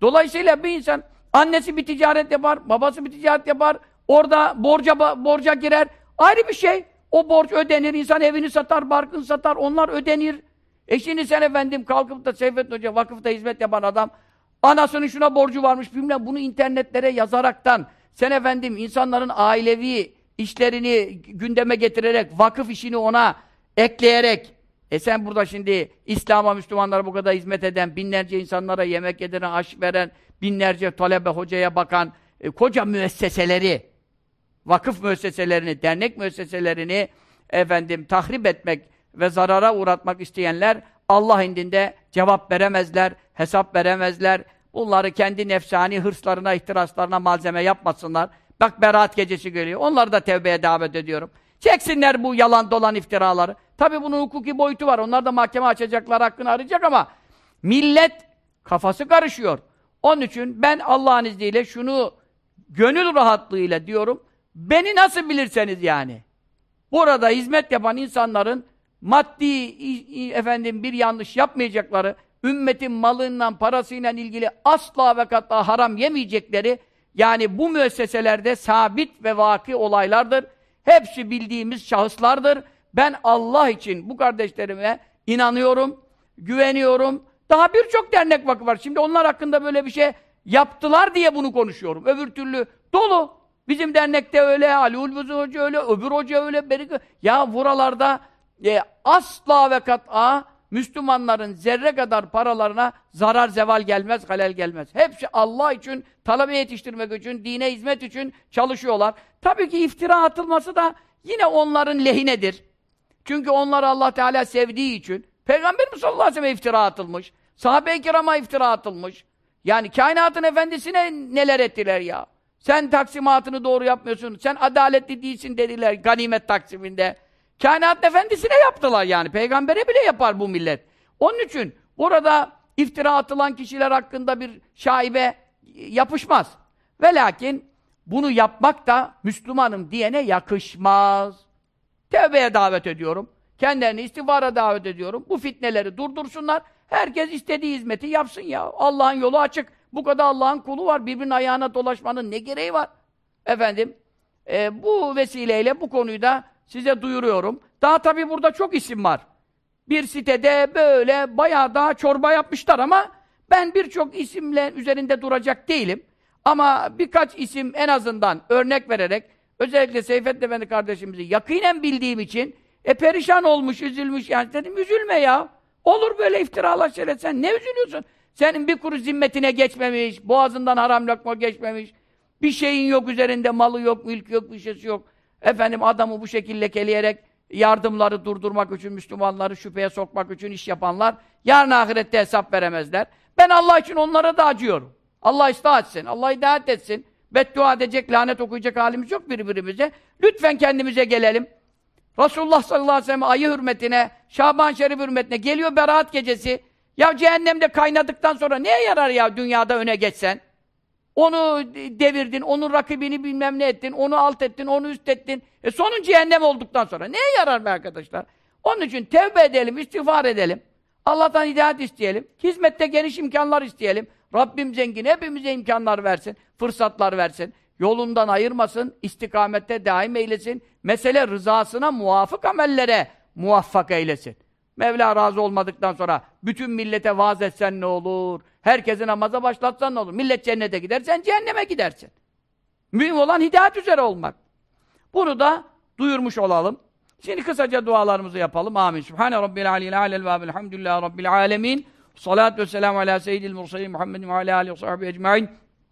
Dolayısıyla bir insan annesi bir ticaret yapar, babası bir ticaret yapar. Orada borca borca girer. Ayrı bir şey. O borç ödenir. insan evini satar, barkını satar. Onlar ödenir. E şimdi sen efendim kalkıp da Seyfettin Hoca vakıfta hizmet yapan adam anasının şuna borcu varmış bilmem bunu internetlere yazaraktan sen efendim insanların ailevi işlerini gündeme getirerek, vakıf işini ona ekleyerek, e sen burada şimdi İslam'a, Müslümanlara bu kadar hizmet eden, binlerce insanlara yemek yediren, aş veren, binlerce talebe, hocaya bakan, e, koca müesseseleri, vakıf müesseselerini, dernek müesseselerini efendim tahrip etmek ve zarara uğratmak isteyenler Allah indinde cevap veremezler, hesap veremezler. Bunları kendi nefsani hırslarına, ihtiraslarına malzeme yapmasınlar. Bak Berat gecesi geliyor. Onları da tevbeye davet ediyorum. Çeksinler bu yalan dolan iftiraları. Tabi bunun hukuki boyutu var. Onlar da mahkeme açacaklar, hakkını arayacak ama millet kafası karışıyor. Onun için ben Allah'ın izniyle şunu gönül rahatlığıyla diyorum. Beni nasıl bilirseniz yani. Burada hizmet yapan insanların maddi efendim bir yanlış yapmayacakları, ümmetin malından, parasıyla ilgili asla ve katla haram yemeyecekleri yani bu müesseselerde sabit ve vaki olaylardır. Hepsi bildiğimiz şahıslardır. Ben Allah için bu kardeşlerime inanıyorum, güveniyorum. Daha birçok dernek vakı var. Şimdi onlar hakkında böyle bir şey yaptılar diye bunu konuşuyorum. Öbür türlü dolu. Bizim dernekte öyle, Ali Ulbuzu Hoca öyle, öbür hoca öyle. Ya buralarda e, asla ve kat'a Müslümanların zerre kadar paralarına zarar zeval gelmez, halel gelmez. Hepsi Allah için, talebe yetiştirmek için, dine hizmet için çalışıyorlar. Tabii ki iftira atılması da yine onların lehinedir. Çünkü onlar Allah Teala sevdiği için. Peygamberimiz sallallahu aleyhi ve sellem iftira atılmış. Sahabe-i kirama iftira atılmış. Yani kainatın efendisine neler ettiler ya. Sen taksimatını doğru yapmıyorsun. Sen adaletli değilsin dediler ganimet taksiminde. Kainat efendisine yaptılar yani. Peygambere bile yapar bu millet. Onun için orada iftira atılan kişiler hakkında bir şaibe yapışmaz. Ve lakin bunu yapmak da Müslümanım diyene yakışmaz. Tevbeye davet ediyorum. Kendilerini istiğfara davet ediyorum. Bu fitneleri durdursunlar. Herkes istediği hizmeti yapsın ya. Allah'ın yolu açık. Bu kadar Allah'ın kulu var. Birbirinin ayağına dolaşmanın ne gereği var? Efendim, e, bu vesileyle bu konuyu da size duyuruyorum. Daha tabii burada çok isim var. Bir sitede böyle bayağı daha çorba yapmışlar ama ben birçok isimle üzerinde duracak değilim. Ama birkaç isim en azından örnek vererek özellikle Seyfettin Efendi kardeşimizi yakinen bildiğim için e perişan olmuş, üzülmüş yani dedim üzülme ya. Olur böyle iftiralar şeyler sen ne üzülüyorsun? Senin bir kuru zimmetine geçmemiş, boğazından haram lokma geçmemiş, bir şeyin yok üzerinde, malı yok, mülk yok, bir şeysi yok. Efendim adamı bu şekilde lekeleyerek yardımları durdurmak için, Müslümanları şüpheye sokmak için iş yapanlar yarın ahirette hesap veremezler. Ben Allah için onlara da acıyorum. Allah ıslah etsin, Allah hidayet etsin. Beddua edecek, lanet okuyacak halimiz yok birbirimize. Lütfen kendimize gelelim. Resulullah sallallahu aleyhi ve sellem ayı hürmetine, Şaban Şerif hürmetine geliyor Berat gecesi. Ya cehennemde kaynadıktan sonra neye yarar ya dünyada öne geçsen? Onu devirdin, onun rakibini bilmem ne ettin, onu alt ettin, onu üst ettin. E sonun cehennem olduktan sonra neye yarar be arkadaşlar? Onun için tevbe edelim, istiğfar edelim. Allah'tan hidayet isteyelim. Hizmette geniş imkanlar isteyelim. Rabbim zengin, hepimize imkanlar versin, fırsatlar versin. Yolundan ayırmasın, istikamette daim eylesin. Mesele rızasına muvafık amellere muvaffak eylesin. Mevla razı olmadıktan sonra bütün millete vaaz etsen ne olur? Herkesi namaza başlatsan ne olur? Millet cennete gider, sen cehenneme gidersin. Mühim olan hidayet üzere olmak. Bunu da duyurmuş olalım. Şimdi kısaca dualarımızı yapalım. Amin. Sübhane Rabbil aleyhi alel ve elhamdülillahi Rabbil alemin. Salat ve selamu ala seyyidil mursalin Muhammedin ve ala alihi ve sahbihi ecma'in.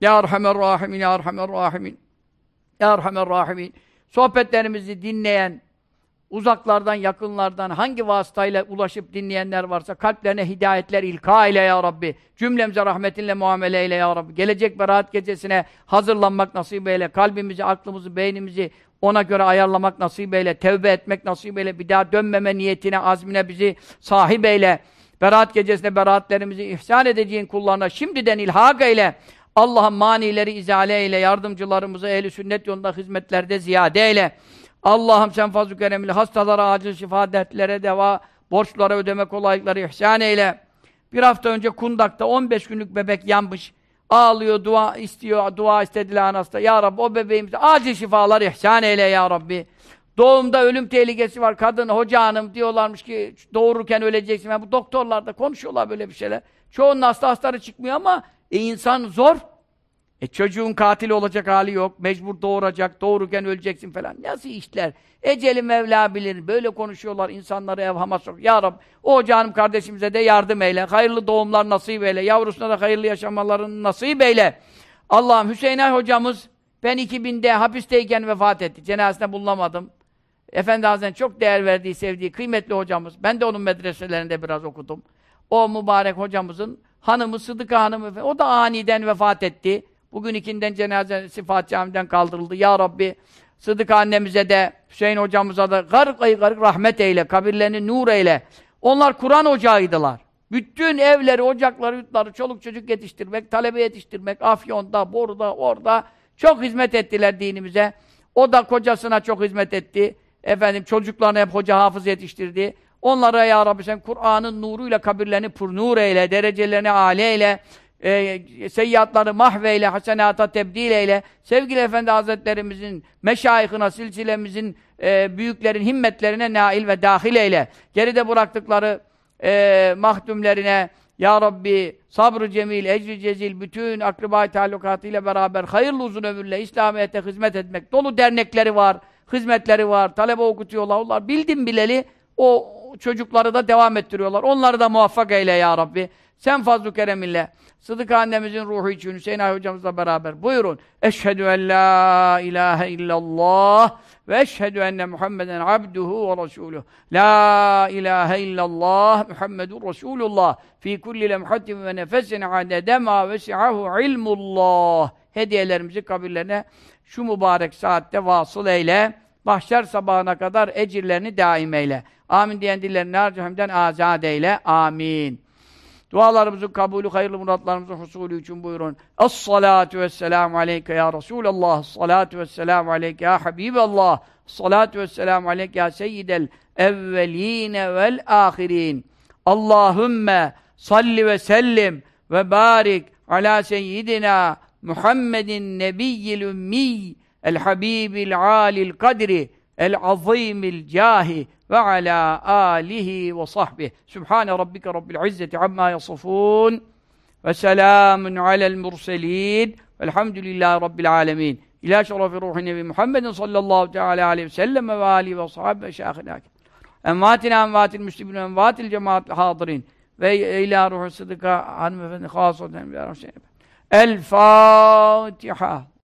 Ya Erhamer Rahimin, Ya Erhamer Rahimin. Ya Erhamer Rahimin. Sohbetlerimizi dinleyen, uzaklardan, yakınlardan hangi vasıtayla ulaşıp dinleyenler varsa kalplerine hidayetler ilka ile ya Rabbi. Cümlemize rahmetinle muamele eyle ya Rabbi. Gelecek beraat gecesine hazırlanmak nasip eyle. Kalbimizi, aklımızı, beynimizi ona göre ayarlamak nasip eyle. Tevbe etmek nasip eyle. Bir daha dönmeme niyetine, azmine bizi sahip eyle. Berat gecesine beraatlerimizi ihsan edeceğin kullarına şimdiden ilhak eyle. Allah'ın manileri izale eyle, yardımcılarımızı ehli sünnet yolunda hizmetlerde ziyade eyle. Allah'ım sen fazl-ı keremli hastalara acil şifa, dertlere deva, borçlara ödeme kolaylıkları ihsan eyle. Bir hafta önce Kundak'ta 15 günlük bebek yanmış. Ağlıyor, dua istiyor, dua istediler anasında. Ya Rabbi o bebeğimize acil şifalar ihsan eyle ya Rabbi. Doğumda ölüm tehlikesi var. Kadın, hoca hanım diyorlarmış ki doğururken öleceksin. Yani bu doktorlar da konuşuyorlar böyle bir şeyler. Çoğunun hasta hastaları çıkmıyor ama e insan zor. E çocuğun katil olacak hali yok. Mecbur doğuracak, doğururken öleceksin falan. Nasıl işler? Eceli Mevla bilir. Böyle konuşuyorlar, insanları evhama sok. Ya Rab, o canım kardeşimize de yardım eyle. Hayırlı doğumlar nasip eyle. Yavrusuna da hayırlı yaşamalarını nasip eyle. Allah'ım Hüseyin Ay hocamız ben 2000'de hapisteyken vefat etti. Cenazesinde bulunamadım. Efendi Hazretleri çok değer verdiği, sevdiği, kıymetli hocamız. Ben de onun medreselerinde biraz okudum. O mübarek hocamızın hanımı Sıdıka Hanım, o da aniden vefat etti. Bugün ikinden cenazesi Fatih Camii'den kaldırıldı. Ya Rabbi Sıdıka annemize de, Hüseyin hocamıza da garık ayı garık rahmet eyle, kabirlerini nur eyle. Onlar Kur'an ocağıydılar. Bütün evleri, ocakları, yurtları, çoluk çocuk yetiştirmek, talebe yetiştirmek, Afyon'da, Boru'da, orada çok hizmet ettiler dinimize. O da kocasına çok hizmet etti. Efendim çocuklarına hep hoca hafız yetiştirdi. Onlara ya Rabbi sen Kur'an'ın nuruyla kabirlerini pur nur eyle, derecelerini âle eyle, e, seyyiatları mahveyle, hasenata tebdil eyle. Sevgili Efendi Hazretlerimizin, meşayihına, silsilemizin, e, büyüklerin himmetlerine nail ve dahil eyle. Geride bıraktıkları e, mahdumlerine, Ya Rabbi sabrı cemil, ecri cezil, bütün akribay talukatıyla beraber hayırlı uzun ömürle İslamiyet'e hizmet etmek. Dolu dernekleri var, hizmetleri var, talebe okutuyorlar. Bildim bileli o çocukları da devam ettiriyorlar. Onları da muvaffak eyle ya Rabbi. Sen fazl-ı kereminle. Sıdık annemizin ruhu için Hüseyin Ay hocamızla beraber buyurun. Eşhedü en la ilahe illallah ve eşhedü enne Muhammeden abduhu ve resuluh. La ilahe illallah Muhammedun Resulullah. Fi kulli lemhatin ve nefesin adede ma vesi'ahu ilmullah. Hediyelerimizi kabirlerine şu mübarek saatte vasıl eyle. Mahşer sabahına kadar ecirlerini daim eyle. Amin diyen dillerini harcamden azad eyle. Amin. Dualarımızın kabulü, hayırlı muratlarımızın husulü için buyurun. Es-salatu vesselamu aleyke ya Resulallah. Es-salatu vesselamu aleyke ya Habiballah. Es-salatu vesselamu aleyke ya seyyidel evveline vel ahirin. Allahümme salli ve sellim ve barik ala seyyidina Muhammedin nebiyyil ümmiy el habibil alil kadri el azimil cahi ve ala alihi ve sahbihi. Sübhane rabbike rabbil izzeti amma yasifun ve selamun alel murselin velhamdülillahi rabbil alemin. İlâ şerefi ruhi nebi Muhammedin sallallahu teala aleyhi ve sellem ve alihi ve sahibi ve şâhine envatina envatil müslimin envatil cemaatil hadirin ve ilâ ruhu sıdıka hanımefendi khâsaten El Fatiha